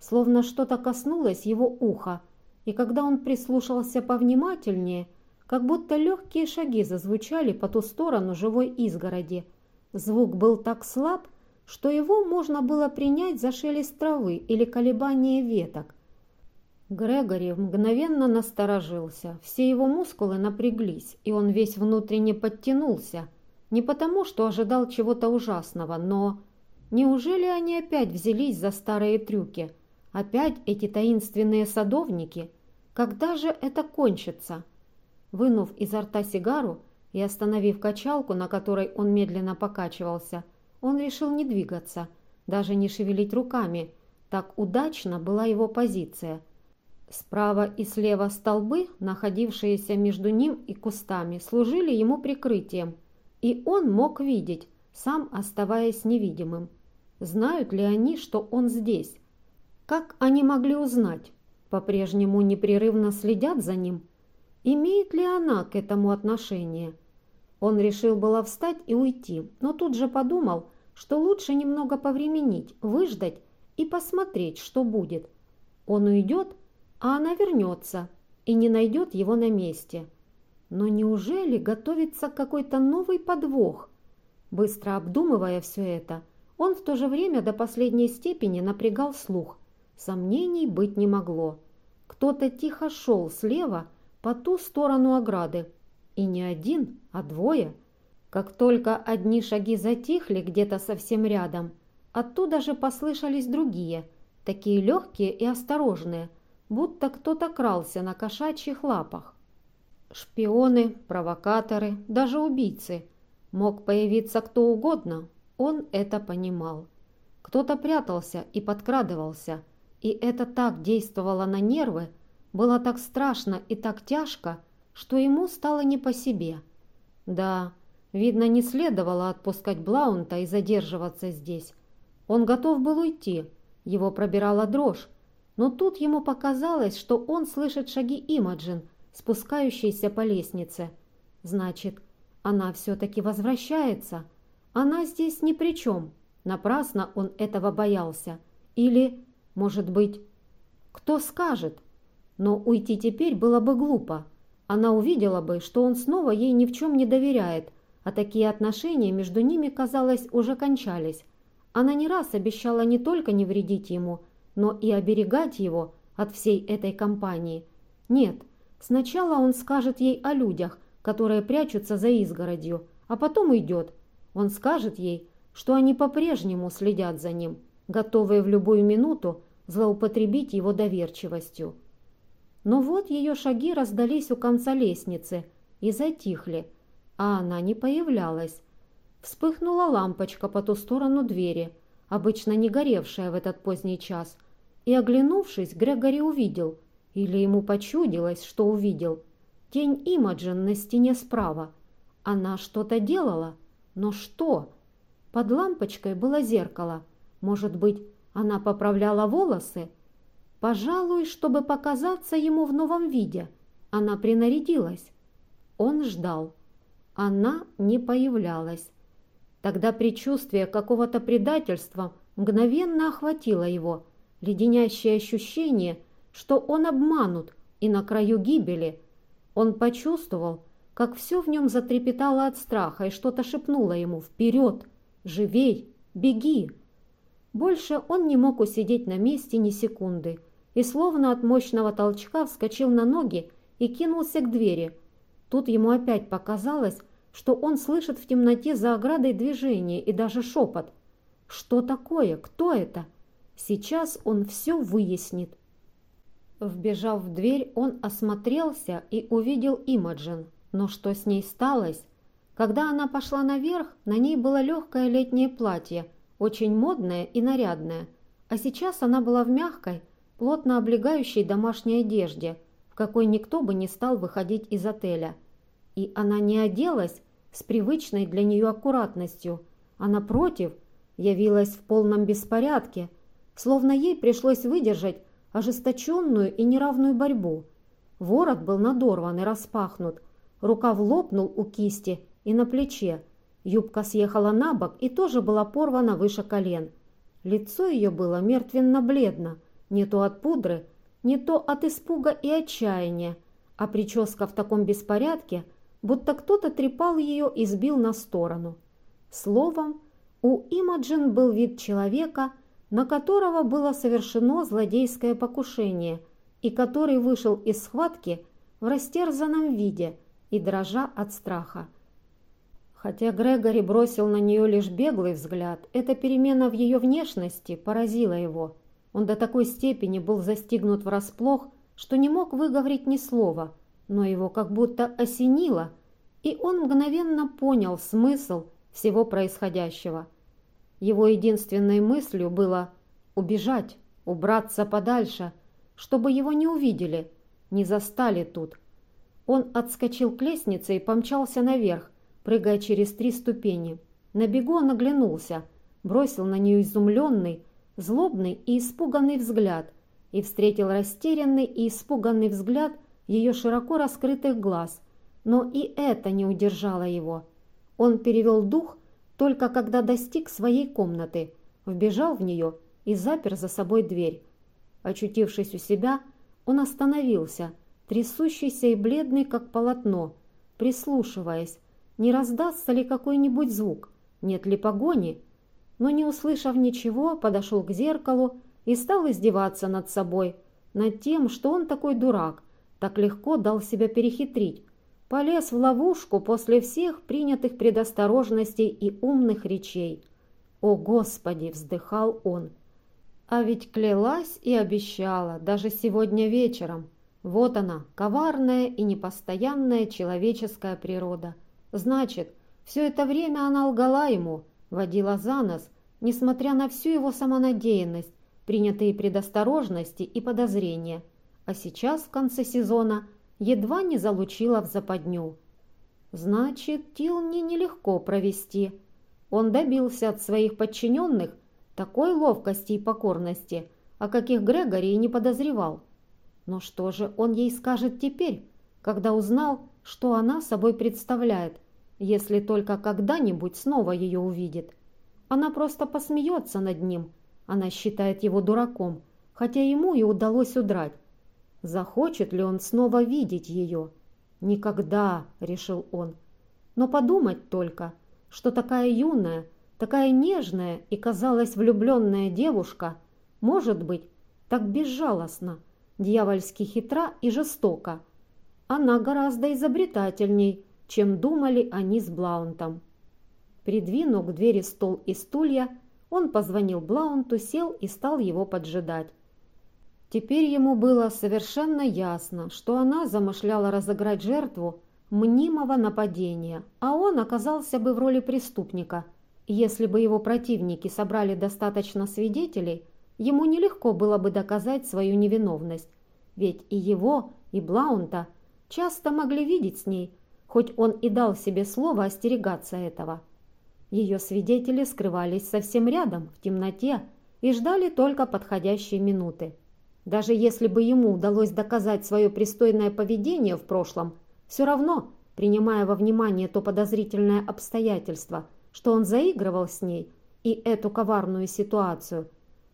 словно что-то коснулось его уха, и когда он прислушался повнимательнее, как будто легкие шаги зазвучали по ту сторону живой изгороди. Звук был так слаб, что его можно было принять за шелест травы или колебание веток. Грегори мгновенно насторожился, все его мускулы напряглись, и он весь внутренне подтянулся, не потому, что ожидал чего-то ужасного, но... Неужели они опять взялись за старые трюки? Опять эти таинственные садовники? Когда же это кончится? Вынув изо рта сигару и остановив качалку, на которой он медленно покачивался, он решил не двигаться, даже не шевелить руками. Так удачно была его позиция. Справа и слева столбы, находившиеся между ним и кустами, служили ему прикрытием, и он мог видеть, сам оставаясь невидимым. Знают ли они, что он здесь? Как они могли узнать? По-прежнему непрерывно следят за ним? Имеет ли она к этому отношение? Он решил было встать и уйти, но тут же подумал, что лучше немного повременить, выждать и посмотреть, что будет. Он уйдет, а она вернется и не найдет его на месте. Но неужели готовится какой-то новый подвох? Быстро обдумывая все это, он в то же время до последней степени напрягал слух. Сомнений быть не могло. Кто-то тихо шел слева по ту сторону ограды. И не один, а двое. Как только одни шаги затихли где-то совсем рядом, оттуда же послышались другие, такие легкие и осторожные, будто кто-то крался на кошачьих лапах. Шпионы, провокаторы, даже убийцы. Мог появиться кто угодно, он это понимал. Кто-то прятался и подкрадывался, и это так действовало на нервы, было так страшно и так тяжко, что ему стало не по себе. Да, видно, не следовало отпускать Блаунта и задерживаться здесь. Он готов был уйти, его пробирала дрожь, но тут ему показалось, что он слышит шаги Имаджин, спускающейся по лестнице. Значит, она все-таки возвращается – она здесь ни при чем. Напрасно он этого боялся. Или, может быть, кто скажет? Но уйти теперь было бы глупо. Она увидела бы, что он снова ей ни в чем не доверяет, а такие отношения между ними, казалось, уже кончались. Она не раз обещала не только не вредить ему, но и оберегать его от всей этой компании. Нет, сначала он скажет ей о людях, которые прячутся за изгородью, а потом уйдет, он скажет ей, что они по-прежнему следят за ним, готовые в любую минуту злоупотребить его доверчивостью. Но вот ее шаги раздались у конца лестницы и затихли, а она не появлялась. Вспыхнула лампочка по ту сторону двери, обычно не горевшая в этот поздний час, и, оглянувшись, Грегори увидел, или ему почудилось, что увидел, тень Имаджин на стене справа. Она что-то делала – но что? Под лампочкой было зеркало. Может быть, она поправляла волосы? Пожалуй, чтобы показаться ему в новом виде. Она принарядилась. Он ждал. Она не появлялась. Тогда предчувствие какого-то предательства мгновенно охватило его, леденящее ощущение, что он обманут и на краю гибели. Он почувствовал, как все в нем затрепетало от страха и что-то шепнуло ему «Вперед! Живей! Беги!». Больше он не мог усидеть на месте ни секунды и словно от мощного толчка вскочил на ноги и кинулся к двери. Тут ему опять показалось, что он слышит в темноте за оградой движение и даже шепот. Что такое? Кто это? Сейчас он все выяснит. Вбежав в дверь, он осмотрелся и увидел Имаджин. Но что с ней сталось? Когда она пошла наверх, на ней было легкое летнее платье, очень модное и нарядное, а сейчас она была в мягкой, плотно облегающей домашней одежде, в какой никто бы не стал выходить из отеля. И она не оделась с привычной для нее аккуратностью, а напротив, явилась в полном беспорядке, словно ей пришлось выдержать ожесточенную и неравную борьбу. Ворот был надорван и распахнут, Рукав лопнул у кисти и на плече. Юбка съехала на бок и тоже была порвана выше колен. Лицо ее было мертвенно-бледно, не то от пудры, не то от испуга и отчаяния, а прическа в таком беспорядке, будто кто-то трепал ее и сбил на сторону. Словом, у Имаджин был вид человека, на которого было совершено злодейское покушение и который вышел из схватки в растерзанном виде – и дрожа от страха. Хотя Грегори бросил на нее лишь беглый взгляд, эта перемена в ее внешности поразила его. Он до такой степени был застигнут врасплох, что не мог выговорить ни слова, но его как будто осенило, и он мгновенно понял смысл всего происходящего. Его единственной мыслью было убежать, убраться подальше, чтобы его не увидели, не застали тут – он отскочил к лестнице и помчался наверх, прыгая через три ступени. На бегу он оглянулся. бросил на нее изумленный, злобный и испуганный взгляд и встретил растерянный и испуганный взгляд ее широко раскрытых глаз, но и это не удержало его. Он перевел дух только когда достиг своей комнаты, вбежал в нее и запер за собой дверь. Очутившись у себя, он остановился, трясущийся и бледный, как полотно, прислушиваясь, не раздастся ли какой-нибудь звук, нет ли погони, но не услышав ничего, подошел к зеркалу и стал издеваться над собой, над тем, что он такой дурак, так легко дал себя перехитрить, полез в ловушку после всех принятых предосторожностей и умных речей. «О, Господи!» – вздыхал он. А ведь клялась и обещала, даже сегодня вечером. Вот она, коварная и непостоянная человеческая природа. Значит, все это время она лгала ему, водила за нос, несмотря на всю его самонадеянность, принятые предосторожности и подозрения. А сейчас, в конце сезона, едва не залучила в западню. Значит, Тилни нелегко провести. Он добился от своих подчиненных – такой ловкости и покорности, о каких Грегори и не подозревал. Но что же он ей скажет теперь, когда узнал, что она собой представляет, если только когда-нибудь снова ее увидит? Она просто посмеется над ним. Она считает его дураком, хотя ему и удалось удрать. Захочет ли он снова видеть ее? Никогда, решил он. Но подумать только, что такая юная, Такая нежная и, казалось, влюбленная девушка, может быть, так безжалостна, дьявольски хитра и жестока. Она гораздо изобретательней, чем думали они с Блаунтом. Придвинув к двери стол и стулья, он позвонил Блаунту, сел и стал его поджидать. Теперь ему было совершенно ясно, что она замышляла разыграть жертву мнимого нападения, а он оказался бы в роли преступника – если бы его противники собрали достаточно свидетелей, ему нелегко было бы доказать свою невиновность, ведь и его, и Блаунта часто могли видеть с ней, хоть он и дал себе слово остерегаться этого. Ее свидетели скрывались совсем рядом, в темноте, и ждали только подходящей минуты. Даже если бы ему удалось доказать свое пристойное поведение в прошлом, все равно, принимая во внимание то подозрительное обстоятельство – что он заигрывал с ней и эту коварную ситуацию,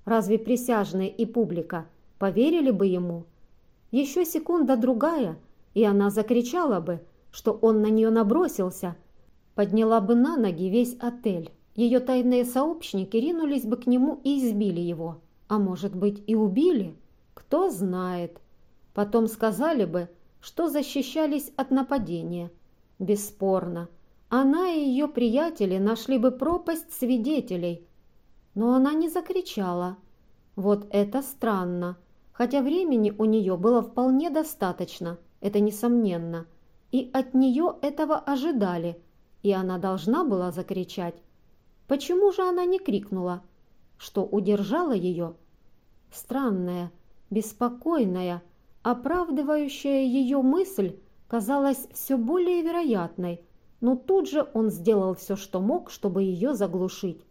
разве присяжные и публика поверили бы ему? Еще секунда-другая, и она закричала бы, что он на нее набросился, подняла бы на ноги весь отель. Ее тайные сообщники ринулись бы к нему и избили его, а может быть и убили, кто знает. Потом сказали бы, что защищались от нападения. Бесспорно, она и ее приятели нашли бы пропасть свидетелей. Но она не закричала. Вот это странно. Хотя времени у нее было вполне достаточно, это несомненно. И от нее этого ожидали, и она должна была закричать. Почему же она не крикнула? Что удержало ее? Странная, беспокойная, оправдывающая ее мысль казалась все более вероятной – но тут же он сделал все, что мог, чтобы ее заглушить.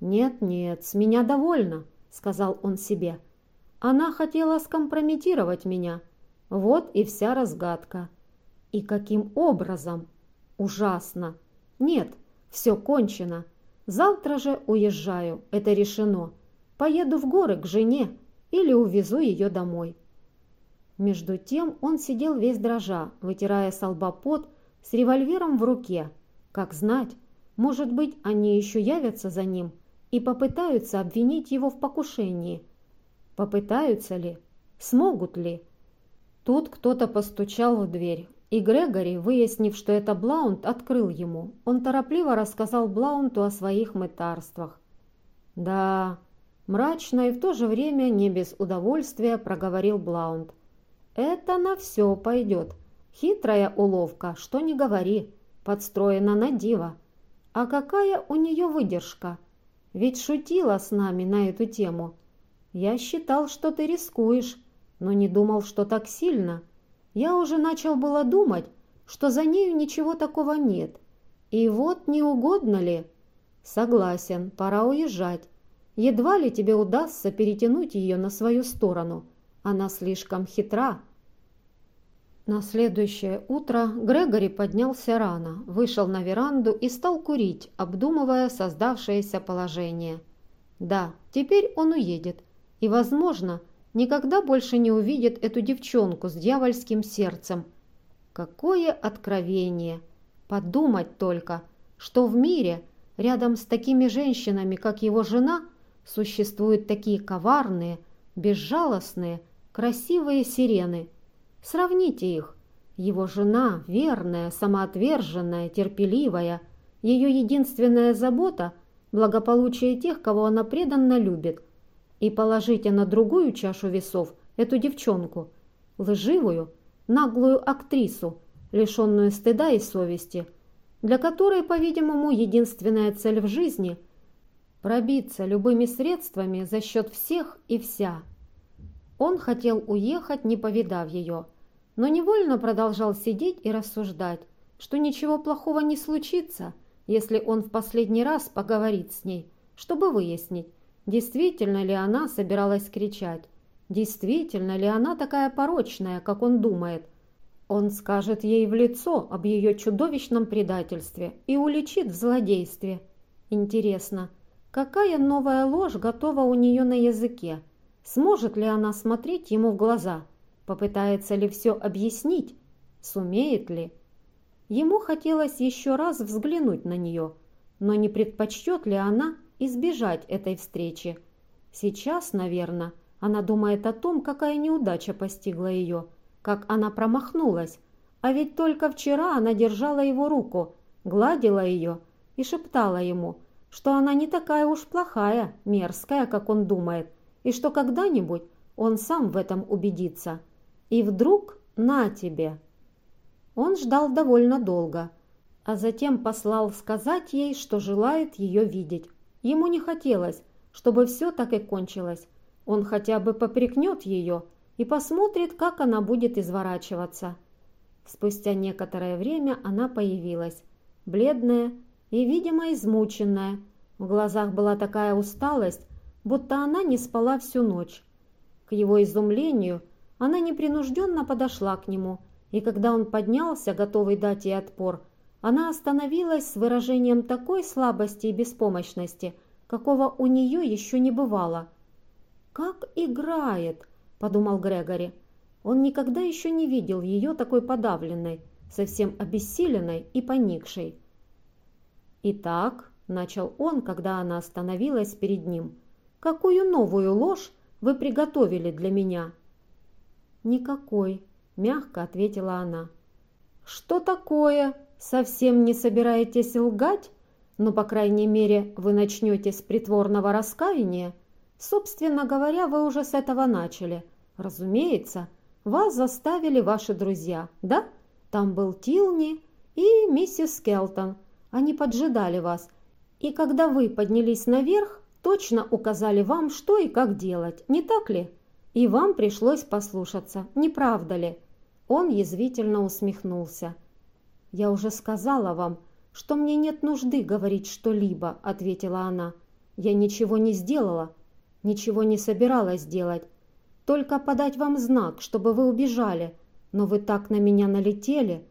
«Нет-нет, с меня довольно», — сказал он себе. «Она хотела скомпрометировать меня. Вот и вся разгадка. И каким образом? Ужасно. Нет, все кончено. Завтра же уезжаю, это решено. Поеду в горы к жене или увезу ее домой». Между тем он сидел весь дрожа, вытирая с с револьвером в руке. Как знать, может быть, они еще явятся за ним и попытаются обвинить его в покушении. Попытаются ли? Смогут ли? Тут кто-то постучал в дверь, и Грегори, выяснив, что это Блаунд, открыл ему. Он торопливо рассказал Блаунту о своих мытарствах. «Да...» Мрачно и в то же время не без удовольствия проговорил Блаунд. «Это на все пойдет. Хитрая уловка, что не говори, подстроена на диво. А какая у нее выдержка? Ведь шутила с нами на эту тему. Я считал, что ты рискуешь, но не думал, что так сильно. Я уже начал было думать, что за нею ничего такого нет. И вот не угодно ли? Согласен, пора уезжать. Едва ли тебе удастся перетянуть ее на свою сторону. Она слишком хитра. На следующее утро Грегори поднялся рано, вышел на веранду и стал курить, обдумывая создавшееся положение. Да, теперь он уедет. И, возможно, никогда больше не увидит эту девчонку с дьявольским сердцем. Какое откровение! Подумать только, что в мире, рядом с такими женщинами, как его жена, существуют такие коварные, безжалостные, красивые сирены. Сравните их. Его жена, верная, самоотверженная, терпеливая, ее единственная забота – благополучие тех, кого она преданно любит. И положите на другую чашу весов эту девчонку, лживую, наглую актрису, лишенную стыда и совести, для которой, по-видимому, единственная цель в жизни – пробиться любыми средствами за счет всех и вся – он хотел уехать, не повидав ее, но невольно продолжал сидеть и рассуждать, что ничего плохого не случится, если он в последний раз поговорит с ней, чтобы выяснить, действительно ли она собиралась кричать, действительно ли она такая порочная, как он думает. Он скажет ей в лицо об ее чудовищном предательстве и уличит в злодействе. Интересно, какая новая ложь готова у нее на языке? Сможет ли она смотреть ему в глаза? Попытается ли все объяснить? Сумеет ли? Ему хотелось еще раз взглянуть на нее, но не предпочтет ли она избежать этой встречи? Сейчас, наверное, она думает о том, какая неудача постигла ее, как она промахнулась. А ведь только вчера она держала его руку, гладила ее и шептала ему, что она не такая уж плохая, мерзкая, как он думает, и что когда-нибудь он сам в этом убедится. И вдруг на тебе. Он ждал довольно долго, а затем послал сказать ей, что желает ее видеть. Ему не хотелось, чтобы все так и кончилось. Он хотя бы попрекнет ее и посмотрит, как она будет изворачиваться. Спустя некоторое время она появилась, бледная и, видимо, измученная. В глазах была такая усталость, будто она не спала всю ночь. К его изумлению она непринужденно подошла к нему, и когда он поднялся, готовый дать ей отпор, она остановилась с выражением такой слабости и беспомощности, какого у нее еще не бывало. «Как играет!» – подумал Грегори. Он никогда еще не видел ее такой подавленной, совсем обессиленной и поникшей. «Итак», – начал он, когда она остановилась перед ним – Какую новую ложь вы приготовили для меня?» «Никакой», – мягко ответила она. «Что такое? Совсем не собираетесь лгать? Ну, по крайней мере, вы начнете с притворного раскаяния? Собственно говоря, вы уже с этого начали. Разумеется, вас заставили ваши друзья, да? Там был Тилни и миссис Келтон. Они поджидали вас. И когда вы поднялись наверх, точно указали вам, что и как делать, не так ли? И вам пришлось послушаться, не правда ли?» Он язвительно усмехнулся. «Я уже сказала вам, что мне нет нужды говорить что-либо», — ответила она. «Я ничего не сделала, ничего не собиралась делать. Только подать вам знак, чтобы вы убежали. Но вы так на меня налетели».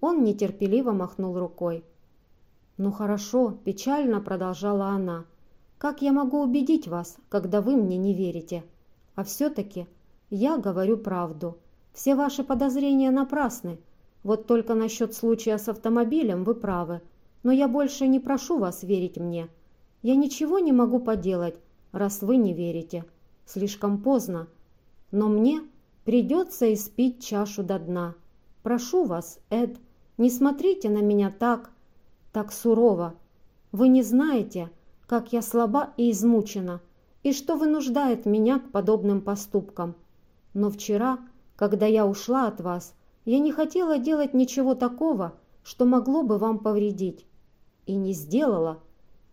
Он нетерпеливо махнул рукой. «Ну хорошо», – печально продолжала она. Как я могу убедить вас, когда вы мне не верите? А все-таки я говорю правду. Все ваши подозрения напрасны. Вот только насчет случая с автомобилем вы правы. Но я больше не прошу вас верить мне. Я ничего не могу поделать, раз вы не верите. Слишком поздно. Но мне придется испить чашу до дна. Прошу вас, Эд, не смотрите на меня так, так сурово. Вы не знаете, как я слаба и измучена, и что вынуждает меня к подобным поступкам. Но вчера, когда я ушла от вас, я не хотела делать ничего такого, что могло бы вам повредить. И не сделала.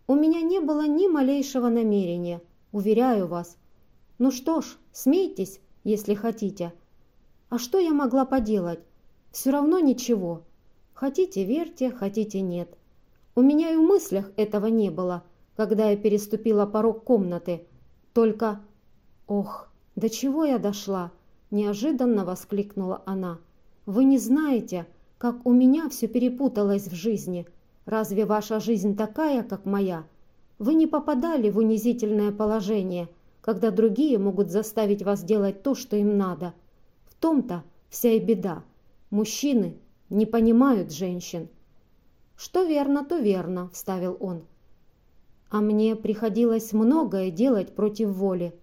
У меня не было ни малейшего намерения, уверяю вас. Ну что ж, смейтесь, если хотите. А что я могла поделать? Все равно ничего. Хотите – верьте, хотите – нет. У меня и в мыслях этого не было, когда я переступила порог комнаты. Только... Ох, до чего я дошла? Неожиданно воскликнула она. Вы не знаете, как у меня все перепуталось в жизни. Разве ваша жизнь такая, как моя? Вы не попадали в унизительное положение, когда другие могут заставить вас делать то, что им надо. В том-то вся и беда. Мужчины не понимают женщин. «Что верно, то верно», — вставил он. «А мне приходилось многое делать против воли.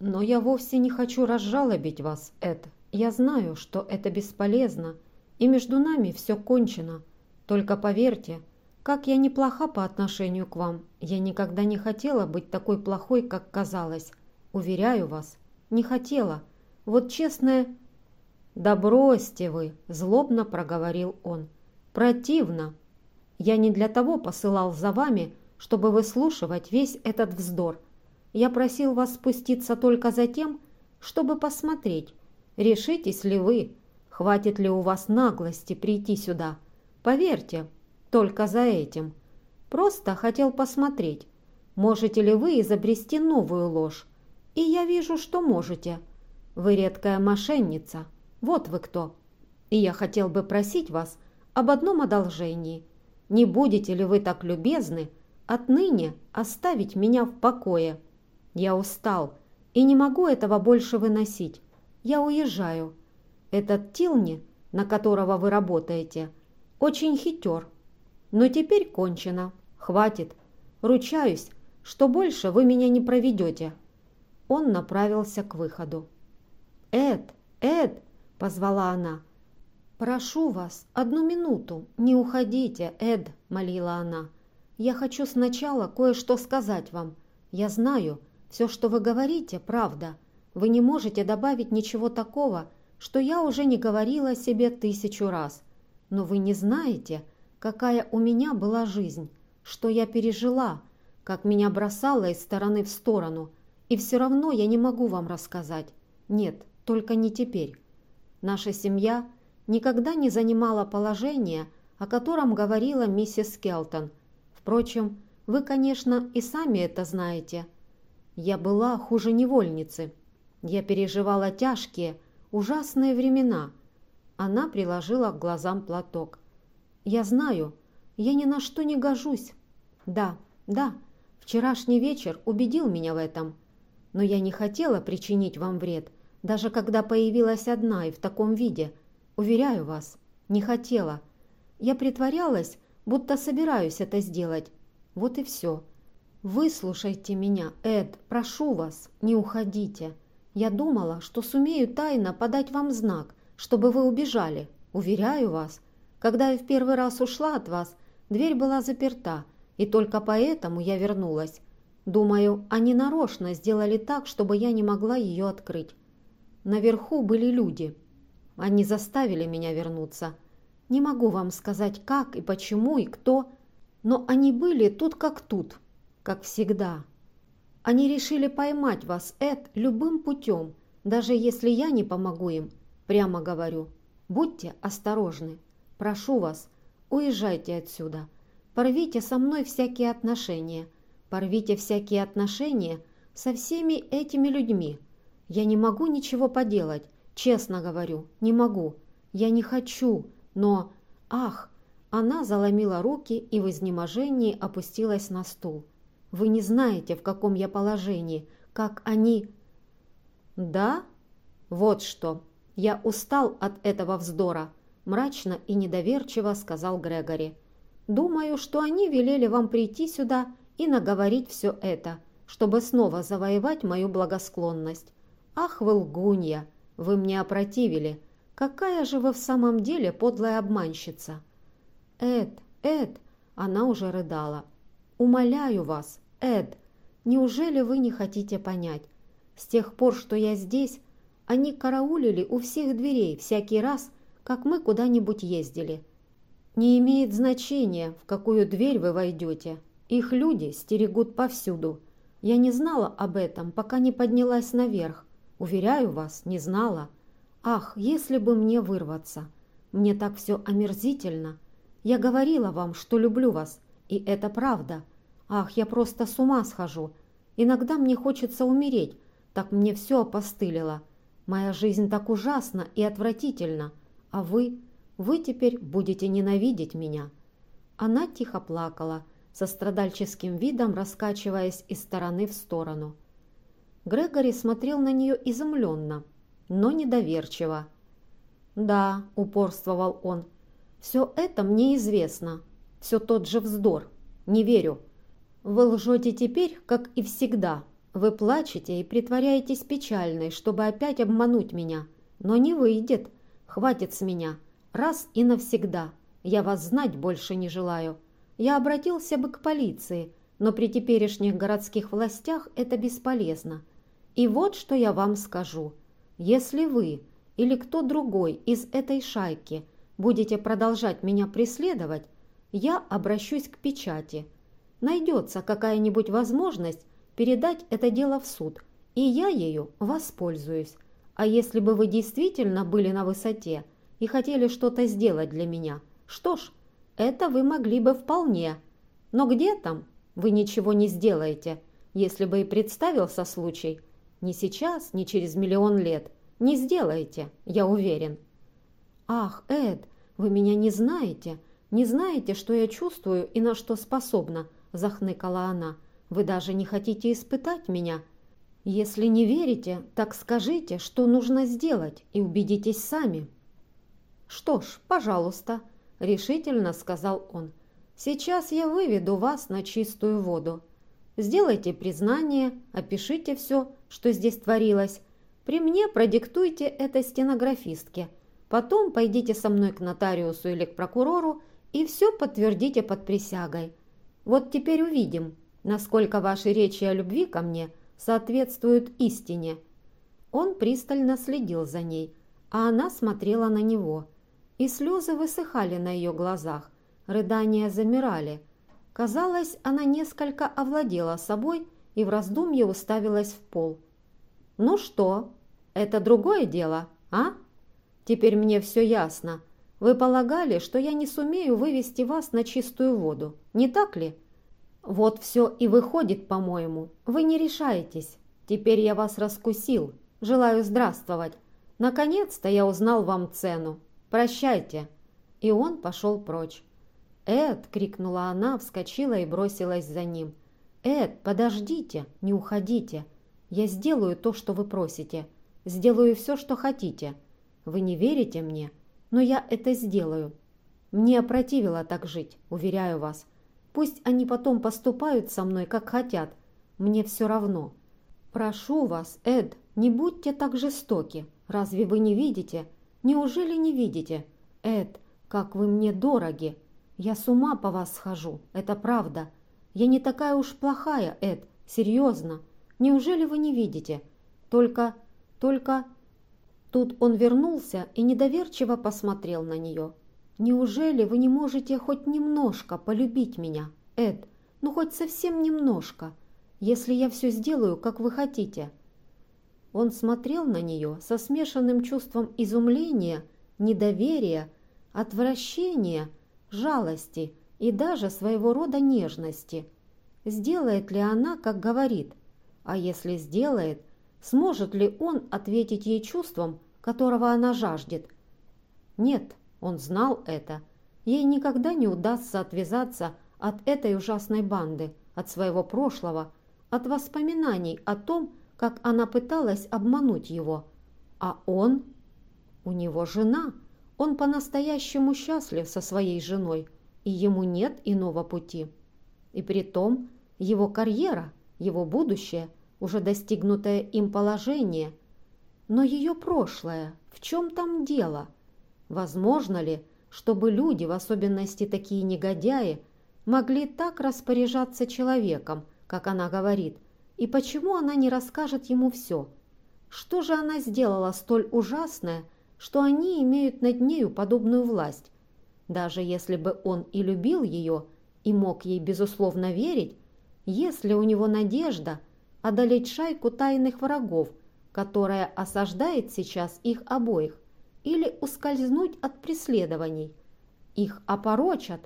Но я вовсе не хочу разжалобить вас, Эд. Я знаю, что это бесполезно, и между нами все кончено. Только поверьте, как я неплоха по отношению к вам, я никогда не хотела быть такой плохой, как казалось. Уверяю вас, не хотела. Вот честное...» «Да бросьте вы!» – злобно проговорил он. «Противно! Я не для того посылал за вами, чтобы выслушивать весь этот вздор. Я просил вас спуститься только за тем, чтобы посмотреть, решитесь ли вы, хватит ли у вас наглости прийти сюда. Поверьте, только за этим. Просто хотел посмотреть, можете ли вы изобрести новую ложь. И я вижу, что можете. Вы редкая мошенница. Вот вы кто. И я хотел бы просить вас об одном одолжении – не будете ли вы так любезны отныне оставить меня в покое? Я устал и не могу этого больше выносить. Я уезжаю. Этот Тилни, на которого вы работаете, очень хитер. Но теперь кончено. Хватит. Ручаюсь, что больше вы меня не проведете. Он направился к выходу. «Эд, Эд!» – позвала она. «Прошу вас, одну минуту, не уходите, Эд», – молила она. «Я хочу сначала кое-что сказать вам. Я знаю, все, что вы говорите, правда. Вы не можете добавить ничего такого, что я уже не говорила себе тысячу раз. Но вы не знаете, какая у меня была жизнь, что я пережила, как меня бросало из стороны в сторону, и все равно я не могу вам рассказать. Нет, только не теперь. Наша семья – никогда не занимала положение, о котором говорила миссис Келтон. Впрочем, вы, конечно, и сами это знаете. Я была хуже невольницы. Я переживала тяжкие, ужасные времена. Она приложила к глазам платок. Я знаю, я ни на что не гожусь. Да, да, вчерашний вечер убедил меня в этом. Но я не хотела причинить вам вред, даже когда появилась одна и в таком виде – Уверяю вас, не хотела. Я притворялась, будто собираюсь это сделать. Вот и все. Выслушайте меня, Эд, прошу вас, не уходите. Я думала, что сумею тайно подать вам знак, чтобы вы убежали. Уверяю вас, когда я в первый раз ушла от вас, дверь была заперта, и только поэтому я вернулась. Думаю, они нарочно сделали так, чтобы я не могла ее открыть. Наверху были люди, они заставили меня вернуться. Не могу вам сказать, как и почему и кто, но они были тут как тут, как всегда. Они решили поймать вас, Эд, любым путем, даже если я не помогу им. Прямо говорю, будьте осторожны. Прошу вас, уезжайте отсюда. Порвите со мной всякие отношения. Порвите всякие отношения со всеми этими людьми. Я не могу ничего поделать. Честно говорю, не могу. Я не хочу, но... Ах! Она заломила руки и в изнеможении опустилась на стул. Вы не знаете, в каком я положении, как они... Да? Вот что. Я устал от этого вздора, мрачно и недоверчиво сказал Грегори. Думаю, что они велели вам прийти сюда и наговорить все это, чтобы снова завоевать мою благосклонность. Ах, вы лгунья! Вы мне опротивили. Какая же вы в самом деле подлая обманщица!» «Эд, Эд!» Она уже рыдала. «Умоляю вас, Эд, неужели вы не хотите понять? С тех пор, что я здесь, они караулили у всех дверей всякий раз, как мы куда-нибудь ездили. Не имеет значения, в какую дверь вы войдете. Их люди стерегут повсюду. Я не знала об этом, пока не поднялась наверх. Уверяю вас, не знала. Ах, если бы мне вырваться! Мне так все омерзительно. Я говорила вам, что люблю вас, и это правда. Ах, я просто с ума схожу. Иногда мне хочется умереть, так мне все опостылило. Моя жизнь так ужасна и отвратительна, а вы, вы теперь будете ненавидеть меня». Она тихо плакала, со страдальческим видом раскачиваясь из стороны в сторону. Грегори смотрел на нее изумленно, но недоверчиво. «Да», — упорствовал он, — «все это мне известно. Все тот же вздор. Не верю. Вы лжете теперь, как и всегда. Вы плачете и притворяетесь печальной, чтобы опять обмануть меня. Но не выйдет. Хватит с меня. Раз и навсегда. Я вас знать больше не желаю. Я обратился бы к полиции, но при теперешних городских властях это бесполезно. И вот что я вам скажу. Если вы или кто другой из этой шайки будете продолжать меня преследовать, я обращусь к печати. Найдется какая-нибудь возможность передать это дело в суд, и я ею воспользуюсь. А если бы вы действительно были на высоте и хотели что-то сделать для меня, что ж, это вы могли бы вполне. Но где там? Вы ничего не сделаете, если бы и представился случай. Ни сейчас, ни через миллион лет – не сделаете, я уверен. Ах, Эд, вы меня не знаете, не знаете, что я чувствую и на что способна, захныкала она. Вы даже не хотите испытать меня. Если не верите, так скажите, что нужно сделать, и убедитесь сами. Что ж, пожалуйста, решительно сказал он. Сейчас я выведу вас на чистую воду. Сделайте признание, опишите все, что здесь творилось, при мне продиктуйте это стенографистке. Потом пойдите со мной к нотариусу или к прокурору и все подтвердите под присягой. Вот теперь увидим, насколько ваши речи о любви ко мне соответствуют истине». Он пристально следил за ней, а она смотрела на него. И слезы высыхали на ее глазах, рыдания замирали. Казалось, она несколько овладела собой и в раздумье уставилась в пол. «Ну что, это другое дело, а? Теперь мне все ясно. Вы полагали, что я не сумею вывести вас на чистую воду, не так ли? Вот все и выходит, по-моему. Вы не решаетесь. Теперь я вас раскусил. Желаю здравствовать. Наконец-то я узнал вам цену. Прощайте». И он пошел прочь. «Эд!» — крикнула она, вскочила и бросилась за ним. «Эд, подождите, не уходите. Я сделаю то, что вы просите. Сделаю все, что хотите. Вы не верите мне, но я это сделаю. Мне опротивило так жить, уверяю вас. Пусть они потом поступают со мной, как хотят. Мне все равно. Прошу вас, Эд, не будьте так жестоки. Разве вы не видите? Неужели не видите? Эд, как вы мне дороги. Я с ума по вас схожу, это правда. Я не такая уж плохая, Эд, серьезно. Неужели вы не видите? Только только тут он вернулся и недоверчиво посмотрел на нее. «Неужели вы не можете хоть немножко полюбить меня, Эд? Ну, хоть совсем немножко, если я все сделаю, как вы хотите?» Он смотрел на нее со смешанным чувством изумления, недоверия, отвращения, жалости и даже своего рода нежности. Сделает ли она, как говорит? А если сделает, Сможет ли он ответить ей чувством, которого она жаждет? Нет, он знал это. Ей никогда не удастся отвязаться от этой ужасной банды, от своего прошлого, от воспоминаний о том, как она пыталась обмануть его. А он? У него жена. Он по-настоящему счастлив со своей женой, и ему нет иного пути. И при том его карьера, его будущее – уже достигнутое им положение. Но ее прошлое, в чем там дело? Возможно ли, чтобы люди, в особенности такие негодяи, могли так распоряжаться человеком, как она говорит, и почему она не расскажет ему все? Что же она сделала столь ужасное, что они имеют над нею подобную власть? Даже если бы он и любил ее, и мог ей безусловно верить, если у него надежда – одолеть шайку тайных врагов, которая осаждает сейчас их обоих, или ускользнуть от преследований. их опорочат.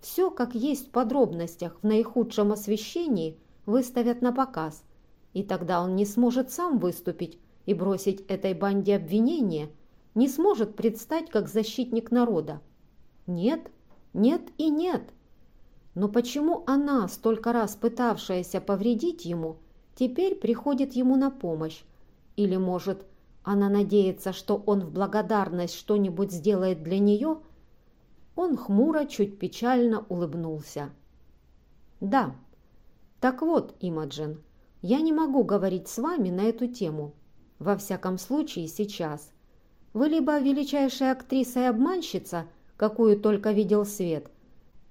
Все, как есть в подробностях, в наихудшем освещении, выставят на показ. И тогда он не сможет сам выступить и бросить этой банде обвинения, не сможет предстать как защитник народа. Нет, нет и нет. Но почему она, столько раз пытавшаяся повредить ему, теперь приходит ему на помощь? Или, может, она надеется, что он в благодарность что-нибудь сделает для нее? Он хмуро, чуть печально улыбнулся. «Да. Так вот, Имаджин, я не могу говорить с вами на эту тему. Во всяком случае, сейчас. Вы либо величайшая актриса и обманщица, какую только видел свет,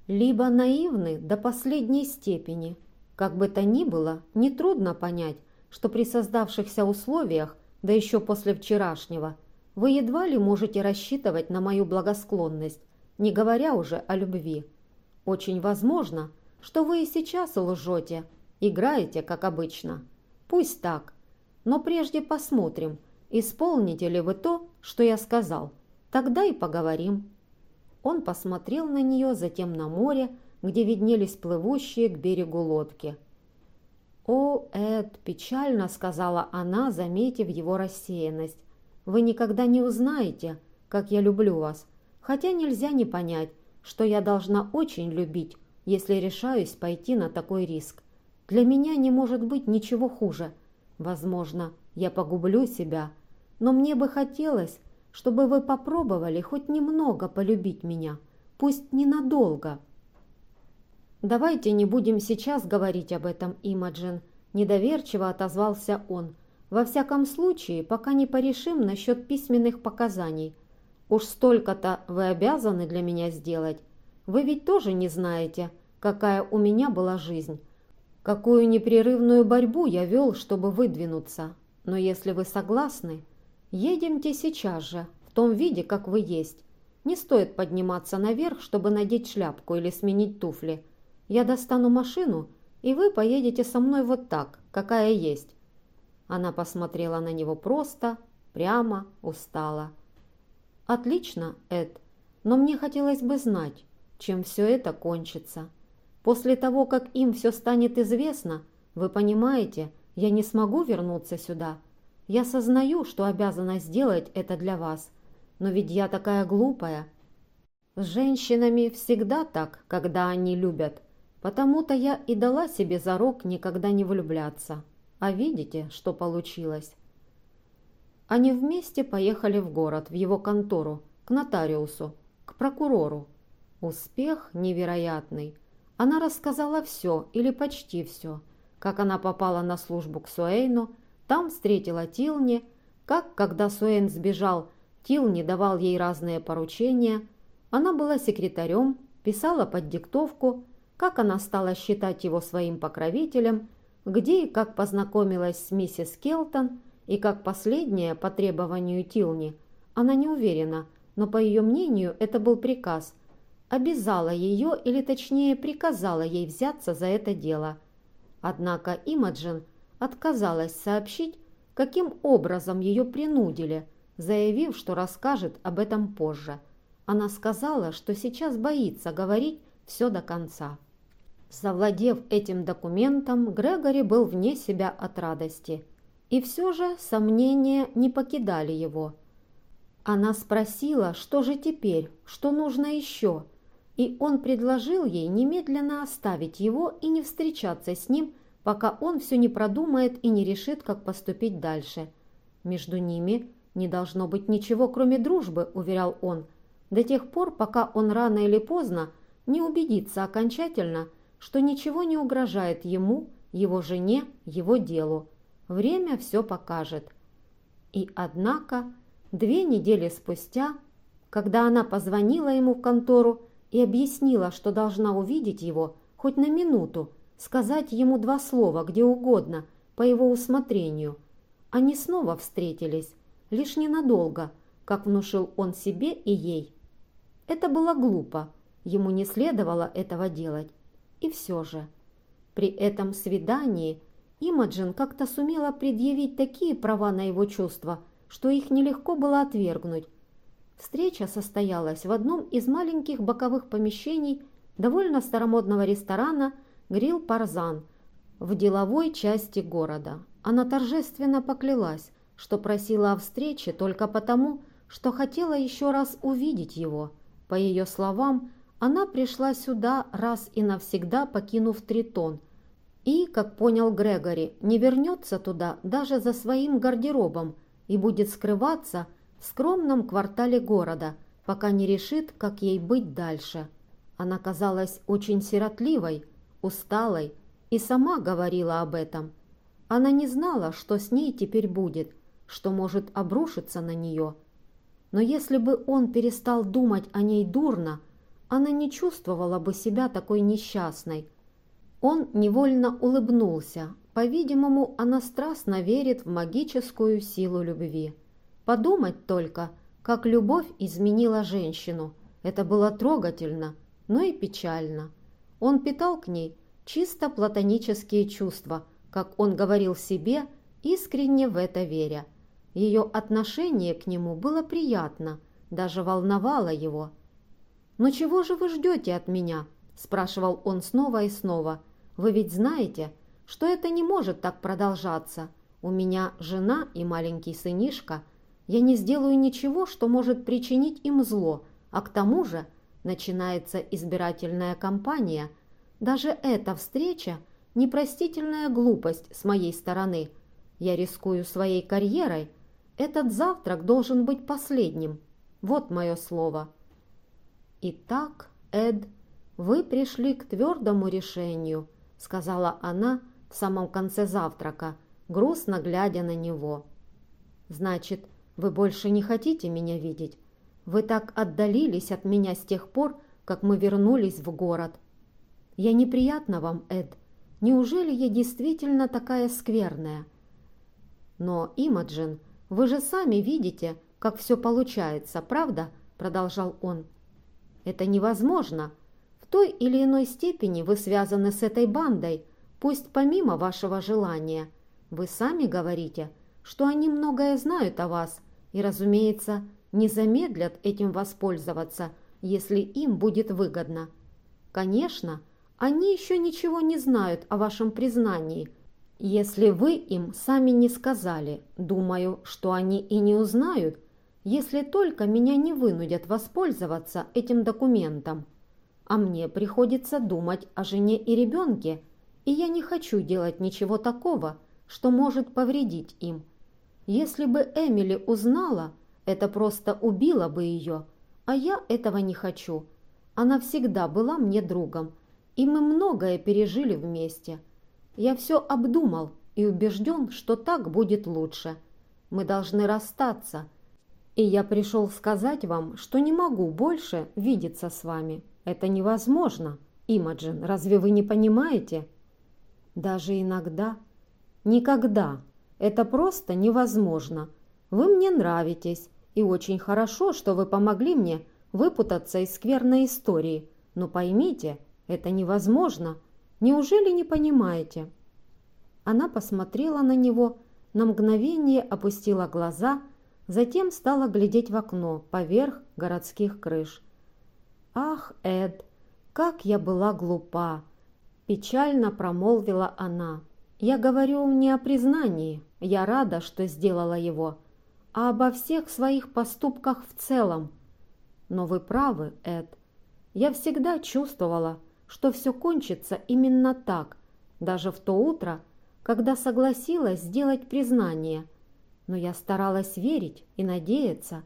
либо наивны до последней степени. Как бы то ни было, нетрудно понять, что при создавшихся условиях, да еще после вчерашнего, вы едва ли можете рассчитывать на мою благосклонность, не говоря уже о любви. Очень возможно, что вы и сейчас лжете, играете, как обычно. Пусть так, но прежде посмотрим, исполните ли вы то, что я сказал. Тогда и поговорим. Он посмотрел на нее, затем на море, где виднелись плывущие к берегу лодки. «О, Эд!» – печально сказала она, заметив его рассеянность. «Вы никогда не узнаете, как я люблю вас, хотя нельзя не понять, что я должна очень любить, если решаюсь пойти на такой риск. Для меня не может быть ничего хуже. Возможно, я погублю себя, но мне бы хотелось, чтобы вы попробовали хоть немного полюбить меня, пусть ненадолго». «Давайте не будем сейчас говорить об этом, Имаджин», – недоверчиво отозвался он. «Во всяком случае, пока не порешим насчет письменных показаний. Уж столько-то вы обязаны для меня сделать. Вы ведь тоже не знаете, какая у меня была жизнь, какую непрерывную борьбу я вел, чтобы выдвинуться. Но если вы согласны, едемте сейчас же, в том виде, как вы есть. Не стоит подниматься наверх, чтобы надеть шляпку или сменить туфли. Я достану машину, и вы поедете со мной вот так, какая есть». Она посмотрела на него просто, прямо, устала. «Отлично, Эд, но мне хотелось бы знать, чем все это кончится. После того, как им все станет известно, вы понимаете, я не смогу вернуться сюда. Я сознаю, что обязана сделать это для вас, но ведь я такая глупая. С женщинами всегда так, когда они любят». Потому-то я и дала себе зарок никогда не влюбляться. А видите, что получилось? Они вместе поехали в город, в его контору, к нотариусу, к прокурору. Успех невероятный. Она рассказала все или почти все. Как она попала на службу к Суэйну, там встретила Тилни, как, когда Суэйн сбежал, Тилни давал ей разные поручения. Она была секретарем, писала под диктовку, как она стала считать его своим покровителем, где и как познакомилась с миссис Келтон и как последняя по требованию Тилни, она не уверена, но по ее мнению это был приказ, обязала ее или точнее приказала ей взяться за это дело. Однако Имаджин отказалась сообщить, каким образом ее принудили, заявив, что расскажет об этом позже. Она сказала, что сейчас боится говорить все до конца. Завладев этим документом, Грегори был вне себя от радости. И все же сомнения не покидали его. Она спросила, что же теперь, что нужно еще, и он предложил ей немедленно оставить его и не встречаться с ним, пока он все не продумает и не решит, как поступить дальше. Между ними не должно быть ничего, кроме дружбы, уверял он, до тех пор, пока он рано или поздно не убедится окончательно – что ничего не угрожает ему, его жене, его делу. Время все покажет. И однако, две недели спустя, когда она позвонила ему в контору и объяснила, что должна увидеть его хоть на минуту, сказать ему два слова где угодно, по его усмотрению, они снова встретились, лишь ненадолго, как внушил он себе и ей. Это было глупо, ему не следовало этого делать. И все же, при этом свидании Имаджин как-то сумела предъявить такие права на его чувства, что их нелегко было отвергнуть. Встреча состоялась в одном из маленьких боковых помещений довольно старомодного ресторана «Грилл Парзан» в деловой части города. Она торжественно поклялась, что просила о встрече только потому, что хотела еще раз увидеть его. По ее словам, она пришла сюда раз и навсегда покинув Тритон – и, как понял Грегори, не вернется туда даже за своим гардеробом и будет скрываться в скромном квартале города, пока не решит, как ей быть дальше. Она казалась очень сиротливой, усталой и сама говорила об этом. Она не знала, что с ней теперь будет, что может обрушиться на нее. Но если бы он перестал думать о ней дурно, она не чувствовала бы себя такой несчастной – он невольно улыбнулся. По-видимому, она страстно верит в магическую силу любви. Подумать только, как любовь изменила женщину. Это было трогательно, но и печально. Он питал к ней чисто платонические чувства, как он говорил себе, искренне в это веря. Ее отношение к нему было приятно, даже волновало его. «Но чего же вы ждете от меня?» – спрашивал он снова и снова – вы ведь знаете, что это не может так продолжаться. У меня жена и маленький сынишка. Я не сделаю ничего, что может причинить им зло, а к тому же начинается избирательная кампания. Даже эта встреча – непростительная глупость с моей стороны. Я рискую своей карьерой. Этот завтрак должен быть последним. Вот мое слово. Итак, Эд, вы пришли к твердому решению – сказала она в самом конце завтрака, грустно глядя на него. «Значит, вы больше не хотите меня видеть? Вы так отдалились от меня с тех пор, как мы вернулись в город. Я неприятна вам, Эд. Неужели я действительно такая скверная? Но, Имаджин, вы же сами видите, как все получается, правда?» Продолжал он. «Это невозможно той или иной степени вы связаны с этой бандой, пусть помимо вашего желания. Вы сами говорите, что они многое знают о вас и, разумеется, не замедлят этим воспользоваться, если им будет выгодно. Конечно, они еще ничего не знают о вашем признании, если вы им сами не сказали. Думаю, что они и не узнают, если только меня не вынудят воспользоваться этим документом а мне приходится думать о жене и ребенке, и я не хочу делать ничего такого, что может повредить им. Если бы Эмили узнала, это просто убило бы ее, а я этого не хочу. Она всегда была мне другом, и мы многое пережили вместе. Я все обдумал и убежден, что так будет лучше. Мы должны расстаться, и я пришел сказать вам, что не могу больше видеться с вами». Это невозможно, Имаджин, разве вы не понимаете? Даже иногда. Никогда. Это просто невозможно. Вы мне нравитесь, и очень хорошо, что вы помогли мне выпутаться из скверной истории. Но поймите, это невозможно. Неужели не понимаете? Она посмотрела на него, на мгновение опустила глаза, затем стала глядеть в окно поверх городских крыш. «Ах, Эд, как я была глупа!» – печально промолвила она. «Я говорю не о признании, я рада, что сделала его, а обо всех своих поступках в целом. Но вы правы, Эд. Я всегда чувствовала, что все кончится именно так, даже в то утро, когда согласилась сделать признание. Но я старалась верить и надеяться,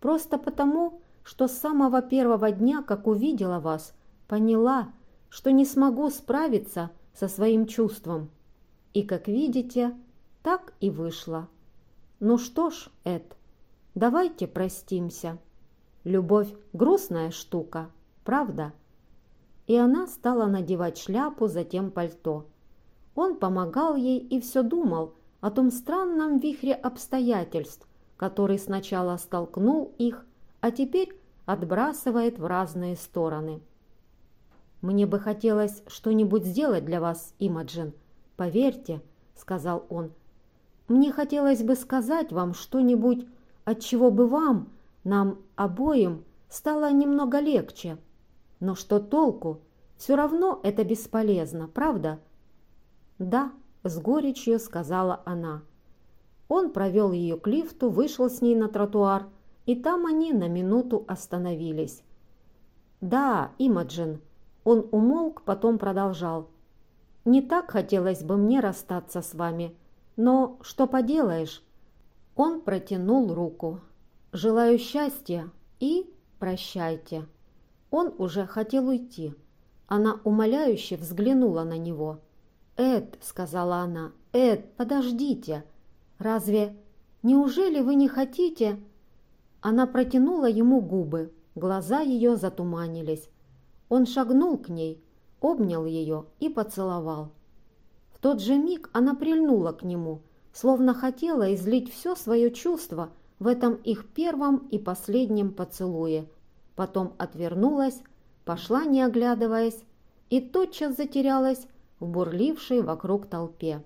просто потому, что с самого первого дня, как увидела вас, поняла, что не смогу справиться со своим чувством. И, как видите, так и вышло. Ну что ж, Эд, давайте простимся. Любовь – грустная штука, правда? И она стала надевать шляпу, затем пальто. Он помогал ей и все думал о том странном вихре обстоятельств, который сначала столкнул их, а теперь отбрасывает в разные стороны. «Мне бы хотелось что-нибудь сделать для вас, Имаджин. Поверьте», — сказал он. «Мне хотелось бы сказать вам что-нибудь, от чего бы вам Нам обоим стало немного легче. Но что толку? Все равно это бесполезно, правда? Да, с горечью сказала она. Он провел ее к лифту, вышел с ней на тротуар, и там они на минуту остановились. «Да, Имаджин», он умолк, потом продолжал. «Не так хотелось бы мне расстаться с вами, но что поделаешь?» Он протянул руку. «Желаю счастья и прощайте». Он уже хотел уйти. Она умоляюще взглянула на него. «Эд», — сказала она, — «Эд, подождите. Разве... Неужели вы не хотите...» Она протянула ему губы, глаза ее затуманились. Он шагнул к ней, обнял ее и поцеловал. В тот же миг она прильнула к нему, словно хотела излить все свое чувство в этом их первом и последнем поцелуе. Потом отвернулась, пошла не оглядываясь, и тотчас затерялась в бурлившей вокруг толпе.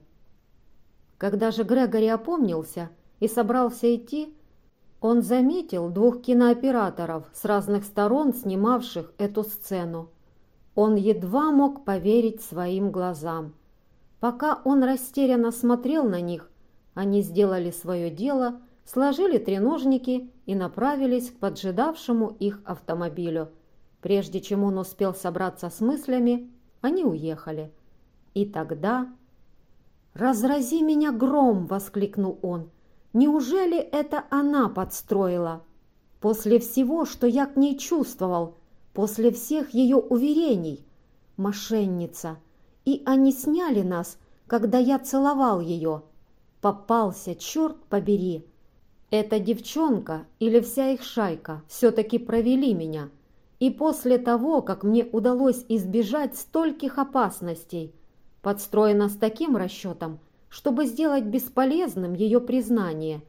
Когда же Грегори опомнился и собрался идти, он заметил двух кинооператоров с разных сторон, снимавших эту сцену. Он едва мог поверить своим глазам. Пока он растерянно смотрел на них, они сделали свое дело, сложили треножники и направились к поджидавшему их автомобилю. Прежде чем он успел собраться с мыслями, они уехали. И тогда «Разрази меня гром!» — воскликнул он. «Неужели это она подстроила? После всего, что я к ней чувствовал, после всех ее уверений. Мошенница! И они сняли нас, когда я целовал ее. Попался, черт побери! Эта девчонка или вся их шайка все-таки провели меня. И после того, как мне удалось избежать стольких опасностей, подстроена с таким расчетом, чтобы сделать бесполезным ее признание.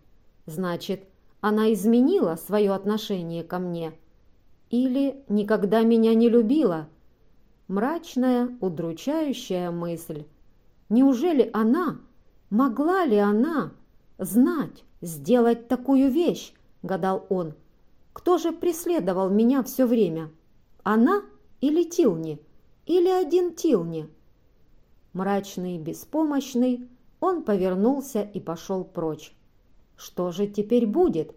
Значит, она изменила свое отношение ко мне. Или никогда меня не любила. Мрачная, удручающая мысль. Неужели она, могла ли она знать, сделать такую вещь, гадал он. Кто же преследовал меня все время? Она или Тилни? Или один Тилни? Мрачный, беспомощный, он повернулся и пошел прочь. Что же теперь будет?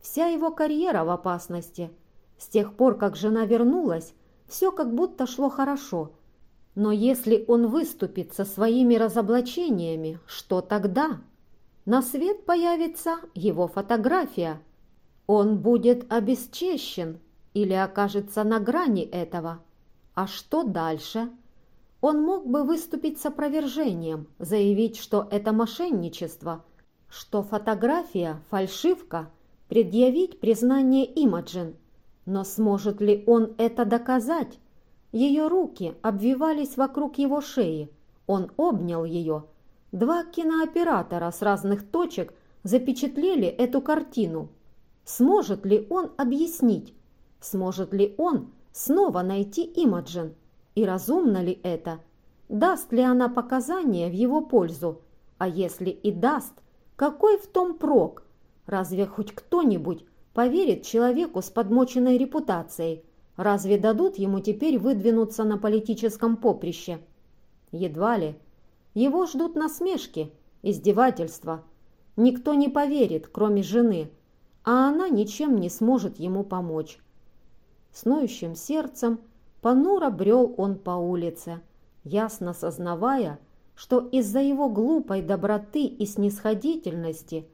Вся его карьера в опасности. С тех пор, как жена вернулась, все как будто шло хорошо. Но если он выступит со своими разоблачениями, что тогда? На свет появится его фотография. Он будет обесчещен или окажется на грани этого. А что дальше? Он мог бы выступить с опровержением, заявить, что это мошенничество, что фотография – фальшивка, предъявить признание Имаджин. Но сможет ли он это доказать? Ее руки обвивались вокруг его шеи. Он обнял ее. Два кинооператора с разных точек запечатлели эту картину. Сможет ли он объяснить? Сможет ли он снова найти Имаджин? И разумно ли это? Даст ли она показания в его пользу? А если и даст, какой в том прок? Разве хоть кто-нибудь поверит человеку с подмоченной репутацией? Разве дадут ему теперь выдвинуться на политическом поприще? Едва ли. Его ждут насмешки, издевательства. Никто не поверит, кроме жены, а она ничем не сможет ему помочь. С ноющим сердцем Понуро брел он по улице, ясно сознавая, что из-за его глупой доброты и снисходительности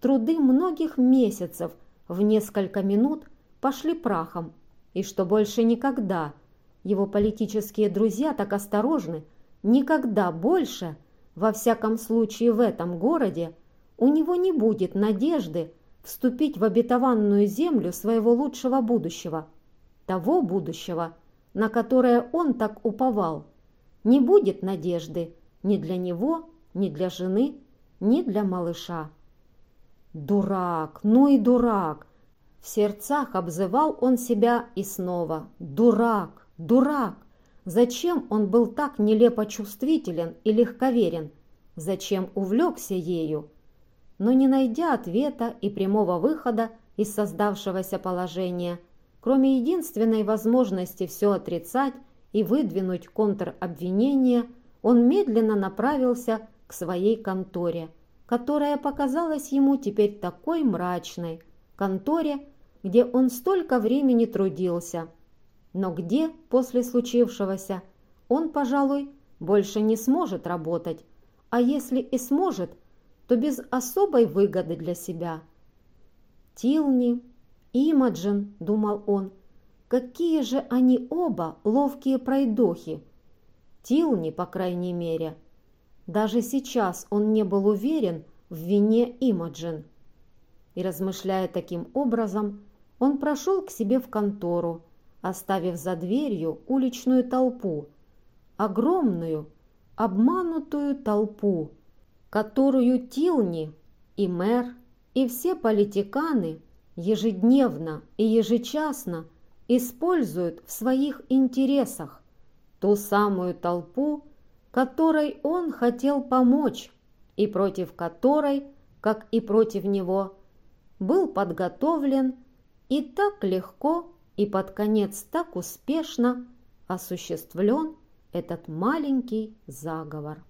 труды многих месяцев в несколько минут пошли прахом, и что больше никогда его политические друзья так осторожны, никогда больше, во всяком случае в этом городе, у него не будет надежды вступить в обетованную землю своего лучшего будущего, того будущего, на которое он так уповал, не будет надежды ни для него, ни для жены, ни для малыша. Дурак, ну и дурак! В сердцах обзывал он себя и снова. Дурак, дурак! Зачем он был так нелепо чувствителен и легковерен? Зачем увлекся ею? Но не найдя ответа и прямого выхода, из создавшегося положения, кроме единственной возможности все отрицать и выдвинуть контробвинение, он медленно направился к своей конторе, которая показалась ему теперь такой мрачной, конторе, где он столько времени трудился, но где после случившегося он, пожалуй, больше не сможет работать, а если и сможет, то без особой выгоды для себя. Тилни, Имаджин, думал он, какие же они оба ловкие пройдохи. Тилни, по крайней мере. Даже сейчас он не был уверен в вине Имаджин. И размышляя таким образом, он прошел к себе в контору, оставив за дверью уличную толпу, огромную, обманутую толпу, которую Тилни и мэр, и все политиканы ежедневно и ежечасно используют в своих интересах ту самую толпу, которой он хотел помочь и против которой, как и против него, был подготовлен и так легко и под конец так успешно осуществлен этот маленький заговор.